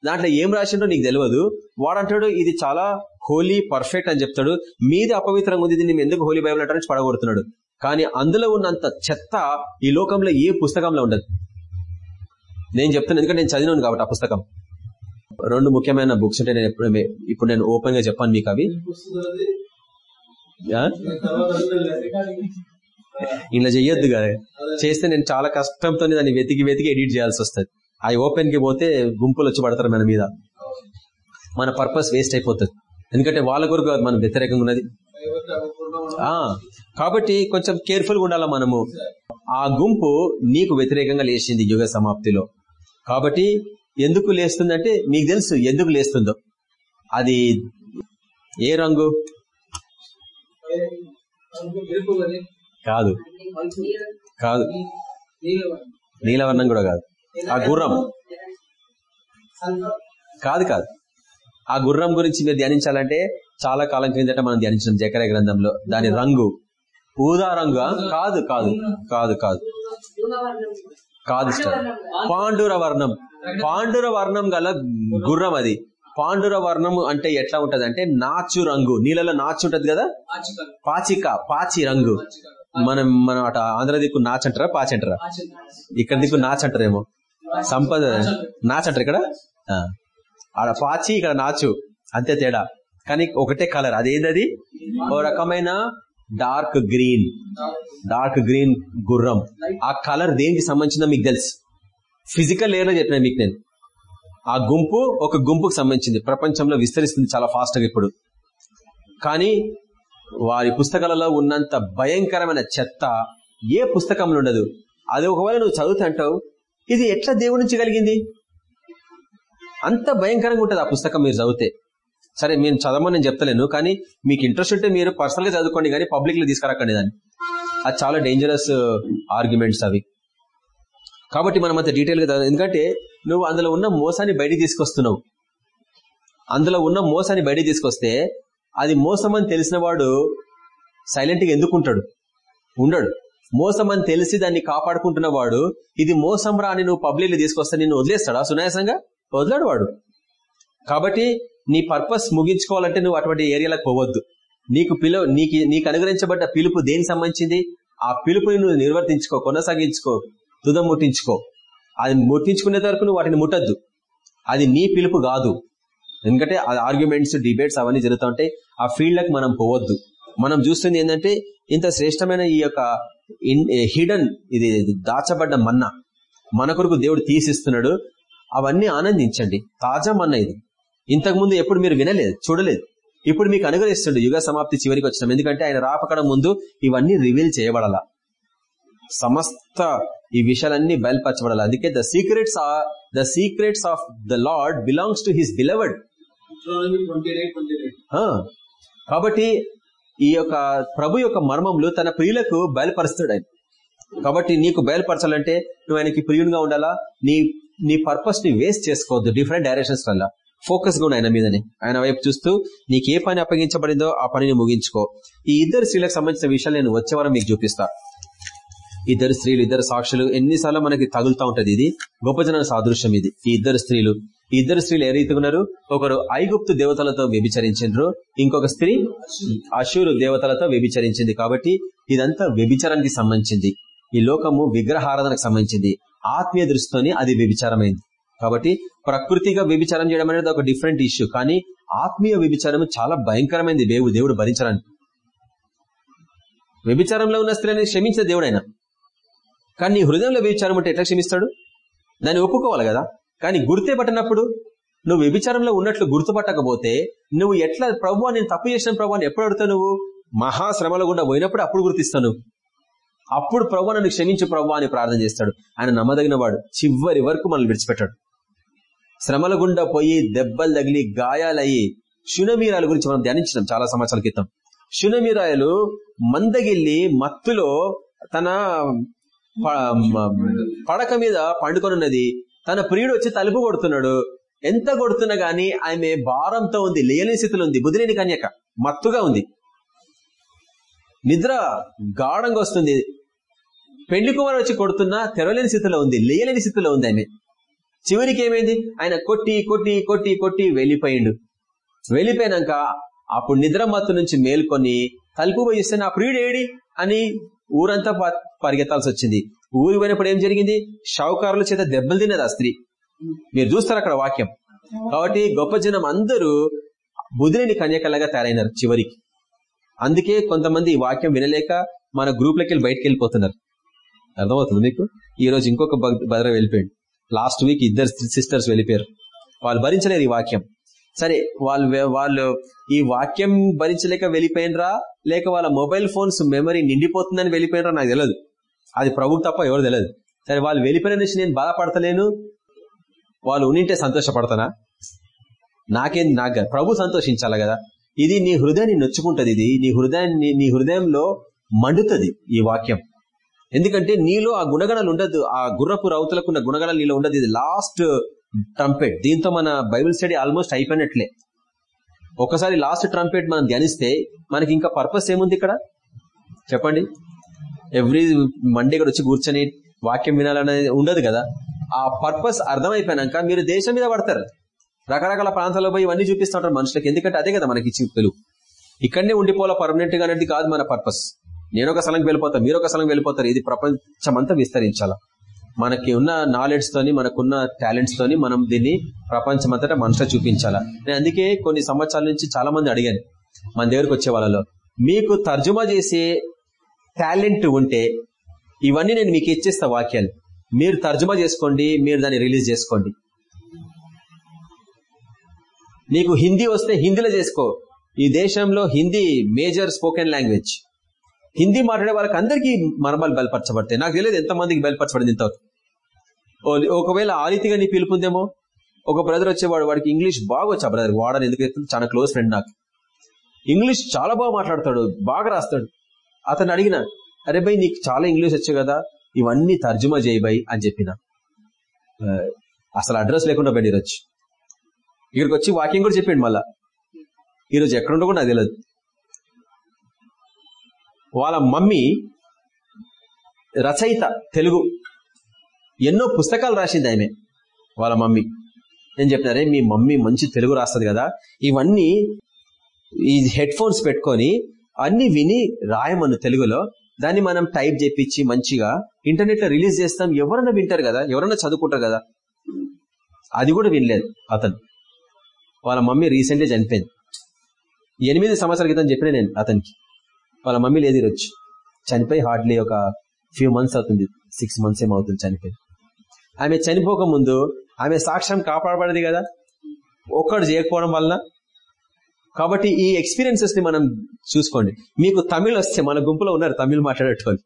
దాంట్లో ఏం రాసిండో నీకు తెలియదు వాడంటాడు ఇది చాలా హోలీ పర్ఫెక్ట్ అని చెప్తాడు. మీది అపవిత్రంగా ఉంది దీన్ని ఎందుకు హోలీ బైబుల్ అంటారని పడగొడుతున్నాడు. కానీ అందులో ఉన్నంత చెత్త ఈ లోకంలో ఏ పుస్తకంలో ఉండదు. నేను చెప్తాను ఎందుకంటే నేను చదివాను కాబట్టి ఆ పుస్తకం. రెండు ముఖ్యమైన బుక్స్ ఉంటాయి నేను ఎప్పుడు ఇప్పుడు నేను ఓపెన్గా చెప్పాను మీకు అవి. ఇలా చెయ్యొద్దు కదా. చేస్తే నేను చాలా కష్టంతో దాన్ని వెతికి వెతికి ఎడిట్ చేయాల్సి వస్తుంది. అవి ఓపెన్కి పోతే గుంపులు వచ్చి పడతారు మన మీద. మన పర్పస్ వేస్ట్ అయిపోతుంది. ఎందుకంటే వాళ్ళ కొరకు కాదు మనం వ్యతిరేకంగా ఉన్నది. కాబట్టి కొంచెం కేర్ఫుల్గా ఉండాలా మనము. ఆ గుంపు నీకు వ్యతిరేకంగా లేచింది యుగ సమాప్తిలో. కాబట్టి ఎందుకు లేస్తుందంటే మీకు తెలుసు ఎందుకు లేస్తుందో. అది ఏ రంగు? కాదు. కాదు. నీలవర్ణం కూడా కాదు. ఆ గుర్రం. కాదు కాదు. ఆ గుర్రం గురించి మీరు ధ్యానించాలంటే చాలా కాలం క్రిందట మనం ధ్యానించిన జకర గ్రంథంలో. దాని రంగు. ఊదా రంగు? కాదు కాదు కాదు కాదు. కాదు పాండుర వర్ణం పాండుర వర్ణం గల గుర్రం అది. పాండుర వర్ణం అంటే ఎట్లా ఉంటది అంటే నాచు రంగు. నీళ్ళలో నాచు ఉంటది కదా? పాచిక పాచి రంగు. మనం మనం అట ఆంధ్ర దిక్కు నాచ్ అంటారా పాచి అంటారా? ఇక్కడ దిక్కు నాచ్ అంటారేమో. సంపద. నాచ్ అంటారు ఇక్కడ ఆడ పాచి ఇక్కడ నాచు. అంతే తేడా. కానీ ఒకటే కలర్. అదేంటది ఓ రకమైన డార్క్ గ్రీన్. డార్క్ గ్రీన్ గుర్రం. ఆ కలర్ దేనికి సంబంధించిందో మీకు తెలుసు. ఫిజికల్ లేయర్లో చెప్పిన మీకు నేను. ఆ గుంపు ఒక గుంపుకు సంబంధించింది. ప్రపంచంలో విస్తరిస్తుంది చాలా ఫాస్ట్గా ఇప్పుడు. కానీ వారి పుస్తకాలలో ఉన్నంత భయంకరమైన చెత్త ఏ పుస్తకంలో ఉండదు. అది ఒకవేళ నువ్వు చదువుతా అంటావు ఇది ఎట్లా దేవుడి నుంచి కలిగింది? అంత భయంకరంగా ఉంటుంది ఆ పుస్తకం మీరు చదివితే. సరే నేను చదవమని నేను చెప్తలేను కానీ మీకు ఇంట్రెస్ట్ ఉంటే మీరు పర్సనల్గా చదువుకోండి కానీ పబ్లిక్లో తీసుకురాకండి దాన్ని. అది చాలా డేంజరస్ ఆర్గ్యుమెంట్స్ uh, అవి. కాబట్టి మనం అంత డీటెయిల్గా ఎందుకంటే నువ్వు అందులో ఉన్న మోసాన్ని బయటికి తీసుకొస్తున్నావు. అందులో ఉన్న మోసాన్ని బయటికి తీసుకొస్తే అది మోసం అని తెలిసిన వాడు సైలెంట్గా ఎందుకుంటాడు? ఎందుకు ఉంటాడు ఉండడు. మోసం అని తెలిసి దాన్ని కాపాడుకుంటున్న వాడు ఇది మోసం రా అని నువ్వు పబ్లిక్ తీసుకొస్తే నిన్ను వదిలేస్తాడా? సునాయాసంగా? వదిలాడు వాడు. కాబట్టి నీ పర్పస్ ముగించుకోవాలంటే నువ్వు అటువంటి ఏరియాలకు పోవద్దు. నీకు పిలువ నీకు నీకు అనుగ్రహించబడ్డ పిలుపు దేనికి సంబంధించింది? ఆ పిలుపుని నువ్వు నిర్వర్తించుకో కొనసాగించుకో తుదం ముట్టించుకో. అది ముట్టించుకునే వరకు నువ్వు వాటిని ముట్టద్దు. అది నీ పిలుపు కాదు. ఎందుకంటే ఆర్గ్యుమెంట్స్ డిబేట్స్ అవన్నీ జరుగుతూ ఉంటాయి. ఆ ఫీల్డ్లకు మనం పోవద్దు. మనం చూస్తుంది ఏంటంటే ఇంత శ్రేష్టమైన ఈ యొక్క హిడన్ ఇది దాచబడ్డ మన్నా మన కొరకు దేవుడు తీసిస్తున్నాడు అవన్నీ ఆనందించండి. తాజా మన్నా ఇది. ఇంతకు ముందు ఎప్పుడు మీరు వినలేదు చూడలేదు. ఇప్పుడు మీకు అనుగ్రహిస్తుండే యుగ సమాప్తి చివరికి వచ్చినాం. ఎందుకంటే ఆయన రాపకడం ముందు ఇవన్నీ రివీల్ చేయబడాల. సమస్త ఈ విషయాలన్నీ బయలుపరచబడాలి. అందుకే the secrets the secrets of the Lord belongs to his beloved కాబట్టి ఈ యొక్క ప్రభు యొక్క మర్మములు తన ప్రియులకు బయలుపరుస్తాడు ఆయన కాబట్టి నీకు బయలుపరచాలంటే నువ్వు ఆయనకి ప్రియునిగా ఉండాలా? నీ నీ పర్పస్ని వేస్ట్ చేసుకోవద్దు. డిఫరెంట్ డైరెక్షన్స్ వల్ల ఫోకస్ కూడా ఆయన మీదనే. ఆయన వైపు చూస్తూ నీకు ఏ పని అప్పగించబడిందో ఆ పనిని ముగించుకో. ఈ ఇద్దరు స్త్రీలకు సంబంధించిన విషయాలు నేను వచ్చే వారం మీకు చూపిస్తా. ఇద్దరు స్త్రీలు ఇద్దరు సాక్షులు ఎన్నిసార్లు మనకి తగులుతా ఉంటది ఇది. గొప్ప సాదృశ్యం ఇది. ఈ ఇద్దరు స్త్రీలు ఇద్దరు స్త్రీలు ఏ రీతిగా ఉన్నారు? ఒకరు ఐగుప్తు దేవతలతో వ్యభిచరించారు ఇంకొక స్త్రీ అశూరు దేవతలతో వ్యభిచరించింది. కాబట్టి ఇదంతా వ్యభిచారానికి సంబంధించింది. ఈ లోకము విగ్రహారాధనకు సంబంధించింది. ఆత్మీయ దృష్టితోనే అది వ్యభిచారమైంది. కాబట్టి ప్రకృతిగా వ్యభిచారం చేయడం అనేది ఒక డిఫరెంట్ ఇష్యూ. కానీ ఆత్మీయ వ్యభిచారం చాలా భయంకరమైంది. దేవుడు దేవుడు భరించడానికి. వ్యభిచారంలో ఉన్న స్త్రీని క్షమించిన దేవుడైనా. కానీ నీ హృదయంలో వ్యభిచారం ఉంటే ఎట్లా క్షమిస్తాడు? దాన్ని ఒప్పుకోవాలి కదా. కానీ గుర్తుపట్టినప్పుడు నువ్వు వ్యభిచారంలో ఉన్నట్లు గుర్తుపట్టకపోతే నువ్వు ఎట్లా ప్రభు నేను తప్పు చేసిన ప్రభు ఎప్పుడు అడుగుతావు నువ్వు? మహాశ్రమల గుండా పోయినప్పుడు అప్పుడు గుర్తిస్తాను అప్పుడు ప్రభు నన్ను క్షమించు ప్రభు అని ప్రార్థన చేస్తాడు. ఆయన నమ్మదగిన వాడు. చివరి వరకు మనల్ని విడిచిపెట్టాడు. శ్రమల గుండా పోయి దెబ్బలు తగిలి గాయాలయ్యి శునమీరాల గురించి మనం ధ్యానించినాం చాలా సంవత్సరాల క్రితం. శునమీరాయలు మందగిల్లి మత్తులో తన పడక మీద పండుకొనున్నది తన ప్రియుడు వచ్చి తలుపు కొడుతున్నాడు. ఎంత కొడుతున్నా గాని ఆమె భారంతో ఉంది లేయలేని స్థితిలో ఉంది. బుద్ధిలేని కన్యక మత్తుగా ఉంది. నిద్ర గాఢంగా వస్తుంది. పెళ్ళి కుమారు వచ్చి కొడుతున్నా తెరవలేని స్థితిలో ఉంది లేయలేని స్థితిలో ఉంది ఆమె. చివరికి ఏమైంది? ఆయన కొట్టి కొట్టి కొట్టి కొట్టి వెళ్ళిపోయిండు. వెళ్ళిపోయినాక అప్పుడు నిద్ర మత్తు నుంచి మేల్కొని తలుపు పోయిస్తే నా ప్రియుడు ఏడి అని ఊరంతా పరిగెత్తాల్సి వచ్చింది. ఊరి పోయినప్పుడు ఏం జరిగింది? షావుకారుల చేత దెబ్బలు తిన్నది ఆ స్త్రీ. మీరు చూస్తారు అక్కడ వాక్యం. కాబట్టి గొప్ప జనం అందరూ బుధిని కన్యకలాగా తయారైనారు చివరికి. అందుకే కొంతమంది ఈ వాక్యం వినలేక మన గ్రూప్లకి వెళ్ళి బయటకు వెళ్ళిపోతున్నారు. అర్థమవుతుంది మీకు? ఈ రోజు ఇంకొక బదర వెళ్ళిపోయాడు. లాస్ట్ వీక్ ఇద్దరు సిస్టర్స్ వెళ్ళిపోయారు. వాళ్ళు భరించలేరు ఈ వాక్యం. సరే వాళ్ళు వాళ్ళు ఈ వాక్యం భరించలేక వెళ్ళిపోయినరా? లేక వాళ్ళ మొబైల్ ఫోన్స్ మెమరీ నిండిపోతుందని వెళ్ళిపోయినరా? నాకు తెలియదు అది ప్రభువు తప్ప ఎవరు తెలియదు. సరే వాళ్ళు వెళ్ళిపోయిన నుంచి నేను బాధపడతలేను. వాళ్ళు ఉనింటే సంతోషపడతానా? నాకేం నాకు ప్రభు సంతోషించాలి కదా. ఇది నీ హృదయాన్ని నొచ్చుకుంటుంది ఇది. నీ హృదయాన్ని నీ హృదయంలో మండుతుంది ఈ వాక్యం. ఎందుకంటే నీలో ఆ గుణగణాలు ఉండదు. ఆ గుర్రపు రౌతులకున్న గుణగణాలు నీలో ఉండదు. ఇది లాస్ట్ ట్రంపెట్ దీంతో మన బైబిల్ స్టడీ ఆల్మోస్ట్ అయిపోయినట్లే. ఒకసారి లాస్ట్ ట్రంపెట్ మనం ధ్యానిస్తే మనకి ఇంకా పర్పస్ ఏముంది ఇక్కడ? చెప్పండి. ఎవ్రీ మండే కూడా వచ్చి కూర్చొని వాక్యం వినాలనేది ఉండదు కదా. ఆ పర్పస్ అర్థమైపోయినాక మీరు దేశం మీద పడతారు. రకరకాల ప్రాంతాల్లో పోయి ఇవన్నీ చూపిస్తుంటారు మనుషులకు. ఎందుకంటే అదే కదా మనకి ఇచ్చి పిలువు. ఇక్కడనే ఉండిపోవాలా పర్మనెంట్గా అనేది కాదు మన పర్పస్. నేను ఒక స్థలంకి వెళ్ళిపోతాను మీరు ఒక స్థలంకి వెళ్ళిపోతారు. ఇది ప్రపంచమంతా విస్తరించాలా? మనకి ఉన్న నాలెడ్జ్ తోని మనకున్న టాలెంట్స్ తోని మనం దీన్ని ప్రపంచమంతటా మనుషులు చూపించాలా? నేను అందుకే కొన్ని సంవత్సరాల నుంచి చాలా మంది అడిగాను. మన దగ్గరకు వచ్చే వాళ్ళలో మీకు తర్జుమా చేసే టాలెంట్ ఉంటే ఇవన్నీ నేను మీకు ఇచ్చేస్తా వాక్యాలు మీరు తర్జుమా చేసుకోండి మీరు దాన్ని రిలీజ్ చేసుకోండి. నీకు హిందీ వస్తే హిందీలో చేసుకో. ఈ దేశంలో Hindi major spoken language. Hindi మాట్లాడే వాళ్ళకి అందరికీ మర్మాలు బయలుపరచబడతాయి నాకు తెలియదు ఎంతమందికి బయలుపరచబడింది ఇంతవరకు. ఒకవేళ ఆ రీతిగా నీ పిలుపుందేమో? ఒక బ్రదర్ వచ్చేవాడు వాడికి ఇంగ్లీష్ బాగా వచ్చా బ్రదర్ వాడని ఎందుకు చాలా క్లోజ్ ఫ్రెండ్ నాకు. ఇంగ్లీష్ చాలా బాగా మాట్లాడతాడు బాగా రాస్తాడు. అతను అడిగిన అరే భయ్ నీకు చాలా ఇంగ్లీష్ వచ్చు కదా ఇవన్నీ తర్జుమా చేయబాయి అని చెప్పిన. అసలు అడ్రస్ లేకుండా పోయి ఈరోజు. ఇక్కడికి వచ్చి వాకింగ్ కూడా చెప్పిండు మళ్ళా. ఈరోజు ఎక్కడుండో కూడా నాకు తెలియదు వాళ్ళ మమ్మీ రచయిత తెలుగు ఎన్నో పుస్తకాలు రాసింది ఆమె వాళ్ళ మమ్మీ. నేను చెప్పినారే మీ మమ్మీ మంచి తెలుగు రాస్తుంది కదా ఇవన్నీ ఈ హెడ్ ఫోన్స్ పెట్టుకొని అన్ని విని రాయమను తెలుగులో. దాన్ని మనం టైప్ చేపించి మంచిగా ఇంటర్నెట్లో రిలీజ్ చేస్తాం. ఎవరన్నా వింటారు కదా ఎవరన్నా చదువుకుంటారు కదా అది కూడా వినలేదు అతను. వాళ్ళ మమ్మీ రీసెంట్లీ చనిపోయింది. ఎనిమిది సంవత్సరాల క్రితం చెప్పిన నేను అతనికి. వాళ్ళ మమ్మీ లేదు ఈరోజు. చనిపోయి హార్డ్లీ ఒక ఫ్యూ మంత్స్ అవుతుంది. సిక్స్ మంత్స్ ఏమవుతుంది చనిపోయి. ఆమె చనిపోక ముందు ఆమె సాక్ష్యం కాపాడబడింది కదా. ఒక్కడు చేయకపోవడం వలన కాబట్టి ఈ ఎక్స్పీరియన్సెస్ని మనం చూసుకోండి. మీకు తమిళ్ వస్తే మన గుంపులో ఉన్నారు తమిళ్ మాట్లాడేటోళ్ళు.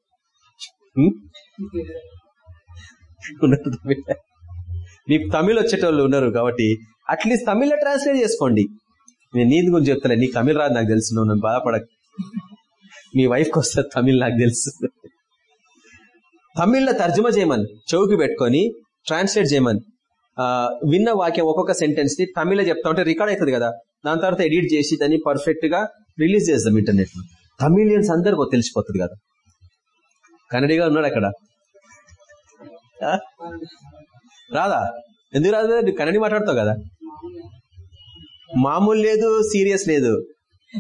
మీకు తమిళ్ వచ్చేటోళ్ళు ఉన్నారు కాబట్టి అట్లీస్ట్ తమిళ్ళో ట్రాన్స్లేట్ చేసుకోండి. నేను నీది గురించి చెప్తాను నీకు తమిళ్ రాదు నాకు తెలుసు నువ్వు నన్ను బాధపడక మీ వైఫ్కి వస్తుంది తమిళ్ నాకు తెలుసు. తమిళ్ళో తర్జుమా చేయమని చౌకి పెట్టుకొని ట్రాన్స్లేట్ చేయమని. విన్న వాక్యం ఒక్కొక్క సెంటెన్స్ని తమిళ్ళో చెప్తా ఉంటే రికార్డ్ అవుతుంది కదా. దాని తర్వాత ఎడిట్ చేసి దాన్ని పర్ఫెక్ట్గా రిలీజ్ చేద్దాం ఇంటర్నెట్లో. తమిళియన్స్ అందరికి తెలిసిపోతుంది కదా. కన్నడిగా ఉన్నాడు అక్కడ? రాదా? ఎందుకు రాదు? నువ్వు కన్నడి మాట్లాడతావు కదా. మామూలు లేదు సీరియస్ లేదు.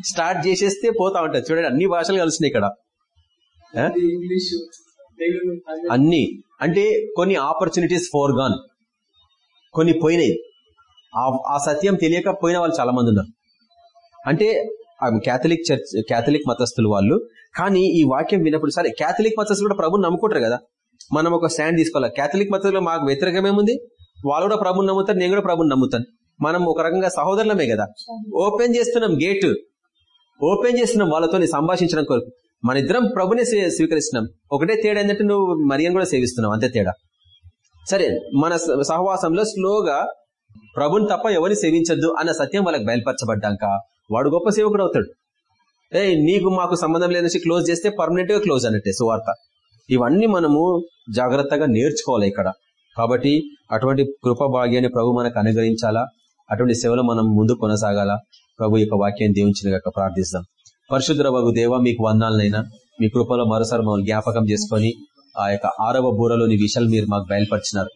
స్టార్ట్ చేసేస్తే పోతా ఉంటది. చూడండి అన్ని భాషలు కలుస్తున్నాయి ఇక్కడ. అన్ని అంటే కొన్ని ఆపర్చునిటీస్ ఫోర్ గాన్ కొన్ని పోయినాయి. ఆ- ఆ సత్యం తెలియక పోయిన వాళ్ళు చాలా మంది ఉన్నారు అంటే ఆ క్యాథలిక్ చర్చ్ క్యాథలిక్ మతస్థులు వాళ్ళు కానీ ఈ వాక్యం విన్నప్పుడు సరే క్యాథలిక్ మతస్థులు కూడా ప్రభుని నమ్ముకుంటారు కదా. మనం ఒక స్టాండ్ తీసుకోవాలి? క్యాథలిక్ మతస్థులు మాకు వ్యతిరేకమేముంది వాళ్ళు కూడా ప్రభుని నమ్ముతారు నేను కూడా ప్రభుని నమ్ముతాను. మనం ఒక రకంగా సహోదరులమే కదా. ఓపెన్ చేస్తున్నాం గేట్. ఓపెన్ చేస్తున్నాం వాళ్ళతో సంభాషించడం కొరకు. మన ఇద్దరం ప్రభుని స్వీ- స్వీకరిస్తున్నాం. ఒకటే తేడా ఏంటంటే నువ్వు మరియం కూడా సేవిస్తున్నావు. అంతే తేడా. సరే మన సహవాసంలో స్లోగా ప్రభుని తప్ప ఎవరిని సేవించద్దు అన్న సత్యం వాళ్ళకి బయలుపరచబడ్డాక వాడు గొప్ప సేవకుడు అవుతాడు. ఏ నీకు మాకు సంబంధం లేదని క్లోజ్ చేస్తే పర్మనెంట్గా క్లోజ్ అన్నట్టే సువార్త. ఇవన్నీ మనము జాగ్రత్తగా నేర్చుకోవాలి ఇక్కడ. కాబట్టి అటువంటి కృప భాగ్యాన్ని ప్రభు మనకు అనుగ్రహించాలా? అటువంటి సేవలో మనం ముందు కొనసాగాల? ప్రభు యొక్క వాక్యాన్ని దీవించిన ప్రార్థిస్తాం. పరిశుద్ధ బాబు దేవ మీకు వందాలనైనా మీ కృపలో మరోసారి మమ్మల్ని జ్ఞాపకం చేసుకొని ఆ యొక్క ఆరవ బూరలోని విషయాలు మీరు మాకు బయలుపరిచినారు.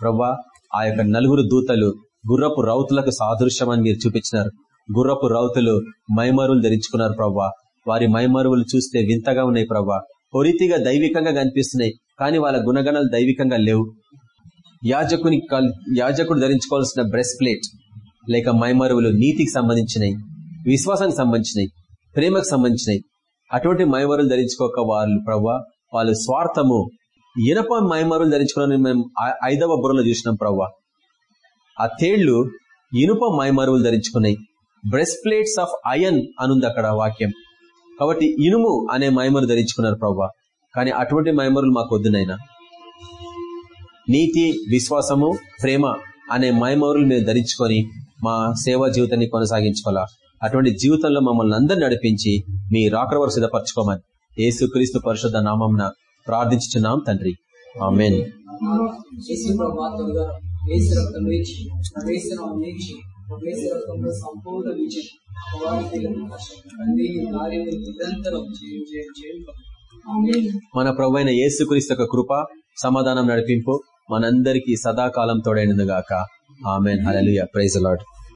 ప్రవ్వా ఆ యొక్క నలుగురు దూతలు గుర్రపు రౌతులకు సాదృశ్యం అని మీరు చూపించినారు. గుర్రపు రౌతులు మైమరువులు ధరించుకున్నారు ప్రవ్వా. వారి మైమరువులు చూస్తే వింతగా ఉన్నాయి ప్రవ్వా. పొరితిగా దైవికంగా కనిపిస్తున్నాయి కానీ వాళ్ళ గుణగణాలు దైవికంగా లేవు. యాజకుని యాజకుడు ధరించుకోవాల్సిన బ్రెస్ట్ ప్లేట్ లేక మైమరువులు నీతికి సంబంధించినవి విశ్వాసానికి సంబంధించినవి ప్రేమకు సంబంధించినవి అటువంటి మైమరులు ధరించుకోక వాళ్ళు ప్రవ్వా వాళ్ళు స్వార్థము ఇనప మైమరులు ధరించుకోవాలని మేము ఐదవ బుర్రలో చూసినాం ప్రవ్వ. ఆ తేళ్ళు ఇనుప మైమరువులు ధరించుకున్నాయి. బ్రెస్ట్ ప్లేట్స్ ఆఫ్ అయన్ అనుంది అక్కడ వాక్యం. కాబట్టి ఇనుము అనే మైమరు ధరించుకున్నారు ప్రవ్వ. కానీ అటువంటి మైమరులు మాకు వద్దునైనా నీతి విశ్వాసము ప్రేమ అనే మైమరులు మేము ధరించుకొని మా సేవా జీవితాన్ని కొనసాగించుకోవాలా. అటువంటి జీవితంలో మమ్మల్ని అందరిని నడిపించి మీ రాకరవరు సిద్ధపరచుకోమని. ఏసుక్రీస్తు పరిశుద్ధ నామంన ప్రార్థించుతున్నాం తండ్రి. ఆమెన్. సంపూర్ణ విజయం మన ప్రభు అయిన యేసుక్రీస్తు యొక్క కృప సమాధానం నడిపింపు మనందరికీ సదాకాలం తోడైనందుగాక. ఆమెన్. హల్లెలూయా. Praise Lord